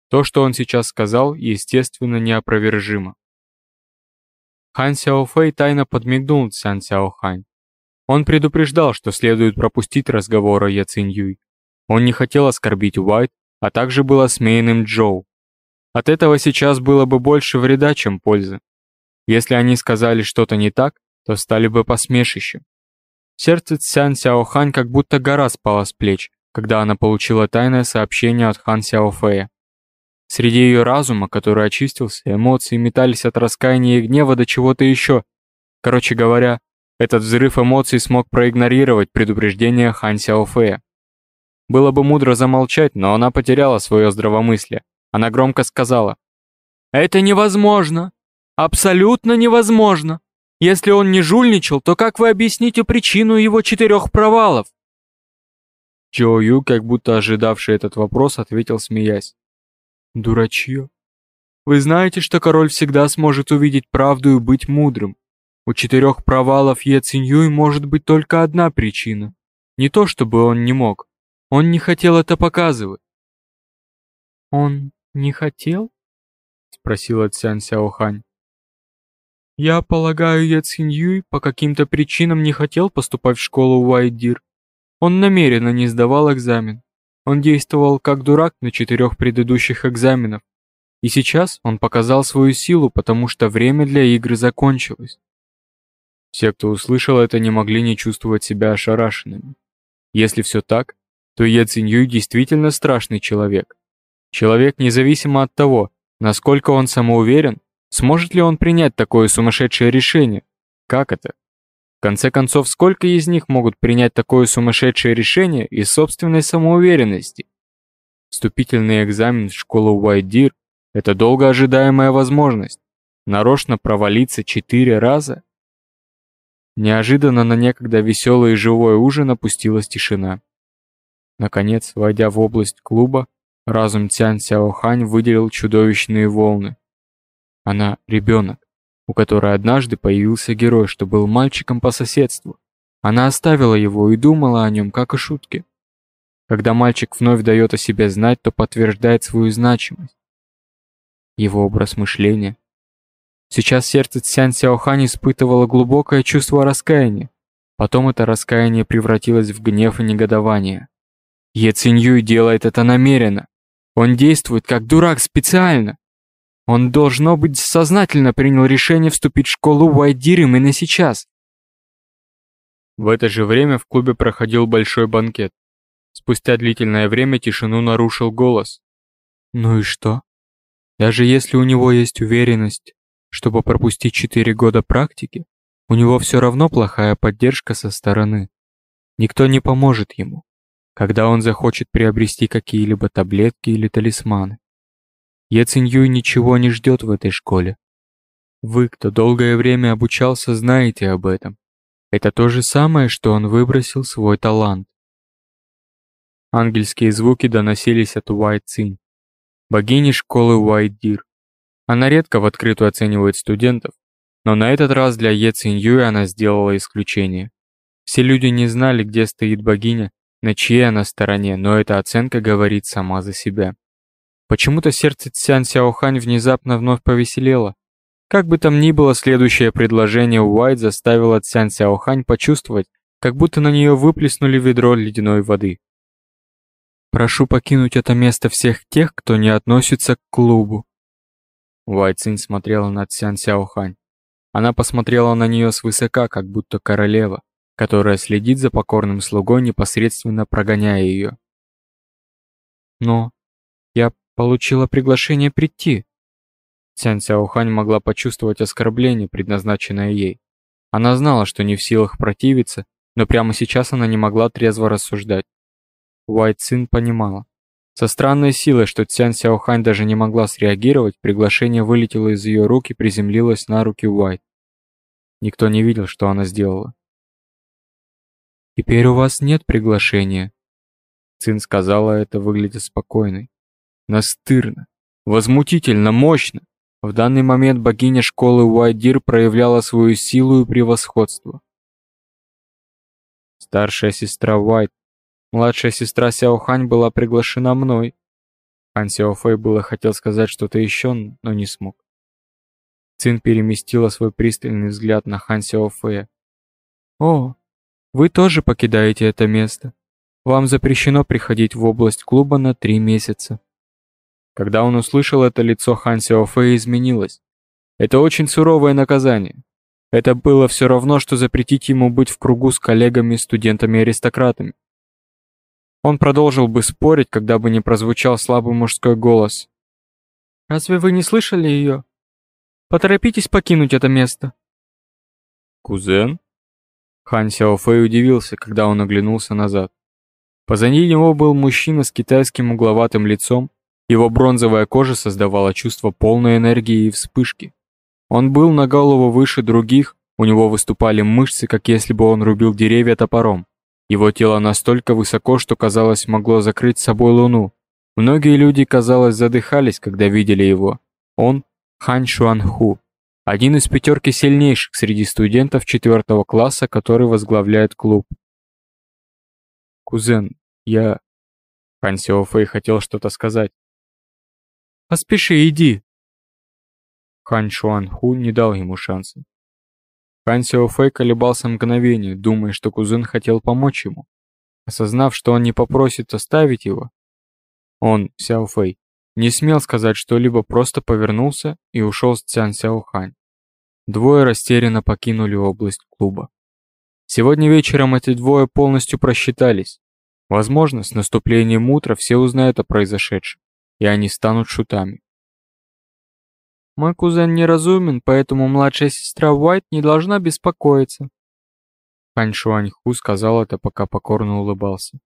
То, что он сейчас сказал, естественно, неопровержимо. Хан Сяофэй тайно подмигнул Цян Сяохань. Он предупреждал, что следует пропустить разговор о Я Цинь Он не хотел оскорбить Уайт, а также был осмеянным Джоу. От этого сейчас было бы больше вреда, чем пользы. Если они сказали что-то не так, то стали бы посмешищем. Сердце Цян Сяохань как будто гора спала с плеч, когда она получила тайное сообщение от Хан Сяофэя. Среди ее разума, который очистился, эмоции метались от раскаяния и гнева до чего-то еще. Короче говоря, этот взрыв эмоций смог проигнорировать предупреждение Хан Сяофэя. Было бы мудро замолчать, но она потеряла свое здравомыслие. Она громко сказала. «Это невозможно! Абсолютно невозможно! Если он не жульничал, то как вы объясните причину его четырех провалов?» Джо Ю, как будто ожидавший этот вопрос, ответил, смеясь. «Дурачье. Вы знаете, что король всегда сможет увидеть правду и быть мудрым. У четырех провалов Е Циньюй может быть только одна причина. Не то, чтобы он не мог. Он не хотел это показывать». «Он не хотел?» — спросила Цян Сяохань. «Я полагаю, Е Циньюй по каким-то причинам не хотел поступать в школу Уайдир. Он намеренно не сдавал экзамен. Он действовал как дурак на четырех предыдущих экзаменах. И сейчас он показал свою силу, потому что время для игры закончилось. Все, кто услышал это, не могли не чувствовать себя ошарашенными. Если все так, то Е Циньюй действительно страшный человек. Человек, независимо от того, насколько он самоуверен, сможет ли он принять такое сумасшедшее решение. Как это? В конце концов, сколько из них могут принять такое сумасшедшее решение из собственной самоуверенности? Вступительный экзамен в школу Уайдир – это долго ожидаемая возможность. Нарочно провалиться четыре раза? Неожиданно на некогда веселый и живой ужин опустилась тишина. Наконец, войдя в область клуба, разум Цян Сяохань выделил чудовищные волны. Она ребенок у которой однажды появился герой, что был мальчиком по соседству. Она оставила его и думала о нем как о шутке. Когда мальчик вновь дает о себе знать, то подтверждает свою значимость. Его образ мышления. Сейчас сердце Цян Сяохань испытывало глубокое чувство раскаяния. Потом это раскаяние превратилось в гнев и негодование. Е Циньюй делает это намеренно. Он действует как дурак специально. Он, должно быть, сознательно принял решение вступить в школу Уайдир именно сейчас. В это же время в клубе проходил большой банкет. Спустя длительное время тишину нарушил голос. Ну и что? Даже если у него есть уверенность, чтобы пропустить четыре года практики, у него все равно плохая поддержка со стороны. Никто не поможет ему, когда он захочет приобрести какие-либо таблетки или талисманы. Я Циньюй ничего не ждет в этой школе. Вы, кто долгое время обучался, знаете об этом. Это то же самое, что он выбросил свой талант. Ангельские звуки доносились от Уайт Цинь, богини школы Уайт Дир. Она редко в открытую оценивает студентов, но на этот раз для Е Цинь она сделала исключение. Все люди не знали, где стоит богиня, на чьей она стороне, но эта оценка говорит сама за себя. Почему-то сердце Цян Сяохань внезапно вновь повеселело. Как бы там ни было, следующее предложение Уайт заставило Цян Сяохань почувствовать, как будто на нее выплеснули ведро ледяной воды. «Прошу покинуть это место всех тех, кто не относится к клубу». Уайт Цинь смотрела на Цян Сяохань. Она посмотрела на нее свысока, как будто королева, которая следит за покорным слугой, непосредственно прогоняя ее. «Но я получила приглашение прийти. Цян Сяохань могла почувствовать оскорбление, предназначенное ей. Она знала, что не в силах противиться, но прямо сейчас она не могла трезво рассуждать. Уайт Цин понимала. Со странной силой, что Цян Сяохань даже не могла среагировать, приглашение вылетело из ее рук и приземлилось на руки Уайт. Никто не видел, что она сделала. «Теперь у вас нет приглашения», — Цин сказала это, выглядя спокойной. Настырно, возмутительно, мощно. В данный момент богиня школы Уайдир проявляла свою силу и превосходство. Старшая сестра Уайт, младшая сестра Сяохань была приглашена мной. Хан Сяофэй было хотел сказать что-то еще, но не смог. Цин переместила свой пристальный взгляд на Хан Сяофэя. «О, вы тоже покидаете это место. Вам запрещено приходить в область клуба на три месяца». Когда он услышал это, лицо Хан Сяофэя изменилось. Это очень суровое наказание. Это было все равно, что запретить ему быть в кругу с коллегами-студентами-аристократами. Он продолжил бы спорить, когда бы не прозвучал слабый мужской голос. «Разве вы не слышали ее? Поторопитесь покинуть это место». «Кузен?» Хан Сяофэй удивился, когда он оглянулся назад. Позади него был мужчина с китайским угловатым лицом. Его бронзовая кожа создавала чувство полной энергии и вспышки. Он был на голову выше других, у него выступали мышцы, как если бы он рубил деревья топором. Его тело настолько высоко, что казалось могло закрыть собой луну. Многие люди, казалось, задыхались, когда видели его. Он Хан Шуанху, один из пятерки сильнейших среди студентов четвертого класса, который возглавляет клуб. «Кузен, я...» Хан Сяофэй хотел что-то сказать. «Поспеши, иди!» Хан Шуан Ху не дал ему шанса. Хан Сяо Фэй колебался мгновение, думая, что кузен хотел помочь ему. Осознав, что он не попросит оставить его, он, Сяо Фэй, не смел сказать что-либо, просто повернулся и ушел с Цян Сяо Хань. Двое растерянно покинули область клуба. Сегодня вечером эти двое полностью просчитались. Возможно, с наступлением утра все узнают о произошедшем, и они станут шутами. Мой кузен неразумен, поэтому младшая сестра Уайт не должна беспокоиться. Хань Шуаньху сказал это, пока покорно улыбался.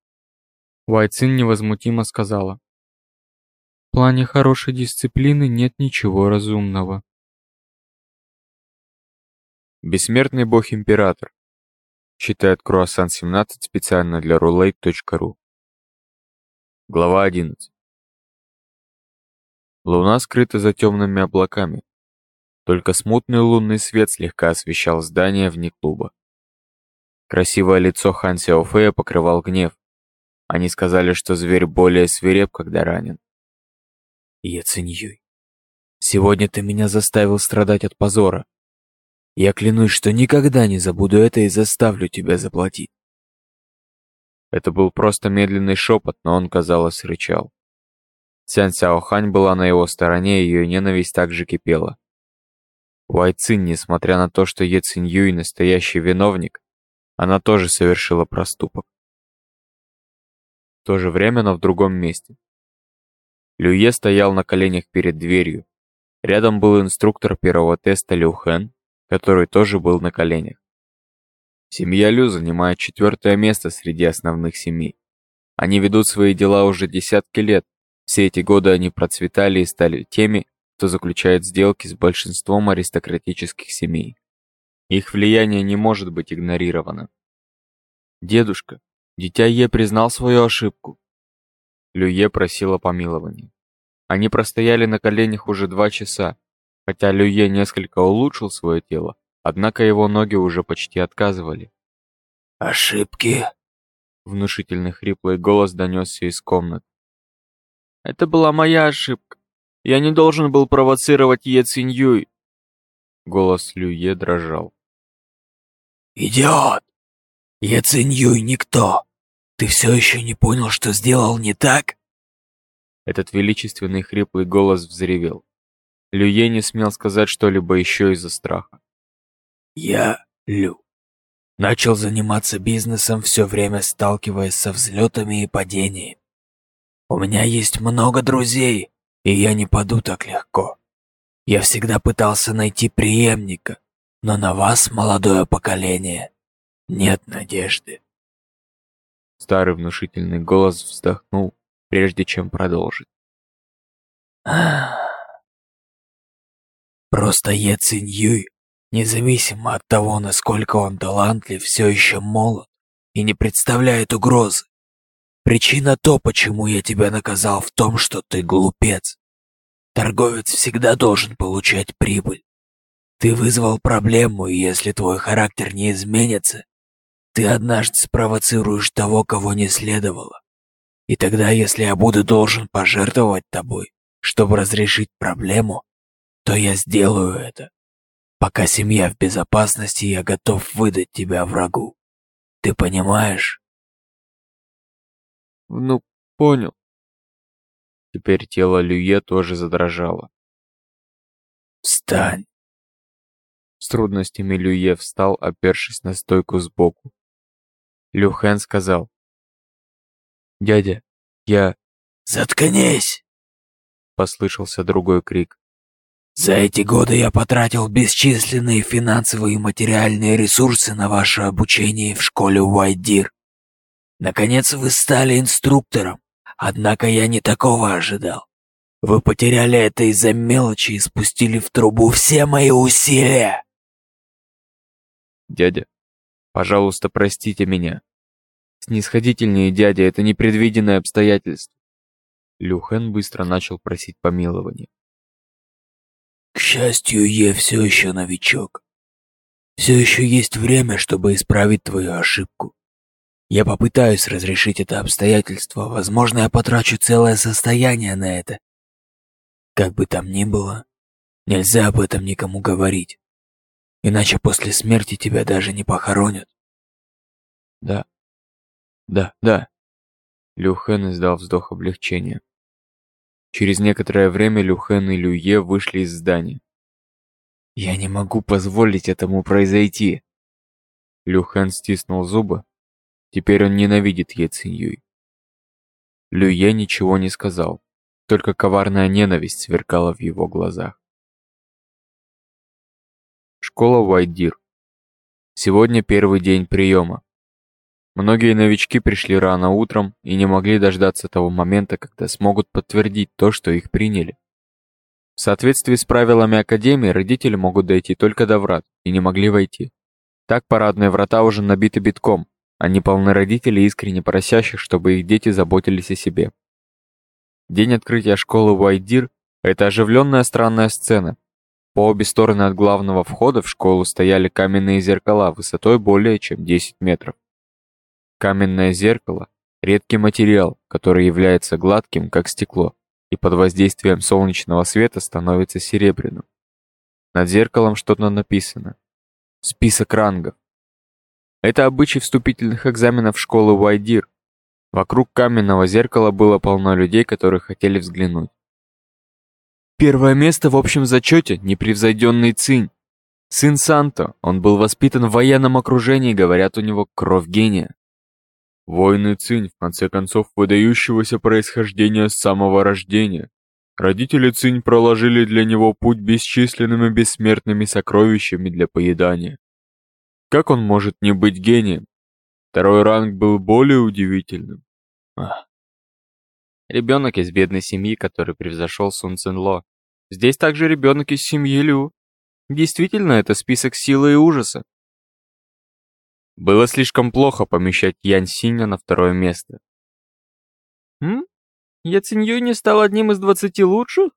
Уайт Цин невозмутимо сказала. В плане хорошей дисциплины нет ничего разумного. Бессмертный бог-император. Читает Круассан 17 специально для roulette.ru. Глава 11. Луна скрыта за темными облаками. Только смутный лунный свет слегка освещал здание вне клуба. Красивое лицо Хан Сяофея покрывал гнев. Они сказали, что зверь более свиреп, когда ранен. Я Циньюй, сегодня ты меня заставил страдать от позора. Я клянусь, что никогда не забуду это и заставлю тебя заплатить. Это был просто медленный шепот, но он, казалось, рычал. Цян Сяохань была на его стороне, и ее ненависть также кипела. Уай Цин, несмотря на то, что Е Цинь Юй настоящий виновник, она тоже совершила проступок. В то же время, но в другом месте. Люе стоял на коленях перед дверью. Рядом был инструктор первого теста Лю Хэн, который тоже был на коленях. Семья Лю занимает четвертое место среди основных семей. Они ведут свои дела уже десятки лет, все эти годы они процветали и стали теми, кто заключает сделки с большинством аристократических семей. Их влияние не может быть игнорировано. «Дедушка, дитя Е признал свою ошибку». Люе просила помилования. Они простояли на коленях уже два часа, хотя Люе несколько улучшил свое тело, однако его ноги уже почти отказывали. «Ошибки?» Внушительный хриплый голос донесся из комнат. Это была моя ошибка. Я не должен был провоцировать Е Циньюй. Голос Люе дрожал. «Идиот! Е Циньюй никто! Ты все еще не понял, что сделал не так?» Этот величественный хриплый голос взревел. Люе не смел сказать что-либо еще из-за страха. «Я Лю. Начал заниматься бизнесом, все время сталкиваясь со взлетами и падениями. У меня есть много друзей, и я не паду так легко. Я всегда пытался найти преемника, но на вас, молодое поколение, нет надежды. Старый внушительный голос вздохнул, прежде чем продолжить. Просто Е Цинь Юй, независимо от того, насколько он талантлив, все еще молод и не представляет угрозы. Причина то, почему я тебя наказал в том, что ты глупец. Торговец всегда должен получать прибыль. Ты вызвал проблему, и если твой характер не изменится, ты однажды спровоцируешь того, кого не следовало. И тогда, если я буду должен пожертвовать тобой, чтобы разрешить проблему, то я сделаю это. Пока семья в безопасности, я готов выдать тебя врагу. Ты понимаешь? Ну, понял. Теперь тело Люе тоже задрожало. Встань. С трудностями Люе встал, опершись на стойку сбоку. Люхэн сказал. «Дядя, я...» «Заткнись!» Послышался другой крик. «За эти годы я потратил бесчисленные финансовые и материальные ресурсы на ваше обучение в школе Уайдир. Наконец вы стали инструктором, однако я не такого ожидал. Вы потеряли это из-за мелочи и спустили в трубу все мои усилия!» «Дядя, пожалуйста, простите меня. Снисходительнее, дядя, это непредвиденное обстоятельство». Люхен быстро начал просить помилования. «К счастью, Е все еще новичок. Все еще есть время, чтобы исправить твою ошибку. Я попытаюсь разрешить это обстоятельство. Возможно, я потрачу целое состояние на это. Как бы там ни было, нельзя об этом никому говорить. Иначе после смерти тебя даже не похоронят. Да. Да, да. Люхен издал вздох облегчения. Через некоторое время Люхен и Люе вышли из здания. «Я не могу позволить этому произойти!» Люхен стиснул зубы. Теперь он ненавидит Е Циньюй. Люе ничего не сказал, только коварная ненависть сверкала в его глазах. Школа Уайдир. Сегодня первый день приема. Многие новички пришли рано утром и не могли дождаться того момента, когда смогут подтвердить то, что их приняли. В соответствии с правилами Академии, родители могут дойти только до врат и не могли войти. Так парадные врата уже набиты битком, они полны родителей, искренне просящих, чтобы их дети заботились о себе. День открытия школы Уайдир – это оживленная странная сцена, по обе стороны от главного входа в школу стояли каменные зеркала высотой более чем 10 метров. Каменное зеркало – редкий материал, который является гладким, как стекло, и под воздействием солнечного света становится серебряным. Над зеркалом что-то написано. Список рангов. Это обычай вступительных экзаменов школы Уайдир. Вокруг каменного зеркала было полно людей, которые хотели взглянуть. Первое место в общем зачете – непревзойденный Цинь. Сын Санто, он был воспитан в военном окружении, говорят, у него кровь гения. Воин Цинь, в конце концов, выдающегося происхождения с самого рождения. Родители Цинь проложили для него путь бесчисленными бессмертными сокровищами для поедания. Как он может не быть гением? Второй ранг был более удивительным. Ах, Ребенок из бедной семьи, который превзошел Сун Цинло. Здесь также ребенок из семьи Лю. Действительно, это список силы и ужаса. Было слишком плохо помещать Янь Синя на второе место. М? Я Цинью не стал одним из двадцати лучших?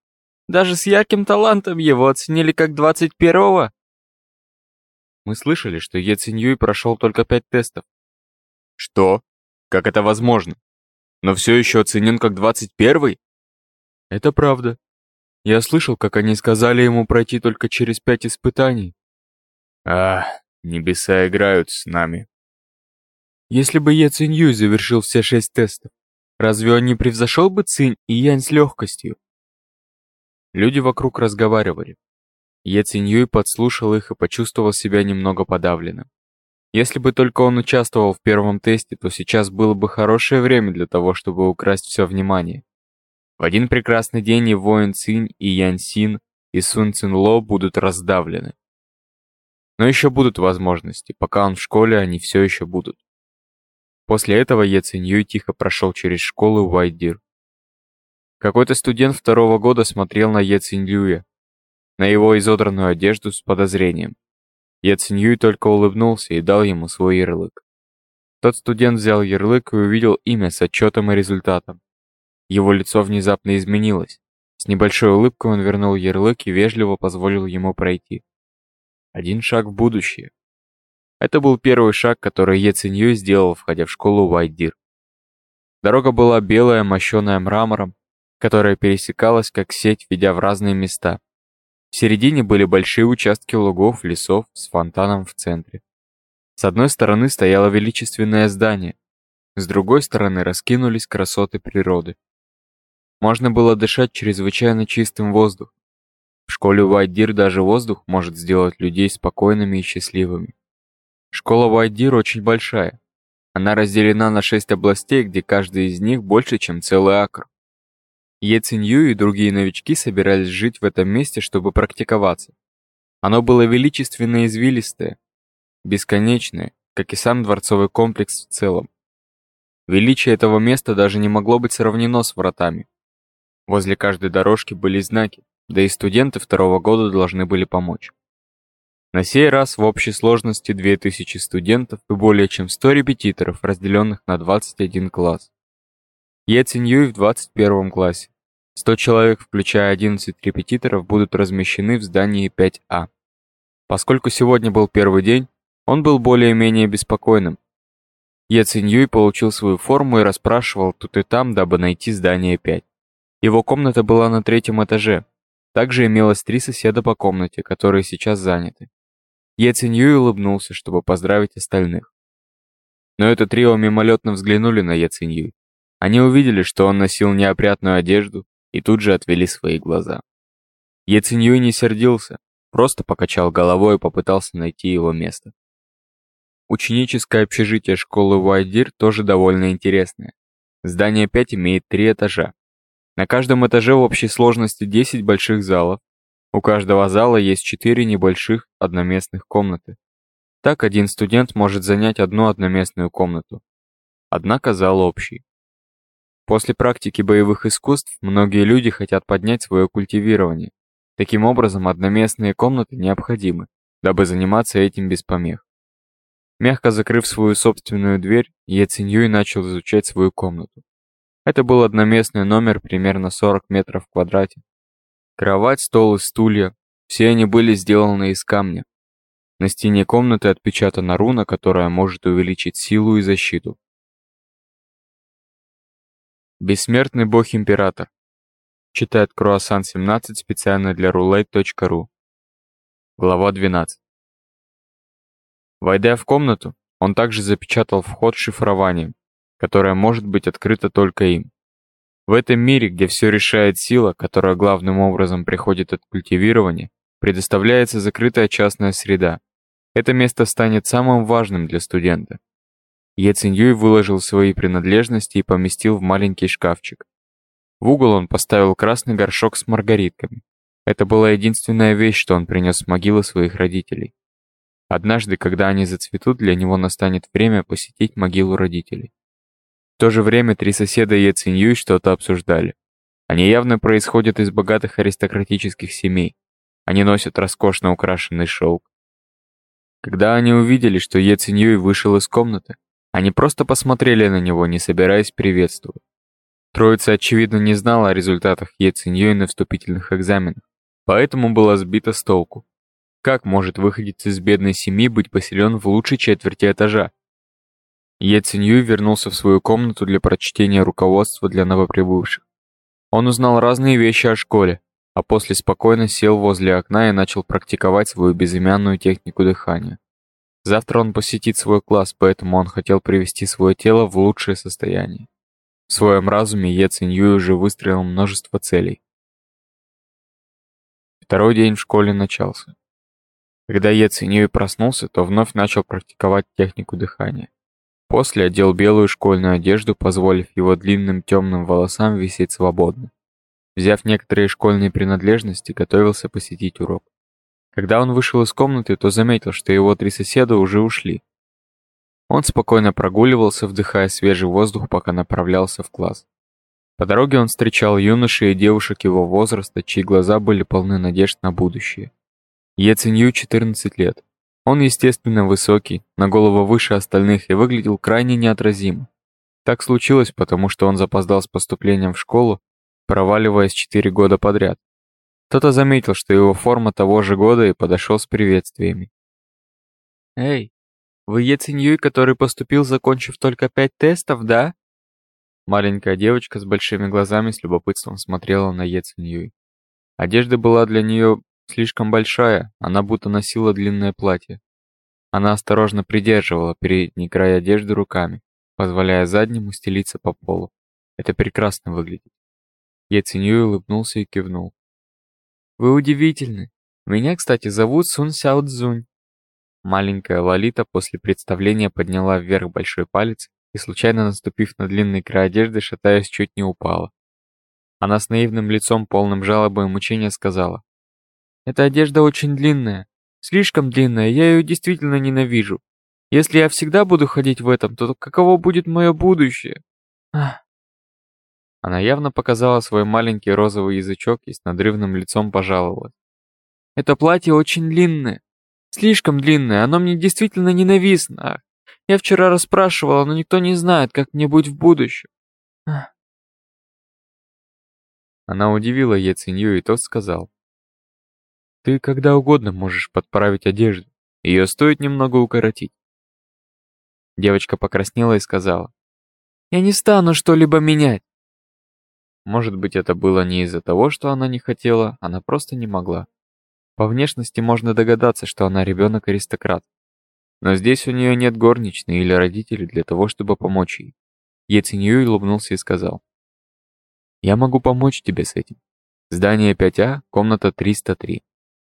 Даже с ярким талантом его оценили как двадцать первого? Мы слышали, что Е Циньюй прошел только пять тестов. Что? Как это возможно? но все еще оценен как 21-й? Это правда. Я слышал, как они сказали ему пройти только через пять испытаний. А, небеса играют с нами. Если бы Е Цинь завершил все шесть тестов, разве он не превзошел бы Цинь и Янь с легкостью? Люди вокруг разговаривали. Е Цинь подслушал их и почувствовал себя немного подавленным. Если бы только он участвовал в первом тесте, то сейчас было бы хорошее время для того, чтобы украсть все внимание. В один прекрасный день и воин Цинь, и Ян Син, и Сун Цин Ло будут раздавлены. Но еще будут возможности, пока он в школе, они все еще будут. После этого Е Цинь Юй тихо прошел через школу Уайдир Какой-то студент второго года смотрел на Е Циньюя, на его изодранную одежду с подозрением. Циньюй только улыбнулся и дал ему свой ярлык. Тот студент взял ярлык и увидел имя с отчетом и результатом. Его лицо внезапно изменилось. С небольшой улыбкой он вернул ярлык и вежливо позволил ему пройти. Один шаг в будущее. Это был первый шаг, который Е сделал, входя в школу Вайдир. Дорога была белая, мощеная мрамором, которая пересекалась как сеть, ведя в разные места. В середине были большие участки лугов, лесов с фонтаном в центре. С одной стороны стояло величественное здание, с другой стороны раскинулись красоты природы. Можно было дышать чрезвычайно чистым воздухом. В школе Вайдир даже воздух может сделать людей спокойными и счастливыми. Школа Вайдир очень большая. Она разделена на шесть областей, где каждая из них больше, чем целый акр. Е Цинью и другие новички собирались жить в этом месте, чтобы практиковаться. Оно было величественно извилистое, бесконечное, как и сам дворцовый комплекс в целом. Величие этого места даже не могло быть сравнено с вратами. Возле каждой дорожки были знаки, да и студенты второго года должны были помочь. На сей раз в общей сложности 2000 студентов и более чем 100 репетиторов, разделенных на 21 класс. Е Циньюй в 21 классе. 100 человек, включая 11 репетиторов, будут размещены в здании 5А. Поскольку сегодня был первый день, он был более-менее беспокойным. Е Циньюй получил свою форму и расспрашивал тут и там, дабы найти здание 5. Его комната была на третьем этаже. Также имелось три соседа по комнате, которые сейчас заняты. Е Циньюй улыбнулся, чтобы поздравить остальных. Но это трио мимолетно взглянули на Е Циньюй. Они увидели, что он носил неопрятную одежду, и тут же отвели свои глаза. Яциньюй не сердился, просто покачал головой и попытался найти его место. Ученическое общежитие школы Уайдир тоже довольно интересное. Здание 5 имеет три этажа. На каждом этаже в общей сложности 10 больших залов. У каждого зала есть 4 небольших одноместных комнаты. Так один студент может занять одну одноместную комнату. Однако зал общий. После практики боевых искусств многие люди хотят поднять свое культивирование. Таким образом, одноместные комнаты необходимы, дабы заниматься этим без помех. Мягко закрыв свою собственную дверь, Е Циньюй начал изучать свою комнату. Это был одноместный номер примерно 40 метров в квадрате. Кровать, стол и стулья, все они были сделаны из камня. На стене комнаты отпечатана руна, которая может увеличить силу и защиту. Бессмертный бог-император. Читает Круассан 17 специально для roulette.ru. Глава 12. Войдя в комнату, он также запечатал вход шифрованием, которое может быть открыто только им. В этом мире, где все решает сила, которая главным образом приходит от культивирования, предоставляется закрытая частная среда. Это место станет самым важным для студента. Е Циньюй выложил свои принадлежности и поместил в маленький шкафчик. В угол он поставил красный горшок с маргаритками. Это была единственная вещь, что он принес с могилы своих родителей. Однажды, когда они зацветут, для него настанет время посетить могилу родителей. В то же время три соседа Е что-то обсуждали. Они явно происходят из богатых аристократических семей. Они носят роскошно украшенный шелк. Когда они увидели, что Е вышел из комнаты, они просто посмотрели на него, не собираясь приветствовать. Троица, очевидно, не знала о результатах Е Циньёй на вступительных экзаменах, поэтому была сбита с толку. Как может выходец из бедной семьи быть поселен в лучшей четверти этажа? Е Циньюй вернулся в свою комнату для прочтения руководства для новоприбывших. Он узнал разные вещи о школе, а после спокойно сел возле окна и начал практиковать свою безымянную технику дыхания. Завтра он посетит свой класс, поэтому он хотел привести свое тело в лучшее состояние. В своем разуме Е Циньюй уже выстроил множество целей. Второй день в школе начался. Когда Е Циньюй проснулся, то вновь начал практиковать технику дыхания. После одел белую школьную одежду, позволив его длинным темным волосам висеть свободно. Взяв некоторые школьные принадлежности, готовился посетить урок. Когда он вышел из комнаты, то заметил, что его три соседа уже ушли. Он спокойно прогуливался, вдыхая свежий воздух, пока направлялся в класс. По дороге он встречал юношей и девушек его возраста, чьи глаза были полны надежд на будущее. Е Цинью 14 лет. Он, естественно, высокий, на голову выше остальных и выглядел крайне неотразимо. Так случилось, потому что он запоздал с поступлением в школу, проваливаясь четыре года подряд. Кто-то заметил, что его форма того же года и подошел с приветствиями. «Эй, вы Е Циньюй, который поступил, закончив только пять тестов, да?» Маленькая девочка с большими глазами с любопытством смотрела на Е Циньюй. Одежда была для нее слишком большая, она будто носила длинное платье. Она осторожно придерживала передний край одежды руками, позволяя заднему стелиться по полу. Это прекрасно выглядит. Е Циньюй улыбнулся и кивнул. Вы удивительны. Меня, кстати, зовут Сун Сяо Цзунь. Маленькая Лолита после представления подняла вверх большой палец и, случайно наступив на длинный край одежды, шатаясь, чуть не упала. Она с наивным лицом, полным жалобы и мучения, сказала. «Эта одежда очень длинная. Слишком длинная, я ее действительно ненавижу. Если я всегда буду ходить в этом, то каково будет мое будущее?» Ах. Она явно показала свой маленький розовый язычок и с надрывным лицом пожаловалась. «Это платье очень длинное. Слишком длинное, оно мне действительно ненавистно. Я вчера расспрашивала, но никто не знает, как мне быть в будущем». Она удивила Ецинью, и тот сказал. «Ты когда угодно можешь подправить одежду. Ее стоит немного укоротить». Девочка покраснела и сказала. «Я не стану что-либо менять. Может быть, это было не из-за того, что она не хотела, она просто не могла. По внешности можно догадаться, что она ребенок-аристократ. Но здесь у нее нет горничной или родителей для того, чтобы помочь ей. Ецинью улыбнулся и сказал. «Я могу помочь тебе с этим. Здание 5А, комната 303.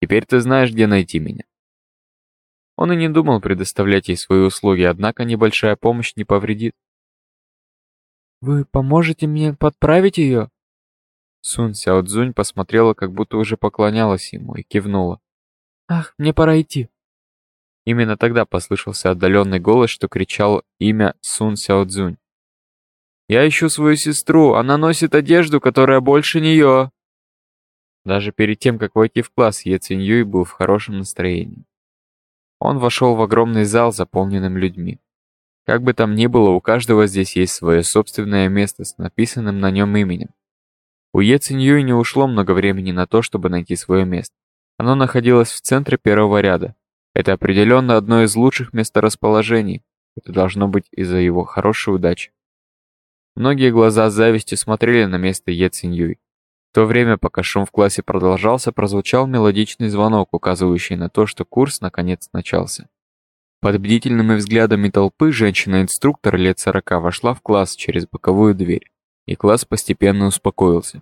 Теперь ты знаешь, где найти меня». Он и не думал предоставлять ей свои услуги, однако небольшая помощь не повредит. «Вы поможете мне подправить ее?» Сун Сяо Цзунь посмотрела, как будто уже поклонялась ему, и кивнула. «Ах, мне пора идти». Именно тогда послышался отдаленный голос, что кричал имя Сун Сяо Цзунь. «Я ищу свою сестру, она носит одежду, которая больше нее». Даже перед тем, как войти в класс, Е Цинь был в хорошем настроении. Он вошел в огромный зал, заполненным людьми. Как бы там ни было, у каждого здесь есть свое собственное место с написанным на нем именем. У Е Циньюй не ушло много времени на то, чтобы найти свое место. Оно находилось в центре первого ряда. Это определенно одно из лучших месторасположений. Это должно быть из-за его хорошей удачи. Многие глаза с завистью смотрели на место Е Циньюй. В то время, пока шум в классе продолжался, прозвучал мелодичный звонок, указывающий на то, что курс наконец начался. Под бдительными взглядами толпы женщина-инструктор лет сорока вошла в класс через боковую дверь, и класс постепенно успокоился.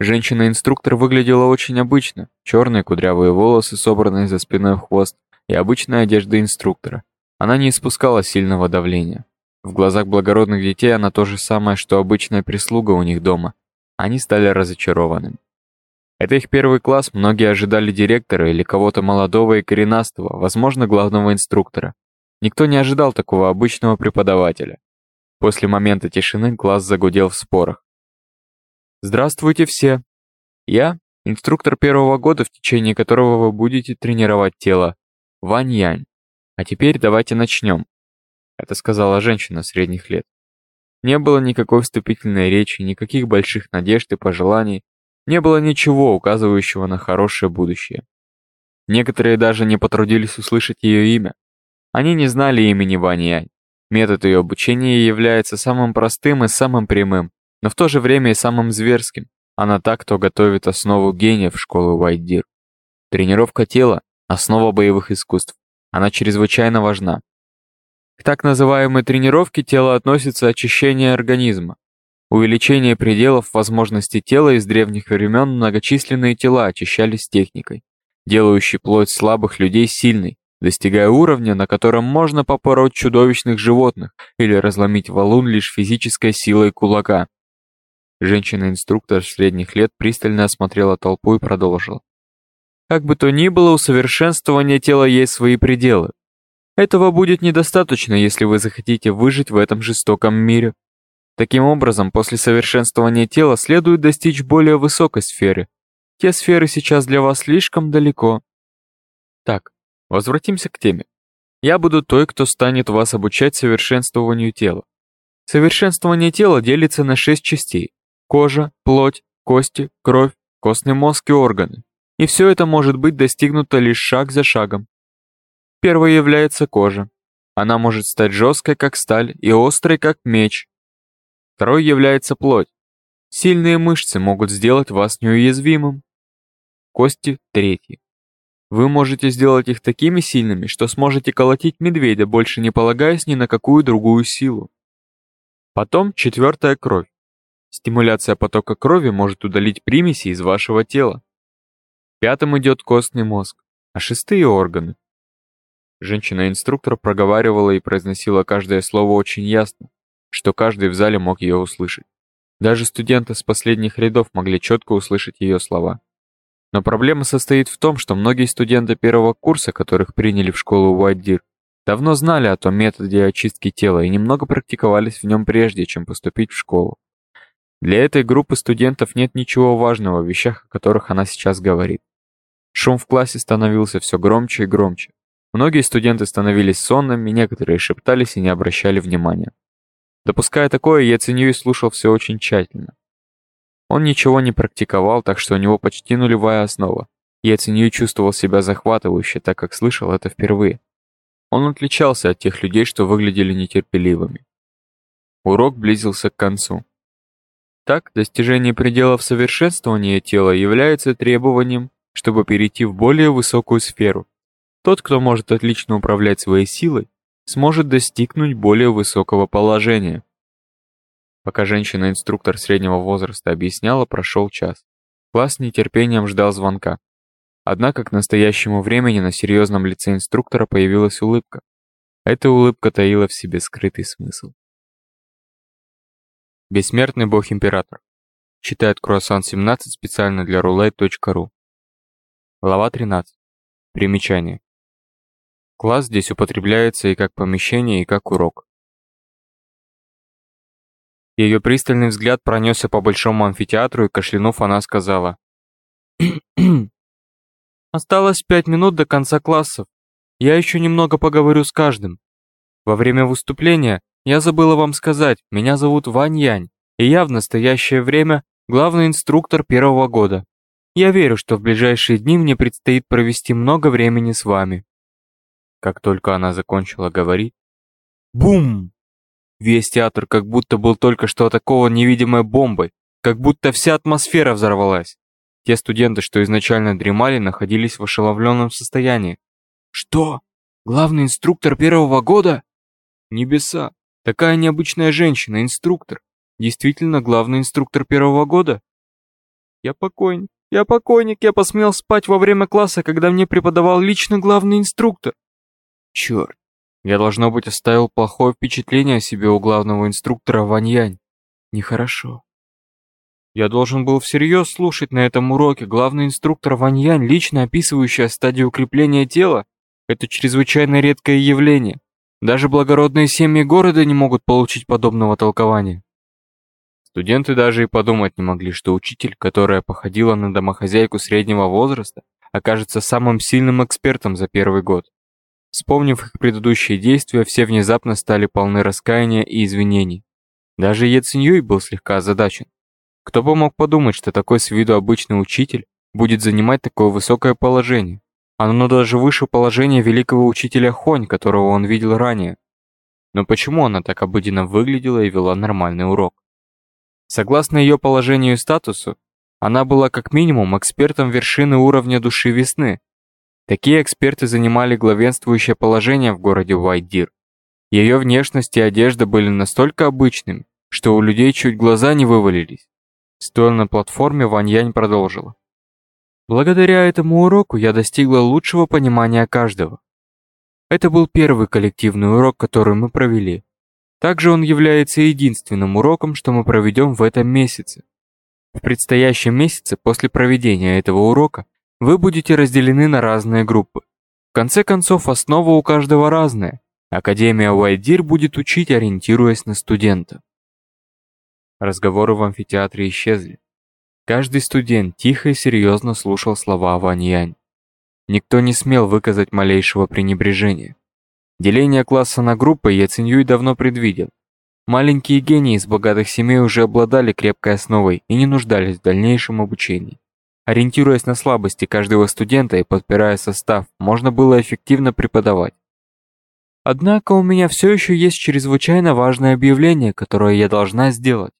Женщина-инструктор выглядела очень обычно, черные кудрявые волосы, собранные за спиной в хвост, и обычная одежда инструктора. Она не испускала сильного давления. В глазах благородных детей она то же самое, что обычная прислуга у них дома. Они стали разочарованными. Это их первый класс, многие ожидали директора или кого-то молодого и коренастого, возможно, главного инструктора. Никто не ожидал такого обычного преподавателя. После момента тишины класс загудел в спорах. Здравствуйте все. Я инструктор первого года, в течение которого вы будете тренировать тело. Вань Янь. А теперь давайте начнем. Это сказала женщина средних лет. Не было никакой вступительной речи, никаких больших надежд и пожеланий, не было ничего, указывающего на хорошее будущее. Некоторые даже не потрудились услышать ее имя. Они не знали имени Вани Янь. Метод ее обучения является самым простым и самым прямым, но в то же время и самым зверским. Она так, кто готовит основу гения в школу Вайдир. Тренировка тела – основа боевых искусств. Она чрезвычайно важна. К так называемой тренировке тело относится очищение организма, Увеличение пределов возможностей тела из древних времен многочисленные тела очищались техникой, делающей плоть слабых людей сильной, достигая уровня, на котором можно попороть чудовищных животных или разломить валун лишь физической силой кулака. Женщина-инструктор средних лет пристально осмотрела толпу и продолжила. Как бы то ни было, у совершенствования тела есть свои пределы. Этого будет недостаточно, если вы захотите выжить в этом жестоком мире. Таким образом, после совершенствования тела следует достичь более высокой сферы. Те сферы сейчас для вас слишком далеко. Так, возвратимся к теме. Я буду той, кто станет вас обучать совершенствованию тела. Совершенствование тела делится на шесть частей. Кожа, плоть, кости, кровь, костный мозг и органы. И все это может быть достигнуто лишь шаг за шагом. Первой является кожа. Она может стать жесткой, как сталь, и острой, как меч. Второй является плоть. Сильные мышцы могут сделать вас неуязвимым. Кости – третий. Вы можете сделать их такими сильными, что сможете колотить медведя, больше не полагаясь ни на какую другую силу. Потом четвертая кровь. Стимуляция потока крови может удалить примеси из вашего тела. Пятым идет костный мозг, а шестые органы. Женщина-инструктор проговаривала и произносила каждое слово очень ясно, что каждый в зале мог ее услышать. Даже студенты с последних рядов могли четко услышать ее слова. Но проблема состоит в том, что многие студенты первого курса, которых приняли в школу Уайдир, давно знали о том методе очистки тела и немного практиковались в нем прежде, чем поступить в школу. Для этой группы студентов нет ничего важного в вещах, о которых она сейчас говорит. Шум в классе становился все громче и громче. Многие студенты становились сонными, некоторые шептались и не обращали внимания. Допуская такое, я ценю и слушал все очень тщательно. Он ничего не практиковал, так что у него почти нулевая основа. Я ценю чувствовал себя захватывающе, так как слышал это впервые. Он отличался от тех людей, что выглядели нетерпеливыми. Урок близился к концу. Так, достижение пределов совершенствования тела является требованием, чтобы перейти в более высокую сферу. Тот, кто может отлично управлять своей силой, сможет достигнуть более высокого положения. Пока женщина-инструктор среднего возраста объясняла, прошел час. Класс с нетерпением ждал звонка. Однако к настоящему времени на серьезном лице инструктора появилась улыбка. Эта улыбка таила в себе скрытый смысл. Бессмертный бог-император. Читает Круассан 17 специально для roulette.ru. Глава 13. Примечание. Класс здесь употребляется и как помещение, и как урок. Ее пристальный взгляд пронесся по большому амфитеатру, и кашлянув, она сказала. [clears throat] «Осталось пять минут до конца классов. Я еще немного поговорю с каждым. Во время выступления я забыла вам сказать, меня зовут Вань Янь, и я в настоящее время главный инструктор первого года. Я верю, что в ближайшие дни мне предстоит провести много времени с вами. Как только она закончила говорить, бум! Весь театр как будто был только что атакован невидимой бомбой, как будто вся атмосфера взорвалась. Те студенты, что изначально дремали, находились в ошеломленном состоянии. Что? Главный инструктор первого года? Небеса! Такая необычная женщина, инструктор. Действительно главный инструктор первого года? Я покойник. Я покойник, я посмел спать во время класса, когда мне преподавал лично главный инструктор. Черт, я, должно быть, оставил плохое впечатление о себе у главного инструктора Ваньянь. Нехорошо. Я должен был всерьез слушать на этом уроке главный инструктор Ваньянь, лично описывающая стадию укрепления тела. Это чрезвычайно редкое явление. Даже благородные семьи города не могут получить подобного толкования. Студенты даже и подумать не могли, что учитель, которая походила на домохозяйку среднего возраста, окажется самым сильным экспертом за первый год. Вспомнив их предыдущие действия, все внезапно стали полны раскаяния и извинений. Даже Е был слегка озадачен. Кто бы мог подумать, что такой с виду обычный учитель будет занимать такое высокое положение. Оно даже выше положения великого учителя Хонь, которого он видел ранее. Но почему она так обыденно выглядела и вела нормальный урок? Согласно ее положению и статусу, она была как минимум экспертом вершины уровня души весны. Такие эксперты занимали главенствующее положение в городе Уайдир. Ее внешность и одежда были настолько обычными, что у людей чуть глаза не вывалились. Стоя на платформе, Ваньянь продолжила. Благодаря этому уроку я достигла лучшего понимания каждого. Это был первый коллективный урок, который мы провели. Также он является единственным уроком, что мы проведем в этом месяце. В предстоящем месяце после проведения этого урока вы будете разделены на разные группы. В конце концов, основа у каждого разная. Академия Уайдир будет учить, ориентируясь на студента. Разговоры в амфитеатре исчезли. Каждый студент тихо и серьезно слушал слова Вань Янь. Никто не смел выказать малейшего пренебрежения. Деление класса на группы Я Циньюй давно предвидел. Маленькие гении из богатых семей уже обладали крепкой основой и не нуждались в дальнейшем обучении. Ориентируясь на слабости каждого студента и подпирая состав, можно было эффективно преподавать. Однако у меня все еще есть чрезвычайно важное объявление, которое я должна сделать.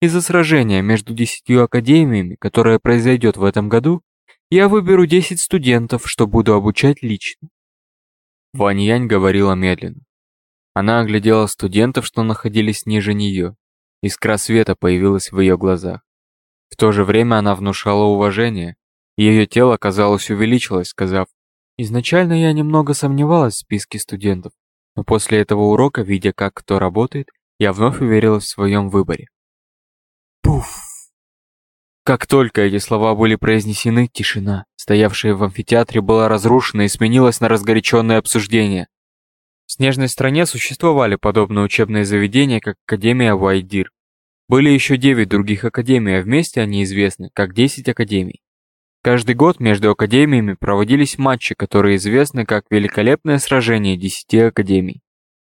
Из-за сражения между десятью академиями, которое произойдет в этом году, я выберу 10 студентов, что буду обучать лично. Вань Янь говорила медленно. Она оглядела студентов, что находились ниже нее. Искра света появилась в ее глазах. В то же время она внушала уважение. Ее тело, казалось, увеличилось, сказав, «Изначально я немного сомневалась в списке студентов, но после этого урока, видя, как кто работает, я вновь уверилась в своем выборе». Пуф! Как только эти слова были произнесены, тишина, стоявшая в амфитеатре, была разрушена и сменилась на разгоряченное обсуждение. В снежной стране существовали подобные учебные заведения, как Академия Вайдир. Были еще девять других академий, а вместе они известны как 10 академий. Каждый год между академиями проводились матчи, которые известны как великолепное сражение 10 академий.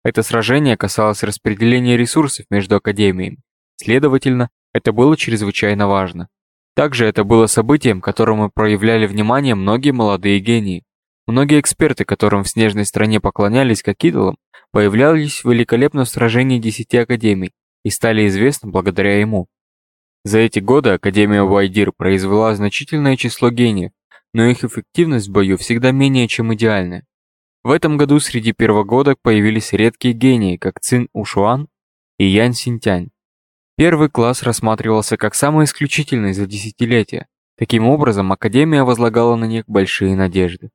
Это сражение касалось распределения ресурсов между академиями. Следовательно, это было чрезвычайно важно. Также это было событием, которому проявляли внимание многие молодые гении. Многие эксперты, которым в снежной стране поклонялись как идолам, появлялись в великолепном сражении 10 академий, и стали известны благодаря ему. За эти годы Академия Вайдир произвела значительное число гениев, но их эффективность в бою всегда менее чем идеальная. В этом году среди первогодок появились редкие гении, как Цин Ушуан и Ян Синтянь. Первый класс рассматривался как самый исключительный за десятилетия. Таким образом, Академия возлагала на них большие надежды.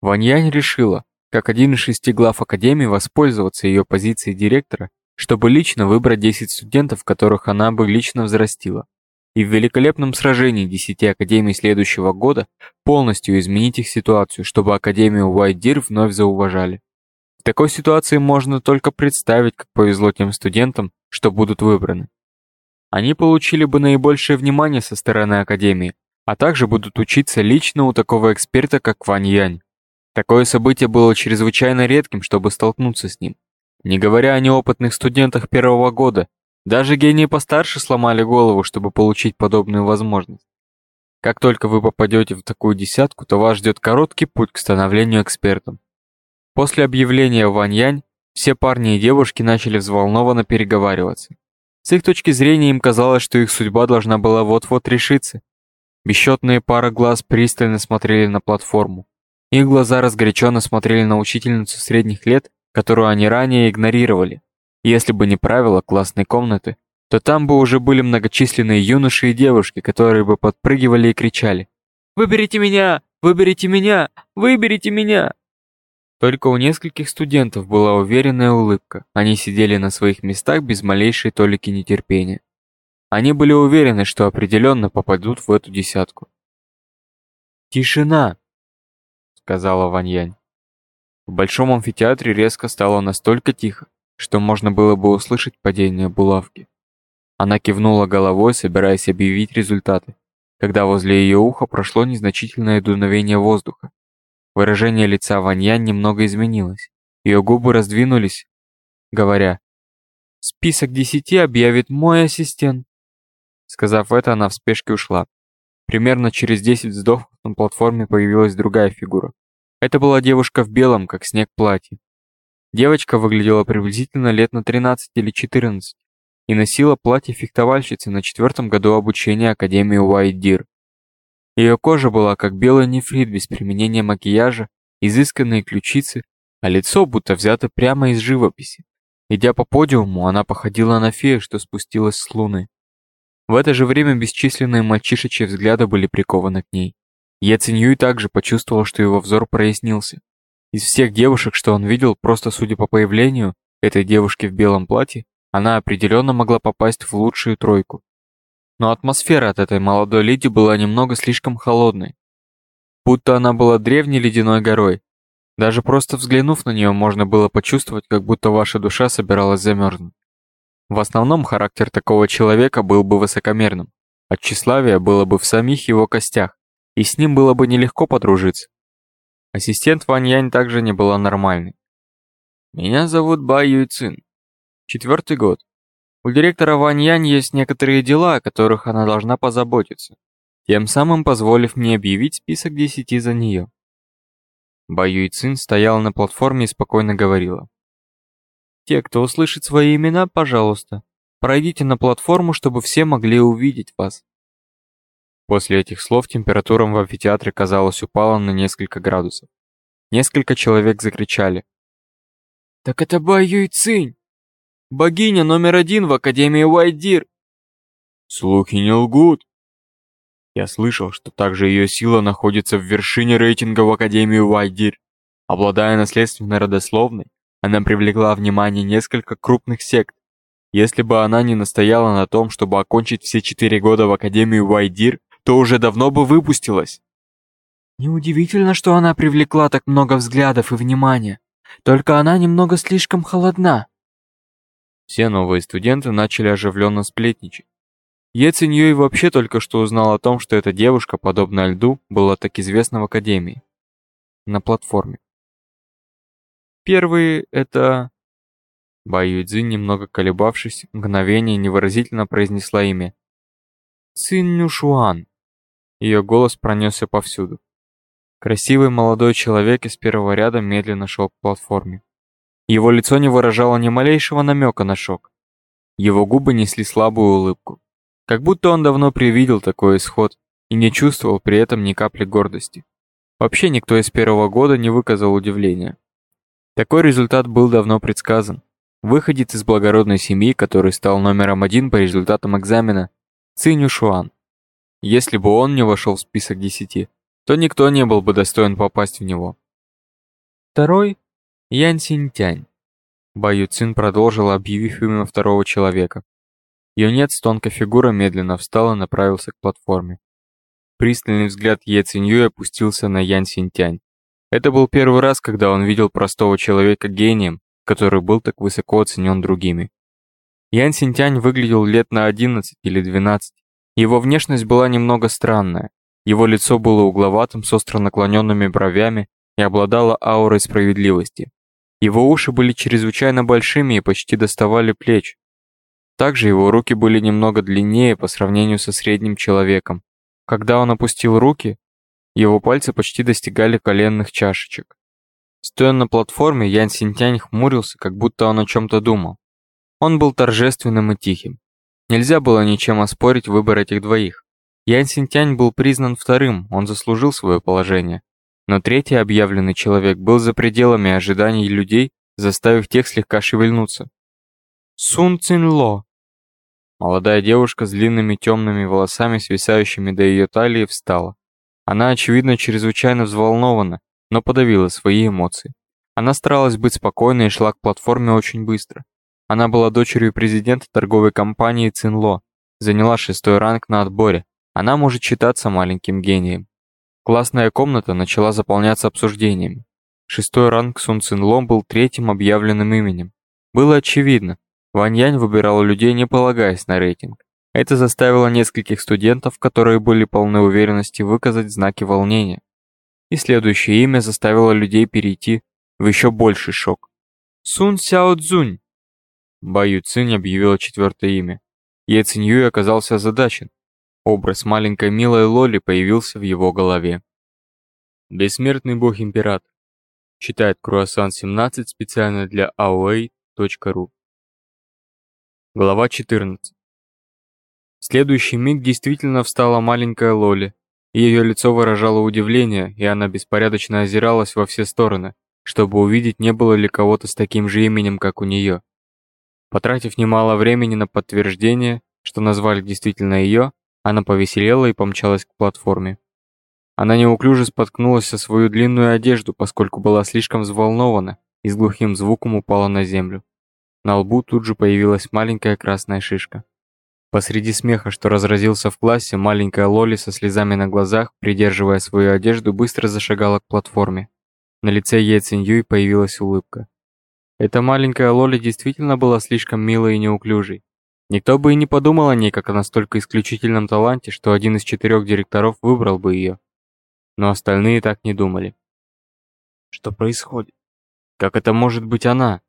Ваньянь решила, как один из шести глав Академии, воспользоваться ее позицией директора чтобы лично выбрать 10 студентов, которых она бы лично взрастила, и в великолепном сражении 10 академий следующего года полностью изменить их ситуацию, чтобы Академию Уайдир вновь зауважали. В такой ситуации можно только представить, как повезло тем студентам, что будут выбраны. Они получили бы наибольшее внимание со стороны Академии, а также будут учиться лично у такого эксперта, как Вань Янь. Такое событие было чрезвычайно редким, чтобы столкнуться с ним. Не говоря о неопытных студентах первого года, даже гении постарше сломали голову, чтобы получить подобную возможность. Как только вы попадете в такую десятку, то вас ждет короткий путь к становлению экспертом. После объявления Ваньянь все парни и девушки начали взволнованно переговариваться. С их точки зрения им казалось, что их судьба должна была вот-вот решиться. Бесчетные пары глаз пристально смотрели на платформу. Их глаза разгоряченно смотрели на учительницу средних лет которую они ранее игнорировали. Если бы не правила классной комнаты, то там бы уже были многочисленные юноши и девушки, которые бы подпрыгивали и кричали «Выберите меня! Выберите меня! Выберите меня!» Только у нескольких студентов была уверенная улыбка. Они сидели на своих местах без малейшей толики нетерпения. Они были уверены, что определенно попадут в эту десятку. «Тишина!» — сказала Ваньянь. В большом амфитеатре резко стало настолько тихо, что можно было бы услышать падение булавки. Она кивнула головой, собираясь объявить результаты, когда возле ее уха прошло незначительное дуновение воздуха. Выражение лица Ваньян немного изменилось. Ее губы раздвинулись, говоря «Список десяти объявит мой ассистент». Сказав это, она в спешке ушла. Примерно через десять вздохов на платформе появилась другая фигура. Это была девушка в белом, как снег платье. Девочка выглядела приблизительно лет на 13 или 14 и носила платье фехтовальщицы на четвертом году обучения Академии Уайдир. Ее кожа была как белый нефрит без применения макияжа, изысканные ключицы, а лицо будто взято прямо из живописи. Идя по подиуму, она походила на фею, что спустилась с луны. В это же время бесчисленные мальчишечьи взгляды были прикованы к ней. Я Циньюй также почувствовал, что его взор прояснился. Из всех девушек, что он видел, просто судя по появлению этой девушки в белом платье, она определенно могла попасть в лучшую тройку. Но атмосфера от этой молодой леди была немного слишком холодной. Будто она была древней ледяной горой. Даже просто взглянув на нее, можно было почувствовать, как будто ваша душа собиралась замерзнуть. В основном характер такого человека был бы высокомерным, а тщеславие было бы в самих его костях, и с ним было бы нелегко подружиться. Ассистент Вань Янь также не была нормальной. «Меня зовут Ба Юйцин. Четвертый год. У директора Вань Янь есть некоторые дела, о которых она должна позаботиться, тем самым позволив мне объявить список десяти за нее». Ба Юйцин стояла на платформе и спокойно говорила. «Те, кто услышит свои имена, пожалуйста, пройдите на платформу, чтобы все могли увидеть вас». После этих слов температура в амфитеатре, казалось, упала на несколько градусов. Несколько человек закричали. «Так это Бай Юйцинь! Богиня номер один в Академии Уайдир!» «Слухи не лгут!» Я слышал, что также ее сила находится в вершине рейтинга в Академии Уайдир. Обладая наследственной родословной, она привлекла внимание несколько крупных сект. Если бы она не настояла на том, чтобы окончить все четыре года в Академии Уайдир, то уже давно бы выпустилась. Неудивительно, что она привлекла так много взглядов и внимания. Только она немного слишком холодна. Все новые студенты начали оживленно сплетничать. Е Циньюй вообще только что узнал о том, что эта девушка, подобная льду, была так известна в Академии. На платформе. Первые — это... Юйцзин, немного колебавшись, мгновение невыразительно произнесла имя. Цин Нюшуан. Ее голос пронесся повсюду. Красивый молодой человек из первого ряда медленно шел к платформе. Его лицо не выражало ни малейшего намека на шок. Его губы несли слабую улыбку. Как будто он давно привидел такой исход и не чувствовал при этом ни капли гордости. Вообще никто из первого года не выказал удивления. Такой результат был давно предсказан. Выходец из благородной семьи, который стал номером один по результатам экзамена, Цинь Шуан. Если бы он не вошел в список десяти, то никто не был бы достоин попасть в него. Второй – Ян Синтянь. Баю Цин продолжила, объявив имя второго человека. Юнец тонкой фигурой медленно встал и направился к платформе. Пристальный взгляд Е Цинью опустился на Ян Синтянь. Это был первый раз, когда он видел простого человека гением, который был так высоко оценен другими. Ян Синтянь выглядел лет на 11 или 12, его внешность была немного странная. Его лицо было угловатым с остро наклоненными бровями и обладало аурой справедливости. Его уши были чрезвычайно большими и почти доставали плеч. Также его руки были немного длиннее по сравнению со средним человеком. Когда он опустил руки, его пальцы почти достигали коленных чашечек. Стоя на платформе, Ян Синтянь хмурился, как будто он о чем-то думал. Он был торжественным и тихим. Нельзя было ничем оспорить выбор этих двоих. Ян Синтянь был признан вторым, он заслужил свое положение. Но третий объявленный человек был за пределами ожиданий людей, заставив тех слегка шевельнуться. Сун Цин Ло. Молодая девушка с длинными темными волосами, свисающими до ее талии, встала. Она, очевидно, чрезвычайно взволнована, но подавила свои эмоции. Она старалась быть спокойной и шла к платформе очень быстро. Она была дочерью президента торговой компании Цинло, заняла шестой ранг на отборе. Она может считаться маленьким гением. Классная комната начала заполняться обсуждениями. Шестой ранг Сун Цинло был третьим объявленным именем. Было очевидно, Вань Янь выбирал людей, не полагаясь на рейтинг. Это заставило нескольких студентов, которые были полны уверенности, выказать знаки волнения. И следующее имя заставило людей перейти в еще больший шок. Сун Сяо Цзунь. Баю Цинь объявила четвертое имя. Е Цинь оказался озадачен. Образ маленькой милой Лоли появился в его голове. Бессмертный бог-император. Читает Круассан 17 специально для aoa.ru. Глава 14. В следующий миг действительно встала маленькая Лоли. Ее лицо выражало удивление, и она беспорядочно озиралась во все стороны, чтобы увидеть, не было ли кого-то с таким же именем, как у нее. Потратив немало времени на подтверждение, что назвали действительно ее, она повеселела и помчалась к платформе. Она неуклюже споткнулась о свою длинную одежду, поскольку была слишком взволнована и с глухим звуком упала на землю. На лбу тут же появилась маленькая красная шишка. Посреди смеха, что разразился в классе, маленькая Лоли со слезами на глазах, придерживая свою одежду, быстро зашагала к платформе. На лице Е Циньюй появилась улыбка. Эта маленькая Лоли действительно была слишком милой и неуклюжей. Никто бы и не подумал о ней как о настолько исключительном таланте, что один из четырех директоров выбрал бы ее. Но остальные так не думали. Что происходит? Как это может быть она?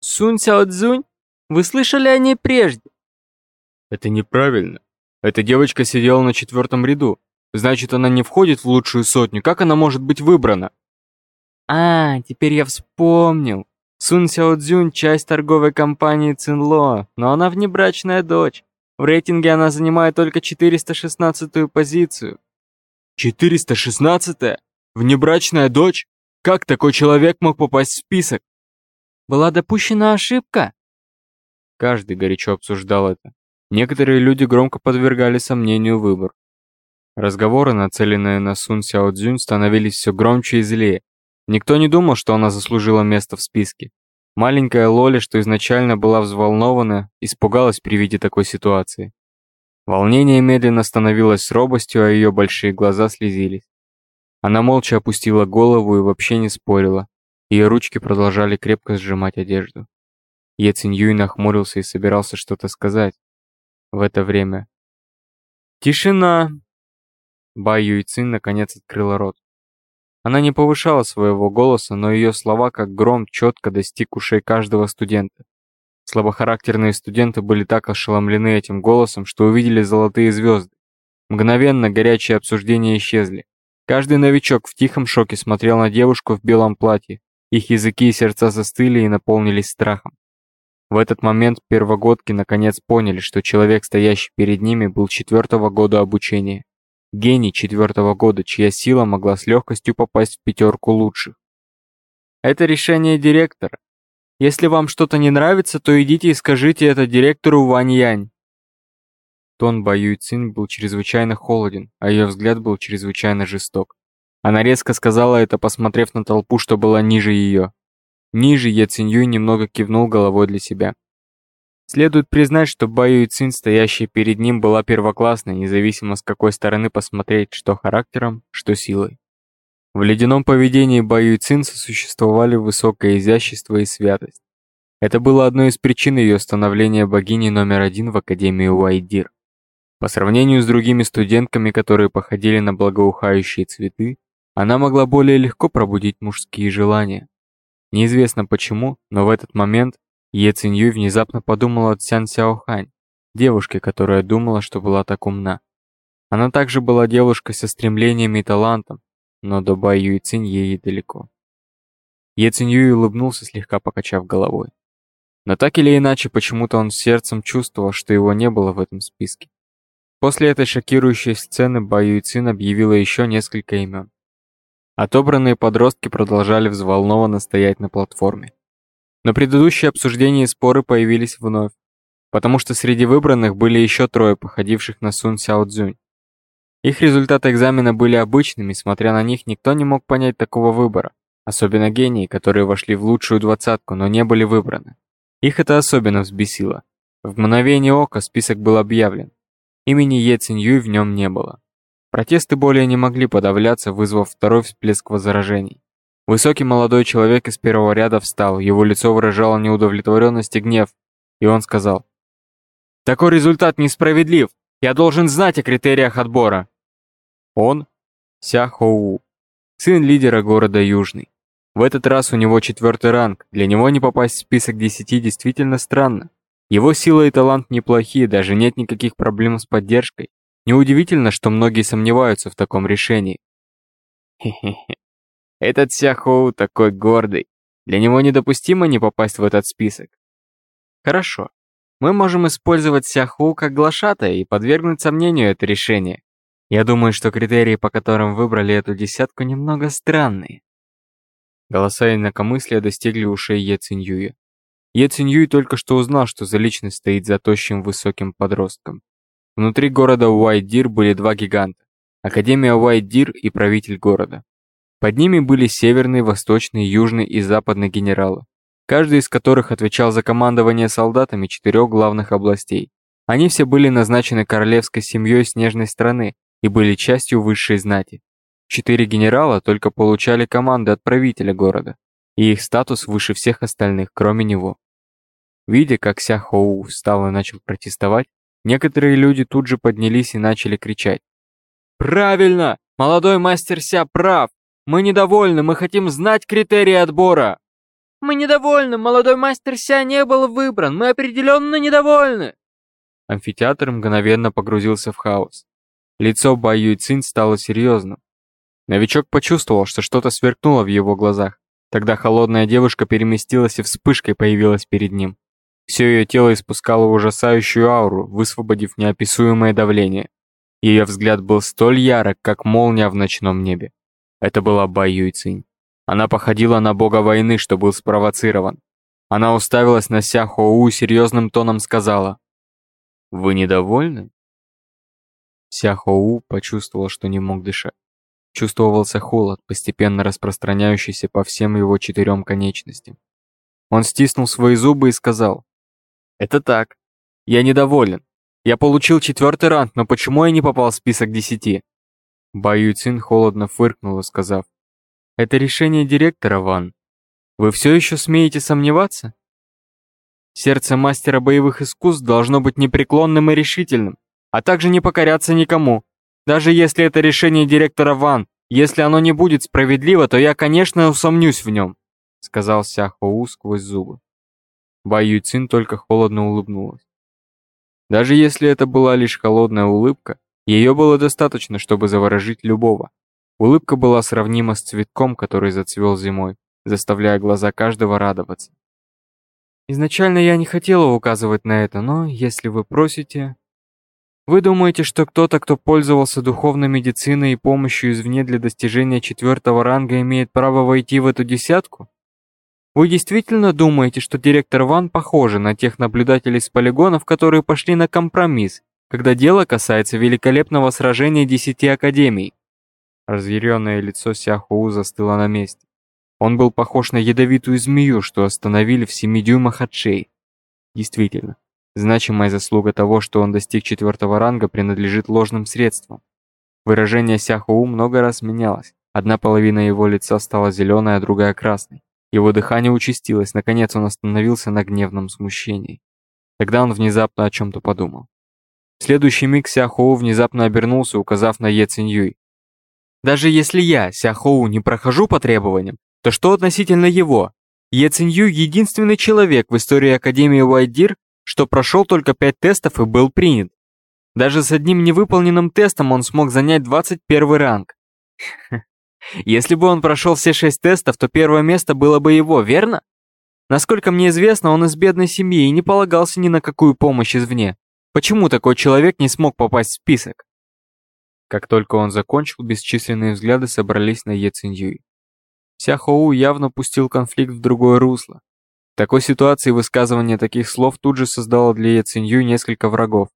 Сун Сяо Цзунь? Вы слышали о ней прежде? Это неправильно. Эта девочка сидела на четвертом ряду. Значит, она не входит в лучшую сотню. Как она может быть выбрана? А, теперь я вспомнил. Сун Сяо Цзюнь – часть торговой компании Цинло, но она внебрачная дочь. В рейтинге она занимает только 416-ю позицию. 416-я? Внебрачная дочь? Как такой человек мог попасть в список? Была допущена ошибка? Каждый горячо обсуждал это. Некоторые люди громко подвергали сомнению выбор. Разговоры, нацеленные на Сун Сяо Цзюнь, становились все громче и злее. Никто не думал, что она заслужила место в списке. Маленькая Лоли, что изначально была взволнована, испугалась при виде такой ситуации. Волнение медленно становилось робостью, а ее большие глаза слезились. Она молча опустила голову и вообще не спорила. Ее ручки продолжали крепко сжимать одежду. Е Цинь нахмурился и собирался что-то сказать. В это время... Тишина! Бай Юйцин наконец открыла рот. Она не повышала своего голоса, но ее слова, как гром, четко достиг ушей каждого студента. Слабохарактерные студенты были так ошеломлены этим голосом, что увидели золотые звезды. Мгновенно горячие обсуждения исчезли. Каждый новичок в тихом шоке смотрел на девушку в белом платье. Их языки и сердца застыли и наполнились страхом. В этот момент первогодки наконец поняли, что человек, стоящий перед ними, был четвертого года обучения. Гений четвертого года, чья сила могла с легкостью попасть в пятерку лучших. Это решение директора. Если вам что-то не нравится, то идите и скажите это директору Вань Янь. Тон Баю Цин был чрезвычайно холоден, а ее взгляд был чрезвычайно жесток. Она резко сказала это, посмотрев на толпу, что была ниже ее. Ниже Е Цинь немного кивнул головой для себя. Следует признать, что Баю Цин, стоящая перед ним, была первоклассной, независимо с какой стороны посмотреть, что характером, что силой. В ледяном поведении Баю Цин сосуществовали высокое изящество и святость. Это было одной из причин ее становления богиней номер один в Академии Уайдир. По сравнению с другими студентками, которые походили на благоухающие цветы, она могла более легко пробудить мужские желания. Неизвестно почему, но в этот момент Е Циньюй внезапно подумала о Цян Сяохань, девушке, которая думала, что была так умна. Она также была девушкой со стремлениями и талантом, но до Бай Юй Цинь ей далеко. Е Циньюй улыбнулся, слегка покачав головой. Но так или иначе, почему-то он сердцем чувствовал, что его не было в этом списке. После этой шокирующей сцены Бай Юй Цин объявила еще несколько имен. Отобранные подростки продолжали взволнованно стоять на платформе. На предыдущее обсуждение и споры появились вновь, потому что среди выбранных были еще трое, походивших на Сун Цзюнь. Их результаты экзамена были обычными, смотря на них никто не мог понять такого выбора, особенно гении, которые вошли в лучшую двадцатку, но не были выбраны. Их это особенно взбесило. В мгновение ока список был объявлен. Имени Е Цинь в нем не было. Протесты более не могли подавляться, вызвав второй всплеск возражений. Высокий молодой человек из первого ряда встал, его лицо выражало неудовлетворенность и гнев, и он сказал. «Такой результат несправедлив! Я должен знать о критериях отбора!» Он – Ся Хоу, сын лидера города Южный. В этот раз у него четвертый ранг, для него не попасть в список десяти действительно странно. Его сила и талант неплохие, даже нет никаких проблем с поддержкой. Неудивительно, что многие сомневаются в таком решении. Хе-хе-хе. [laughs] Этот Сяхоу такой гордый. Для него недопустимо не попасть в этот список. Хорошо. Мы можем использовать Сяхоу как глашатая и подвергнуть сомнению это решение. Я думаю, что критерии, по которым выбрали эту десятку, немного странные. Голоса инакомыслия достигли ушей Е Циньюя. Е Циньюй только что узнал, что за личность стоит за тощим высоким подростком. Внутри города Уайдир были два гиганта. Академия Уайдир и правитель города. Под ними были северный, восточный, южный и западный генералы, каждый из которых отвечал за командование солдатами четырех главных областей. Они все были назначены королевской семьей снежной страны и были частью высшей знати. Четыре генерала только получали команды от правителя города. и их статус выше всех остальных, кроме него. Видя, как Ся Хоу встал и начал протестовать, некоторые люди тут же поднялись и начали кричать. «Правильно! Молодой мастер Ся прав! Мы недовольны, мы хотим знать критерии отбора!» «Мы недовольны, молодой мастер Ся не был выбран, мы определенно недовольны!» Амфитеатр мгновенно погрузился в хаос. Лицо Бай Юйцин стало серьезным. Новичок почувствовал, что что-то сверкнуло в его глазах. Тогда холодная девушка переместилась и вспышкой появилась перед ним. Все ее тело испускало ужасающую ауру, высвободив неописуемое давление. Ее взгляд был столь ярок, как молния в ночном небе. Это была Бай Юйцинь. Она походила на бога войны, что был спровоцирован. Она уставилась на Ся Хоу и серьезным тоном сказала. «Вы недовольны?» Ся Хоу почувствовал, что не мог дышать. Чувствовался холод, постепенно распространяющийся по всем его четырем конечностям. Он стиснул свои зубы и сказал. «Это так. Я недоволен. Я получил четвертый ранг, но почему я не попал в список десяти?» Баю Цин холодно фыркнула, сказав. «Это решение директора, Ван. Вы все еще смеете сомневаться?» Сердце мастера боевых искусств должно быть непреклонным и решительным, а также не покоряться никому. Даже если это решение директора Ван, если оно не будет справедливо, то я, конечно, усомнюсь в нем», — сказал Ся Хоу сквозь зубы. Бай Юцин только холодно улыбнулась. Даже если это была лишь холодная улыбка, ее было достаточно, чтобы заворожить любого. Улыбка была сравнима с цветком, который зацвел зимой, заставляя глаза каждого радоваться. Изначально я не хотела указывать на это, но если вы просите... Вы думаете, что кто-то, кто пользовался духовной медициной и помощью извне для достижения четвертого ранга, имеет право войти в эту десятку? Вы действительно думаете, что директор Ван похожа на тех наблюдателей с полигонов, которые пошли на компромисс, когда дело касается великолепного сражения десяти академий? Разъяренное лицо Сяхоу застыло на месте. Он был похож на ядовитую змею, что остановили в семи дюймах от шеи. Действительно, значимая заслуга того, что он достиг четвертого ранга, принадлежит ложным средствам. Выражение Сяхоу много раз менялось. Одна половина его лица стала зеленой, а другая красной. Его дыхание участилось, наконец он остановился на гневном смущении. Тогда он внезапно о чем-то подумал. Следующий миг Сяхоу внезапно обернулся, указав на Е Циньюй. «Даже если я, Сяхоу, не прохожу по требованиям, то что относительно его? Е Цинью единственный человек в истории Академии Уайдир, что прошел только пять тестов и был принят. Даже с одним невыполненным тестом он смог занять 21 ранг. [laughs] Если бы он прошел все шесть тестов, то первое место было бы его, верно? Насколько мне известно, он из бедной семьи и не полагался ни на какую помощь извне. Почему такой человек не смог попасть в список? Как только он закончил, бесчисленные взгляды собрались на Е Циньюй. Ся Хоу явно пустил конфликт в другое русло. В такой ситуации высказывание таких слов тут же создало для Е Цинью несколько врагов.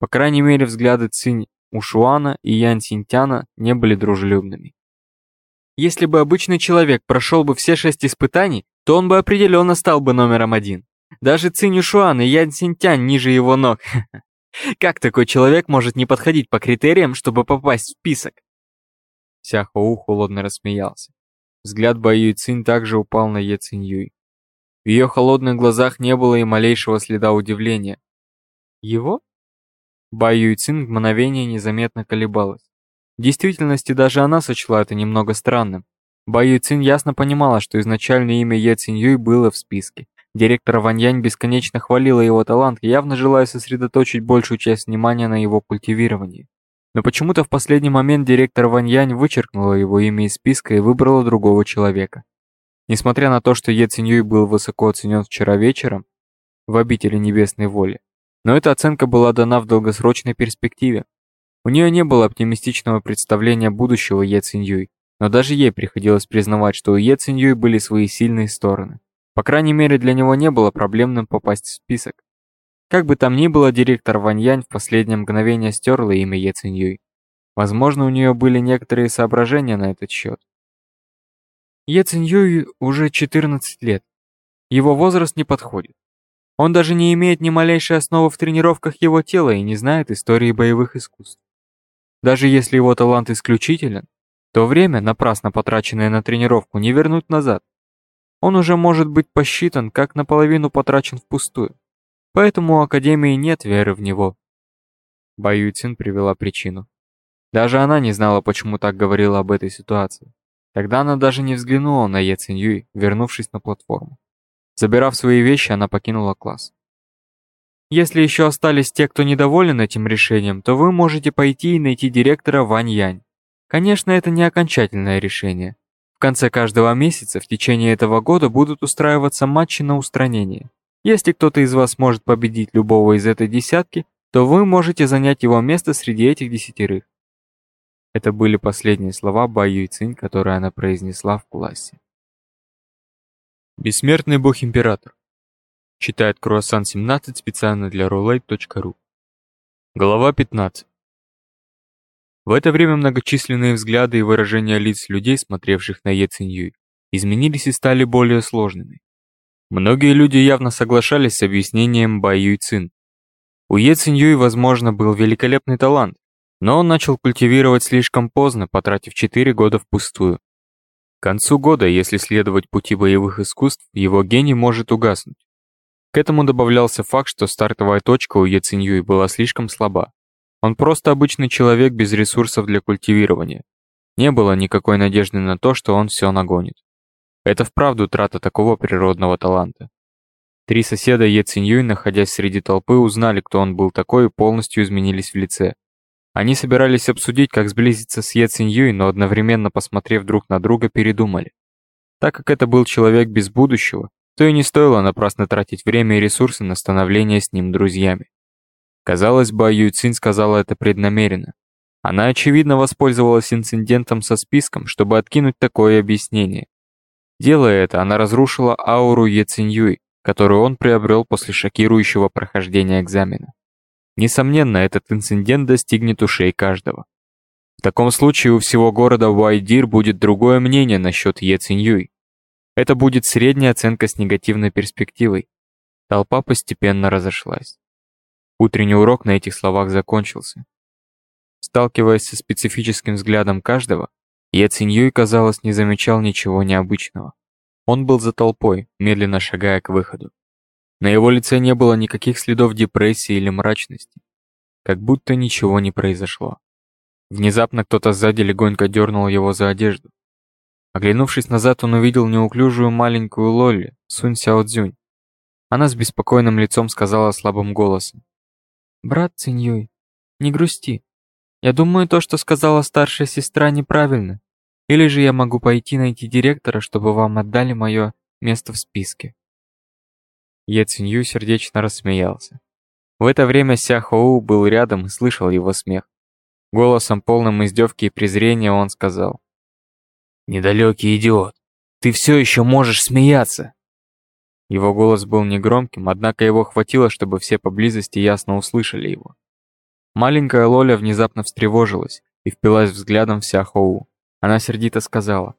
По крайней мере, взгляды Цинь Ушуана и Ян Синтяна не были дружелюбными. Если бы обычный человек прошел бы все шесть испытаний, то он бы определенно стал бы номером один. Даже Цинь Ушуан и Ян Синтян ниже его ног. [laughs] Как такой человек может не подходить по критериям, чтобы попасть в список? Ся Хоу холодно рассмеялся. Взгляд Баю Цинь также упал на Е Цинь В ее холодных глазах не было и малейшего следа удивления. Его? Баю Цинь в мгновение незаметно колебалась. В действительности даже она сочла это немного странным. Баю Цинь ясно понимала, что изначальное имя Е Цинь было в списке. Директор Ваньянь бесконечно хвалила его талант, явно желая сосредоточить большую часть внимания на его культивировании. Но почему-то в последний момент директор Ваньянь вычеркнула его имя из списка и выбрала другого человека. Несмотря на то, что Е Цинюй был высоко оценен вчера вечером в обители небесной воли, но эта оценка была дана в долгосрочной перспективе. У нее не было оптимистичного представления будущего Е Цинюй, но даже ей приходилось признавать, что у Е Цинюй были свои сильные стороны. По крайней мере, для него не было проблемным попасть в список. Как бы там ни было, директор Ваньянь в последнее мгновение стерла имя Е Циньюй. Возможно, у нее были некоторые соображения на этот счет. Е Циньюй уже 14 лет. Его возраст не подходит. Он даже не имеет ни малейшей основы в тренировках его тела и не знает истории боевых искусств. Даже если его талант исключителен, то время, напрасно потраченное на тренировку, не вернуть назад. Он уже может быть посчитан как наполовину потрачен впустую. Поэтому у Академии нет веры в него. Баю Цин привела причину. Даже она не знала, почему так говорила об этой ситуации. Тогда она даже не взглянула на Е Цинь Юй, вернувшись на платформу. Забирав свои вещи, она покинула класс. Если еще остались те, кто недоволен этим решением, то вы можете пойти и найти директора Вань Янь. Конечно, это не окончательное решение. Конце каждого месяца в течение этого года будут устраиваться матчи на устранение. Если кто-то из вас может победить любого из этой десятки, то вы можете занять его место среди этих десятерых. Это были последние слова Бай Юйцинь, которые она произнесла в классе. Бессмертный бог-император. Читает Круассан 17 специально для roulette.ru. Глава 15. В это время многочисленные взгляды и выражения лиц людей, смотревших на Е Циньюй, изменились и стали более сложными. Многие люди явно соглашались с объяснением Бай Юйцин. У Е Циньюй, возможно, был великолепный талант, но он начал культивировать слишком поздно, потратив 4 года впустую. К концу года, если следовать пути боевых искусств, его гений может угаснуть. К этому добавлялся факт, что стартовая точка у Яциньюи была слишком слаба. Он просто обычный человек без ресурсов для культивирования. Не было никакой надежды на то, что он все нагонит. Это вправду трата такого природного таланта. Три соседа Е Циньюй, находясь среди толпы, узнали, кто он был такой и полностью изменились в лице. Они собирались обсудить, как сблизиться с Е Циньюй, но одновременно посмотрев друг на друга, передумали. Так как это был человек без будущего, то и не стоило напрасно тратить время и ресурсы на становление с ним друзьями. Казалось бы, Ю Цин сказала это преднамеренно. Она, очевидно, воспользовалась инцидентом со списком, чтобы откинуть такое объяснение. Делая это, она разрушила ауру Е Циньюй, которую он приобрел после шокирующего прохождения экзамена. Несомненно, этот инцидент достигнет ушей каждого. В таком случае у всего города Уайдир будет другое мнение насчет Е Циньюй. Это будет средняя оценка с негативной перспективой. Толпа постепенно разошлась. Утренний урок на этих словах закончился. Сталкиваясь со специфическим взглядом каждого, Е Циньюй, казалось, не замечал ничего необычного. Он был за толпой, медленно шагая к выходу. На его лице не было никаких следов депрессии или мрачности. Как будто ничего не произошло. Внезапно кто-то сзади легонько дернул его за одежду. Оглянувшись назад, он увидел неуклюжую маленькую Лолли, Сунь Сяо. Она с беспокойным лицом сказала слабым голосом. «Брат Циньюй, не грусти. Я думаю, то, что сказала старшая сестра, неправильно. Или же я могу пойти найти директора, чтобы вам отдали мое место в списке». Е Цинью сердечно рассмеялся. В это время Ся Хоу был рядом и слышал его смех. Голосом полным издевки и презрения он сказал. «Недалекий идиот, ты все еще можешь смеяться!» Его голос был негромким, однако его хватило, чтобы все поблизости ясно услышали его. Маленькая Лоля внезапно встревожилась и впилась взглядом в Ся Хоу. Она сердито сказала.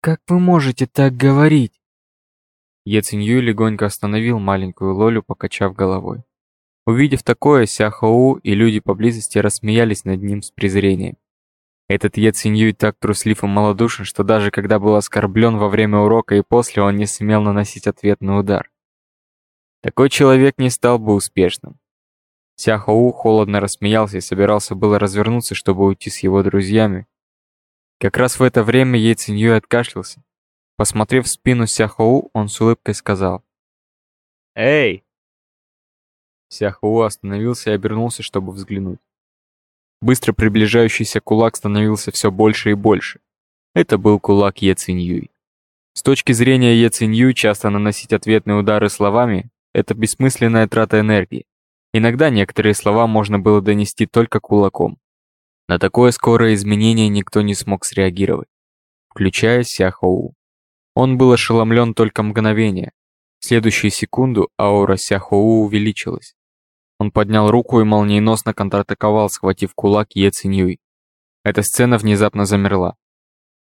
«Как вы можете так говорить? Е Циньюй легонько остановил маленькую Лолю, покачав головой. Увидев такое, Ся Хоу и люди поблизости рассмеялись над ним с презрением. Этот Е Циньюй так труслив и малодушен, что даже когда был оскорблен во время урока и после, он не сумел наносить ответный удар. Такой человек не стал бы успешным. Ся Хоу холодно рассмеялся и собирался было развернуться, чтобы уйти с его друзьями. Как раз в это время Е откашлялся Посмотрев в спину Сяхоу, он с улыбкой сказал. «Эй!» Сяхоу остановился и обернулся, чтобы взглянуть. Быстро приближающийся кулак становился все больше и больше. Это был кулак Е Циньюй. С точки зрения Е Циньюй, часто наносить ответные удары словами – это бессмысленная трата энергии. Иногда некоторые слова можно было донести только кулаком. На такое скорое изменение никто не смог среагировать, включая Сяхоу. Он был ошеломлен только мгновение. В следующую секунду аура Сяхоу увеличилась. Он поднял руку и молниеносно контратаковал, схватив кулак Е Циньюй. Эта сцена внезапно замерла.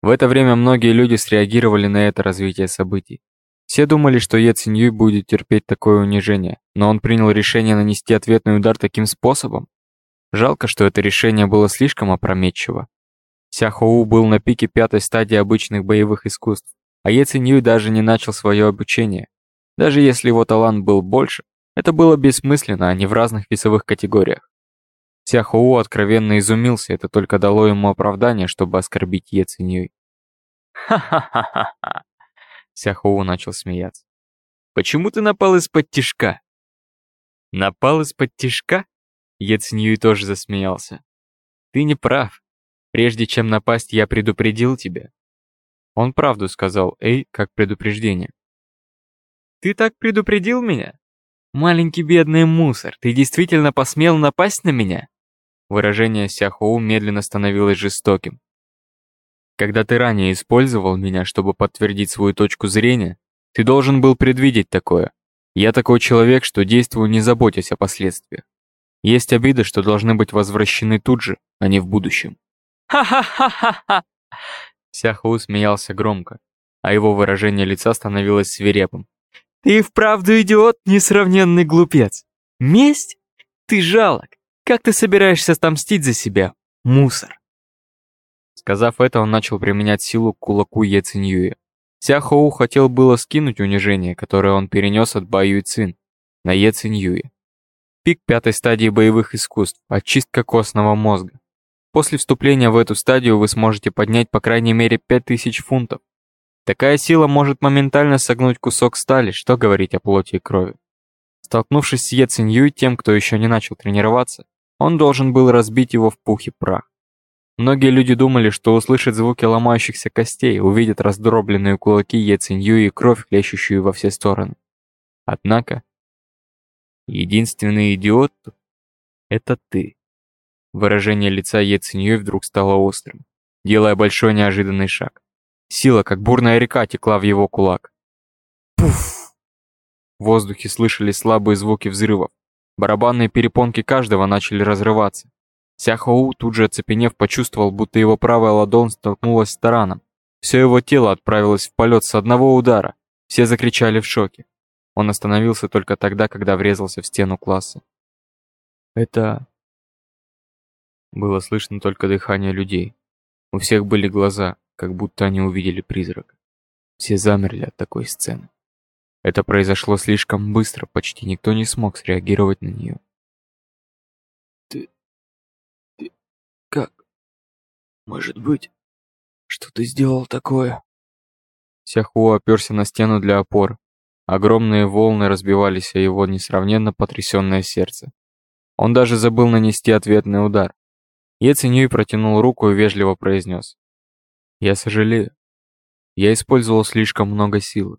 В это время многие люди среагировали на это развитие событий. Все думали, что Е Циньюй будет терпеть такое унижение, но он принял решение нанести ответный удар таким способом. Жалко, что это решение было слишком опрометчиво. Сяхоу был на пике пятой стадии обычных боевых искусств. А Е Циньюй даже не начал свое обучение. Даже если его талант был больше, это было бессмысленно, а не в разных весовых категориях. Ся Хоу откровенно изумился, это только дало ему оправдание, чтобы оскорбить Е Циньюй. «Ха-ха-ха-ха-ха!» Ся Хоу начал смеяться. «Почему ты напал из-под тишка?» «Напал из-под тишка?» Е Циньюй тоже засмеялся. «Ты не прав. Прежде чем напасть, я предупредил тебя». Он правду сказал Эй как предупреждение. «Ты так предупредил меня? Маленький бедный мусор, ты действительно посмел напасть на меня?» Выражение Сяхоу медленно становилось жестоким. Когда ты ранее использовал меня, чтобы подтвердить свою точку зрения, ты должен был предвидеть такое. Я такой человек, что действую не заботясь о последствиях. Есть обиды, что должны быть возвращены тут же, а не в будущем. Ха-ха-ха-ха-ха! Сяхоу смеялся громко, а его выражение лица становилось свирепым. Ты вправду идиот, несравненный глупец. Месть? Ты жалок. Как ты собираешься отомстить за себя, мусор? Сказав это, он начал применять силу к кулаку Е Циньюя. Ся Хоу хотел было скинуть унижение, которое он перенес от Ба Юй Цин на Е. Пик пятой стадии боевых искусств – очистка костного мозга. После вступления в эту стадию вы сможете поднять по крайней мере 5000 фунтов. Такая сила может моментально согнуть кусок стали, что говорить о плоти и крови. Столкнувшись с Е Циньюй, тем, кто еще не начал тренироваться, он должен был разбить его в пух и прах. Многие люди думали, что услышат звуки ломающихся костей, увидят раздробленные кулаки Е Цинью и кровь, хлещущую во все стороны. Однако, единственный идиот — это ты. Выражение лица Е Цинью вдруг стало острым, делая большой неожиданный шаг. Сила, как бурная река, текла в его кулак. Пуф! В воздухе слышались слабые звуки взрывов. Барабанные перепонки каждого начали разрываться. Сяхоу, тут же оцепенев, почувствовал, будто его правая ладонь столкнулась с тараном. Все его тело отправилось в полет с одного удара. Все закричали в шоке. Он остановился только тогда, когда врезался в стену класса. Это... Было слышно только дыхание людей. У всех были глаза, как будто они увидели призрака. Все замерли от такой сцены. Это произошло слишком быстро, почти никто не смог среагировать на нее. Как? Может быть, что ты сделал такое? Сяху оперся на стену для опоры. Огромные волны разбивались о его несравненно потрясенное сердце. Он даже забыл нанести ответный удар. Е Цинюй протянул руку и вежливо произнес. «Я сожалею. Я использовал слишком много силы».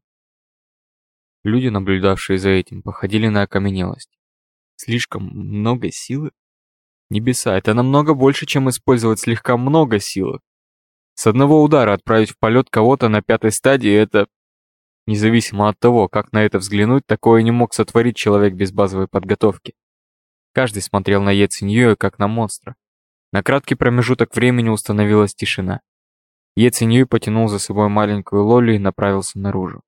Люди, наблюдавшие за этим, походили на окаменелость. Слишком много силы? Небеса, это намного больше, чем использовать слегка много силы. С одного удара отправить в полет кого-то на пятой стадии это... Независимо от того, как на это взглянуть, такое не мог сотворить человек без базовой подготовки. Каждый смотрел на Е как на монстра. На краткий промежуток времени установилась тишина. Е потянул за собой маленькую Лоли и направился наружу.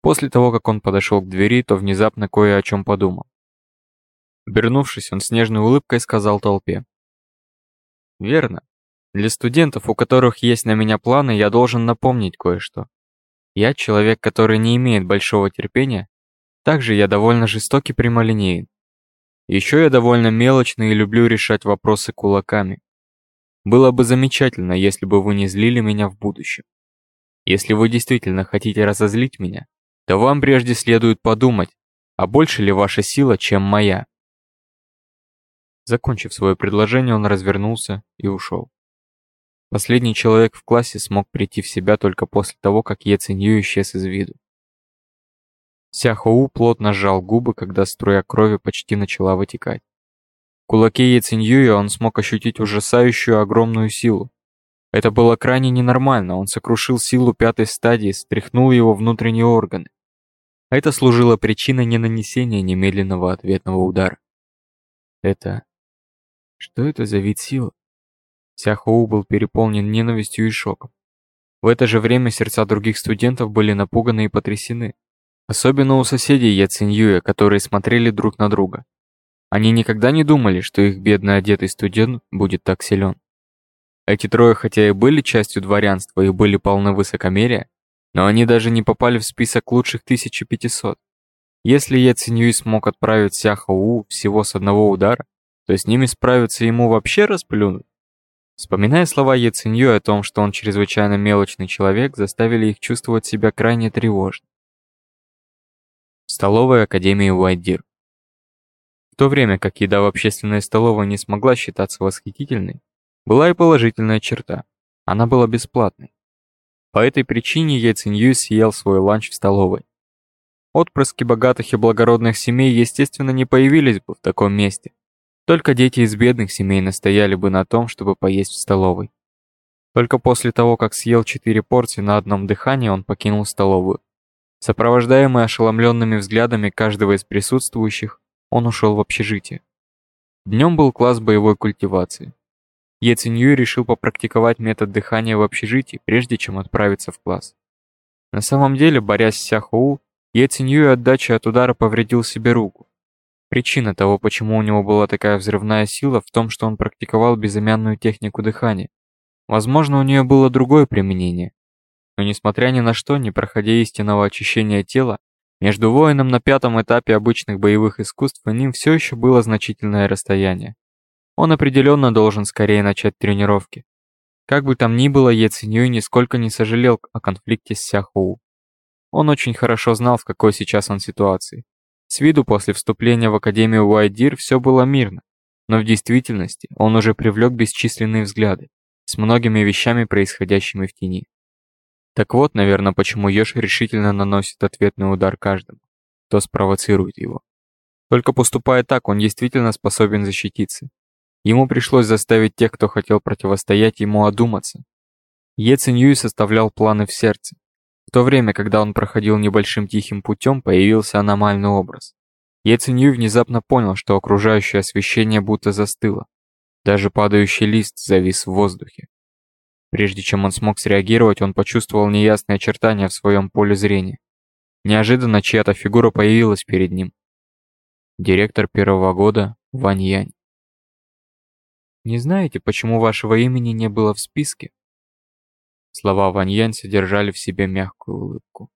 После того, как он подошел к двери, то внезапно кое о чем подумал. Обернувшись, он с нежной улыбкой сказал толпе. «Верно. Для студентов, у которых есть на меня планы, я должен напомнить кое-что. Я человек, который не имеет большого терпения, также я довольно жестокий прямолинеен. Еще я довольно мелочный и люблю решать вопросы кулаками. Было бы замечательно, если бы вы не злили меня в будущем. Если вы действительно хотите разозлить меня, то вам прежде следует подумать, а больше ли ваша сила, чем моя. Закончив свое предложение, он развернулся и ушел. Последний человек в классе смог прийти в себя только после того, как Е Цинью исчез из виду. Ся Хоу плотно сжал губы, когда струя крови почти начала вытекать. В кулаке Е Циньюя он смог ощутить ужасающую огромную силу. Это было крайне ненормально, он сокрушил силу пятой стадии, стряхнул его внутренние органы. Это служило причиной ненанесения немедленного ответного удара. Это что это за вид силы? Сяхоу был переполнен ненавистью и шоком. В это же время сердца других студентов были напуганы и потрясены. Особенно у соседей Я Циньюя, которые смотрели друг на друга. Они никогда не думали, что их бедно одетый студент будет так силен. Эти трое хотя и были частью дворянства и были полны высокомерия, но они даже не попали в список лучших 1500. Если Е Циньюй смог отправить Сяха У всего с одного удара, то с ними справиться ему вообще расплюнуть. Вспоминая слова Е Циньюй о том, что он чрезвычайно мелочный человек, заставили их чувствовать себя крайне тревожно. В столовой Академии Уайдир. В то время как еда в общественной столовой не смогла считаться восхитительной, была и положительная черта. Она была бесплатной. По этой причине Циньюй съел свой ланч в столовой. Отпрыски богатых и благородных семей, естественно, не появились бы в таком месте. Только дети из бедных семей настояли бы на том, чтобы поесть в столовой. Только после того, как съел четыре порции на одном дыхании, он покинул столовую. Сопровождаемый ошеломленными взглядами каждого из присутствующих, он ушел в общежитие. Днем был класс боевой культивации. Е Циньюй решил попрактиковать метод дыхания в общежитии, прежде чем отправиться в класс. На самом деле, борясь с Сяхоу, Е Циньюй отдачей от удара повредил себе руку. Причина того, почему у него была такая взрывная сила, в том, что он практиковал безымянную технику дыхания. Возможно, у нее было другое применение. Но несмотря ни на что, не проходя истинного очищения тела, между воином на пятом этапе обычных боевых искусств и ним все еще было значительное расстояние. Он определенно должен скорее начать тренировки. Как бы там ни было, Е Циньюй нисколько не сожалел о конфликте с Сяхоу. Он очень хорошо знал, в какой сейчас он ситуации. С виду после вступления в Академию Уайдир все было мирно, но в действительности он уже привлек бесчисленные взгляды, с многими вещами, происходящими в тени. Так вот, наверное, почему Ёж решительно наносит ответный удар каждому, кто спровоцирует его. Только поступая так, он действительно способен защититься. Ему пришлось заставить тех, кто хотел противостоять ему, одуматься. Е Циньюй составлял планы в сердце, в то время, когда он проходил небольшим тихим путем, появился аномальный образ. Е Цинью внезапно понял, что окружающее освещение будто застыло. Даже падающий лист завис в воздухе. Прежде чем он смог среагировать, он почувствовал неясные очертания в своем поле зрения. Неожиданно чья-то фигура появилась перед ним. Директор первого года Вань Янь. «Не знаете, почему вашего имени не было в списке?» Слова Ваньян содержали в себе мягкую улыбку.